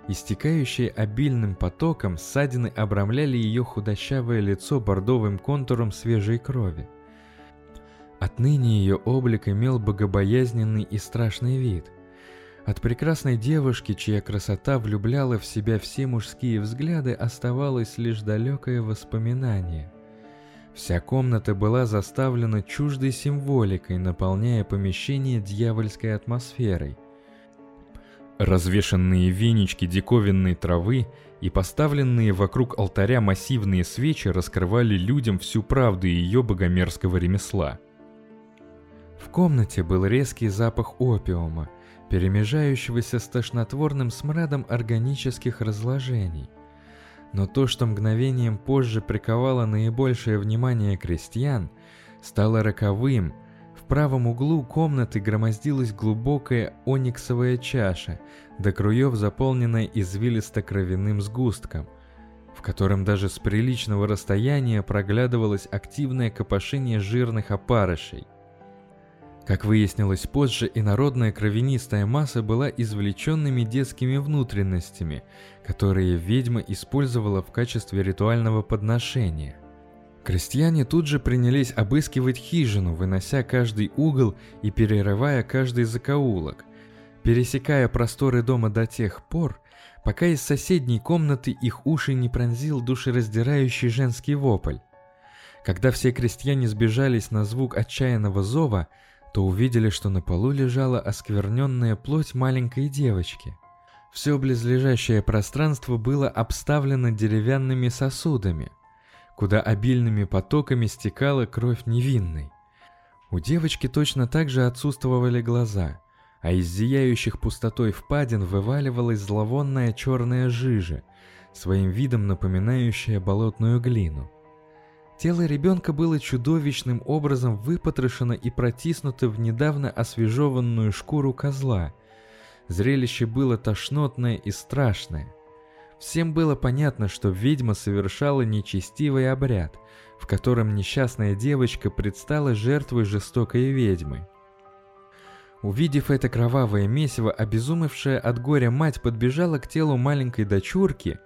Истекающие обильным потоком, ссадины обрамляли ее худощавое лицо бордовым контуром свежей крови. Отныне ее облик имел богобоязненный и страшный вид. От прекрасной девушки, чья красота влюбляла в себя все мужские взгляды, оставалось лишь далекое воспоминание. Вся комната была заставлена чуждой символикой, наполняя помещение дьявольской атмосферой. Развешенные венички диковинной травы и поставленные вокруг алтаря массивные свечи раскрывали людям всю правду ее богомерзкого ремесла. В комнате был резкий запах опиума, перемежающегося с тошнотворным смрадом органических разложений. Но то, что мгновением позже приковало наибольшее внимание крестьян, стало роковым – в правом углу комнаты громоздилась глубокая ониксовая чаша, до круев заполненная извилисто-кровяным сгустком, в котором даже с приличного расстояния проглядывалось активное копошение жирных опарышей. Как выяснилось позже, инородная кровянистая масса была извлеченными детскими внутренностями, которые ведьма использовала в качестве ритуального подношения. Крестьяне тут же принялись обыскивать хижину, вынося каждый угол и перерывая каждый закоулок, пересекая просторы дома до тех пор, пока из соседней комнаты их уши не пронзил душераздирающий женский вопль. Когда все крестьяне сбежались на звук отчаянного зова, то увидели, что на полу лежала оскверненная плоть маленькой девочки. Все близлежащее пространство было обставлено деревянными сосудами – куда обильными потоками стекала кровь невинной. У девочки точно так же отсутствовали глаза, а из зияющих пустотой впадин вываливалась зловонная черная жижа, своим видом напоминающая болотную глину. Тело ребенка было чудовищным образом выпотрошено и протиснуто в недавно освежеванную шкуру козла. Зрелище было тошнотное и страшное – Всем было понятно, что ведьма совершала нечестивый обряд, в котором несчастная девочка предстала жертвой жестокой ведьмы. Увидев это кровавое месиво, обезумевшая от горя мать подбежала к телу маленькой дочурки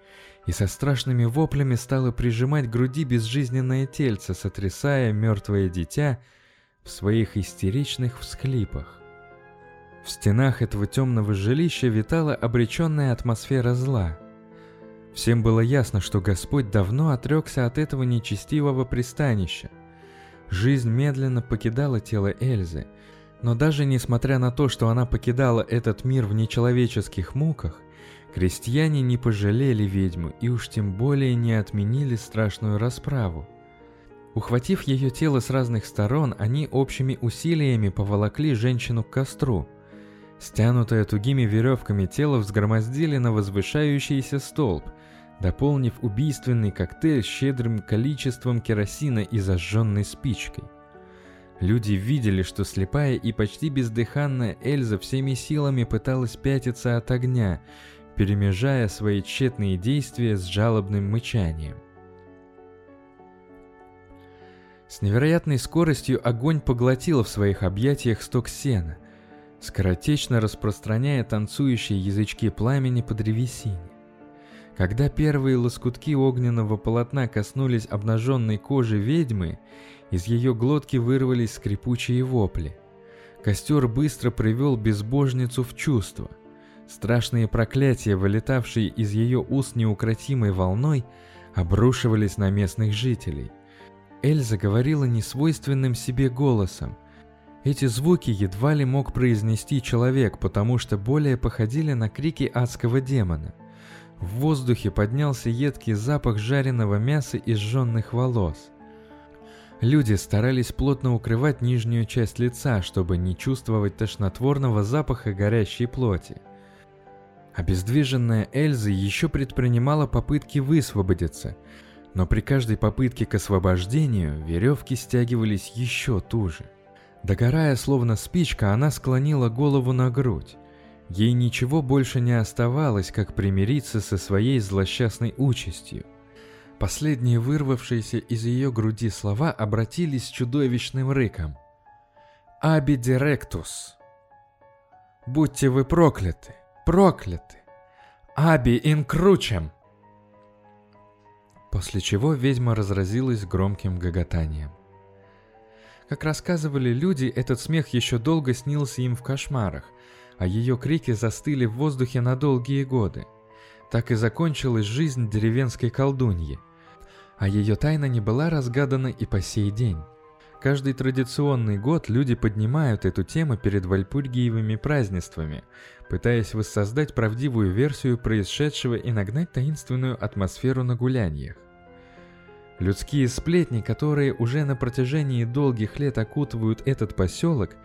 и со страшными воплями стала прижимать к груди безжизненное тельце, сотрясая мертвое дитя в своих истеричных всхлипах. В стенах этого темного жилища витала обреченная атмосфера зла – Всем было ясно, что Господь давно отрекся от этого нечестивого пристанища. Жизнь медленно покидала тело Эльзы, но даже несмотря на то, что она покидала этот мир в нечеловеческих муках, крестьяне не пожалели ведьму и уж тем более не отменили страшную расправу. Ухватив ее тело с разных сторон, они общими усилиями поволокли женщину к костру. Стянутое тугими веревками тело взгромоздили на возвышающийся столб, дополнив убийственный коктейль щедрым количеством керосина и зажженной спичкой. Люди видели, что слепая и почти бездыханная Эльза всеми силами пыталась пятиться от огня, перемежая свои тщетные действия с жалобным мычанием. С невероятной скоростью огонь поглотил в своих объятиях сток сена, скоротечно распространяя танцующие язычки пламени по древесине. Когда первые лоскутки огненного полотна коснулись обнаженной кожи ведьмы, из ее глотки вырвались скрипучие вопли. Костер быстро привел безбожницу в чувство. Страшные проклятия, вылетавшие из ее уст неукротимой волной, обрушивались на местных жителей. Эльза говорила несвойственным себе голосом. Эти звуки едва ли мог произнести человек, потому что более походили на крики адского демона. В воздухе поднялся едкий запах жареного мяса и сжженных волос. Люди старались плотно укрывать нижнюю часть лица, чтобы не чувствовать тошнотворного запаха горящей плоти. Обездвиженная Эльза еще предпринимала попытки высвободиться, но при каждой попытке к освобождению веревки стягивались еще туже. Догорая словно спичка, она склонила голову на грудь. Ей ничего больше не оставалось, как примириться со своей злосчастной участью. Последние вырвавшиеся из ее груди слова обратились чудовищным рыком. «Аби директус!» «Будьте вы прокляты! Прокляты! Аби инкручем!» После чего ведьма разразилась громким гоготанием. Как рассказывали люди, этот смех еще долго снился им в кошмарах, а ее крики застыли в воздухе на долгие годы. Так и закончилась жизнь деревенской колдуньи. А ее тайна не была разгадана и по сей день. Каждый традиционный год люди поднимают эту тему перед вальпургиевыми празднествами, пытаясь воссоздать правдивую версию происшедшего и нагнать таинственную атмосферу на гуляньях. Людские сплетни, которые уже на протяжении долгих лет окутывают этот поселок,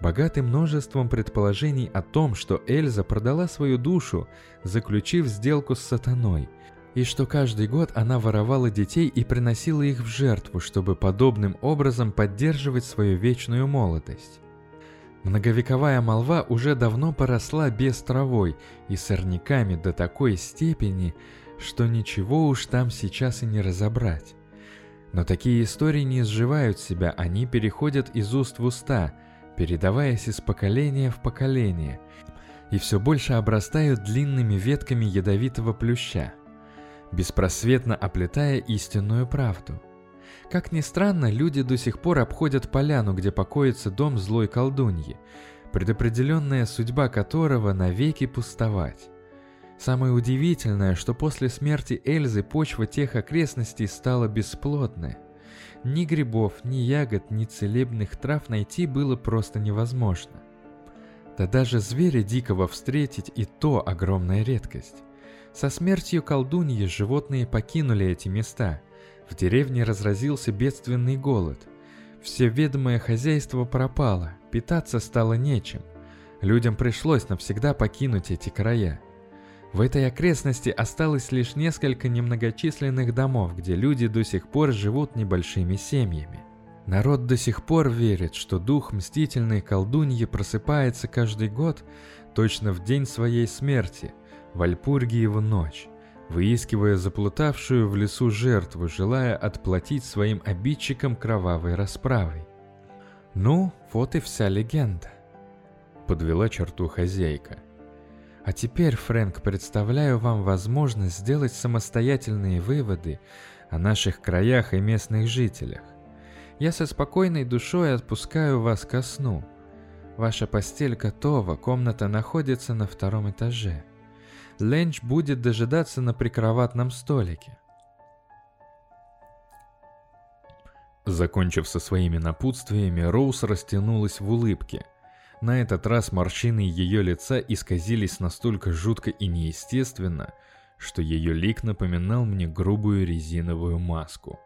богаты множеством предположений о том, что Эльза продала свою душу, заключив сделку с сатаной, и что каждый год она воровала детей и приносила их в жертву, чтобы подобным образом поддерживать свою вечную молодость. Многовековая молва уже давно поросла без травой и сорняками до такой степени, что ничего уж там сейчас и не разобрать. Но такие истории не изживают себя, они переходят из уст в уста, передаваясь из поколения в поколение, и все больше обрастают длинными ветками ядовитого плюща, беспросветно оплетая истинную правду. Как ни странно, люди до сих пор обходят поляну, где покоится дом злой колдуньи, предопределенная судьба которого навеки пустовать. Самое удивительное, что после смерти Эльзы почва тех окрестностей стала бесплодной. Ни грибов, ни ягод, ни целебных трав найти было просто невозможно. Да даже зверя дикого встретить и то огромная редкость. Со смертью колдуньи животные покинули эти места. В деревне разразился бедственный голод. Все ведомое хозяйство пропало, питаться стало нечем. Людям пришлось навсегда покинуть эти края. В этой окрестности осталось лишь несколько немногочисленных домов, где люди до сих пор живут небольшими семьями. Народ до сих пор верит, что дух мстительной колдуньи просыпается каждый год точно в день своей смерти, в Альпургиеву ночь, выискивая заплутавшую в лесу жертву, желая отплатить своим обидчикам кровавой расправой. «Ну, вот и вся легенда», — подвела черту хозяйка. А теперь, Фрэнк, представляю вам возможность сделать самостоятельные выводы о наших краях и местных жителях. Я со спокойной душой отпускаю вас ко сну. Ваша постель готова, комната находится на втором этаже. Ленч будет дожидаться на прикроватном столике. Закончив со своими напутствиями, Роуз растянулась в улыбке – на этот раз морщины ее лица исказились настолько жутко и неестественно, что ее лик напоминал мне грубую резиновую маску.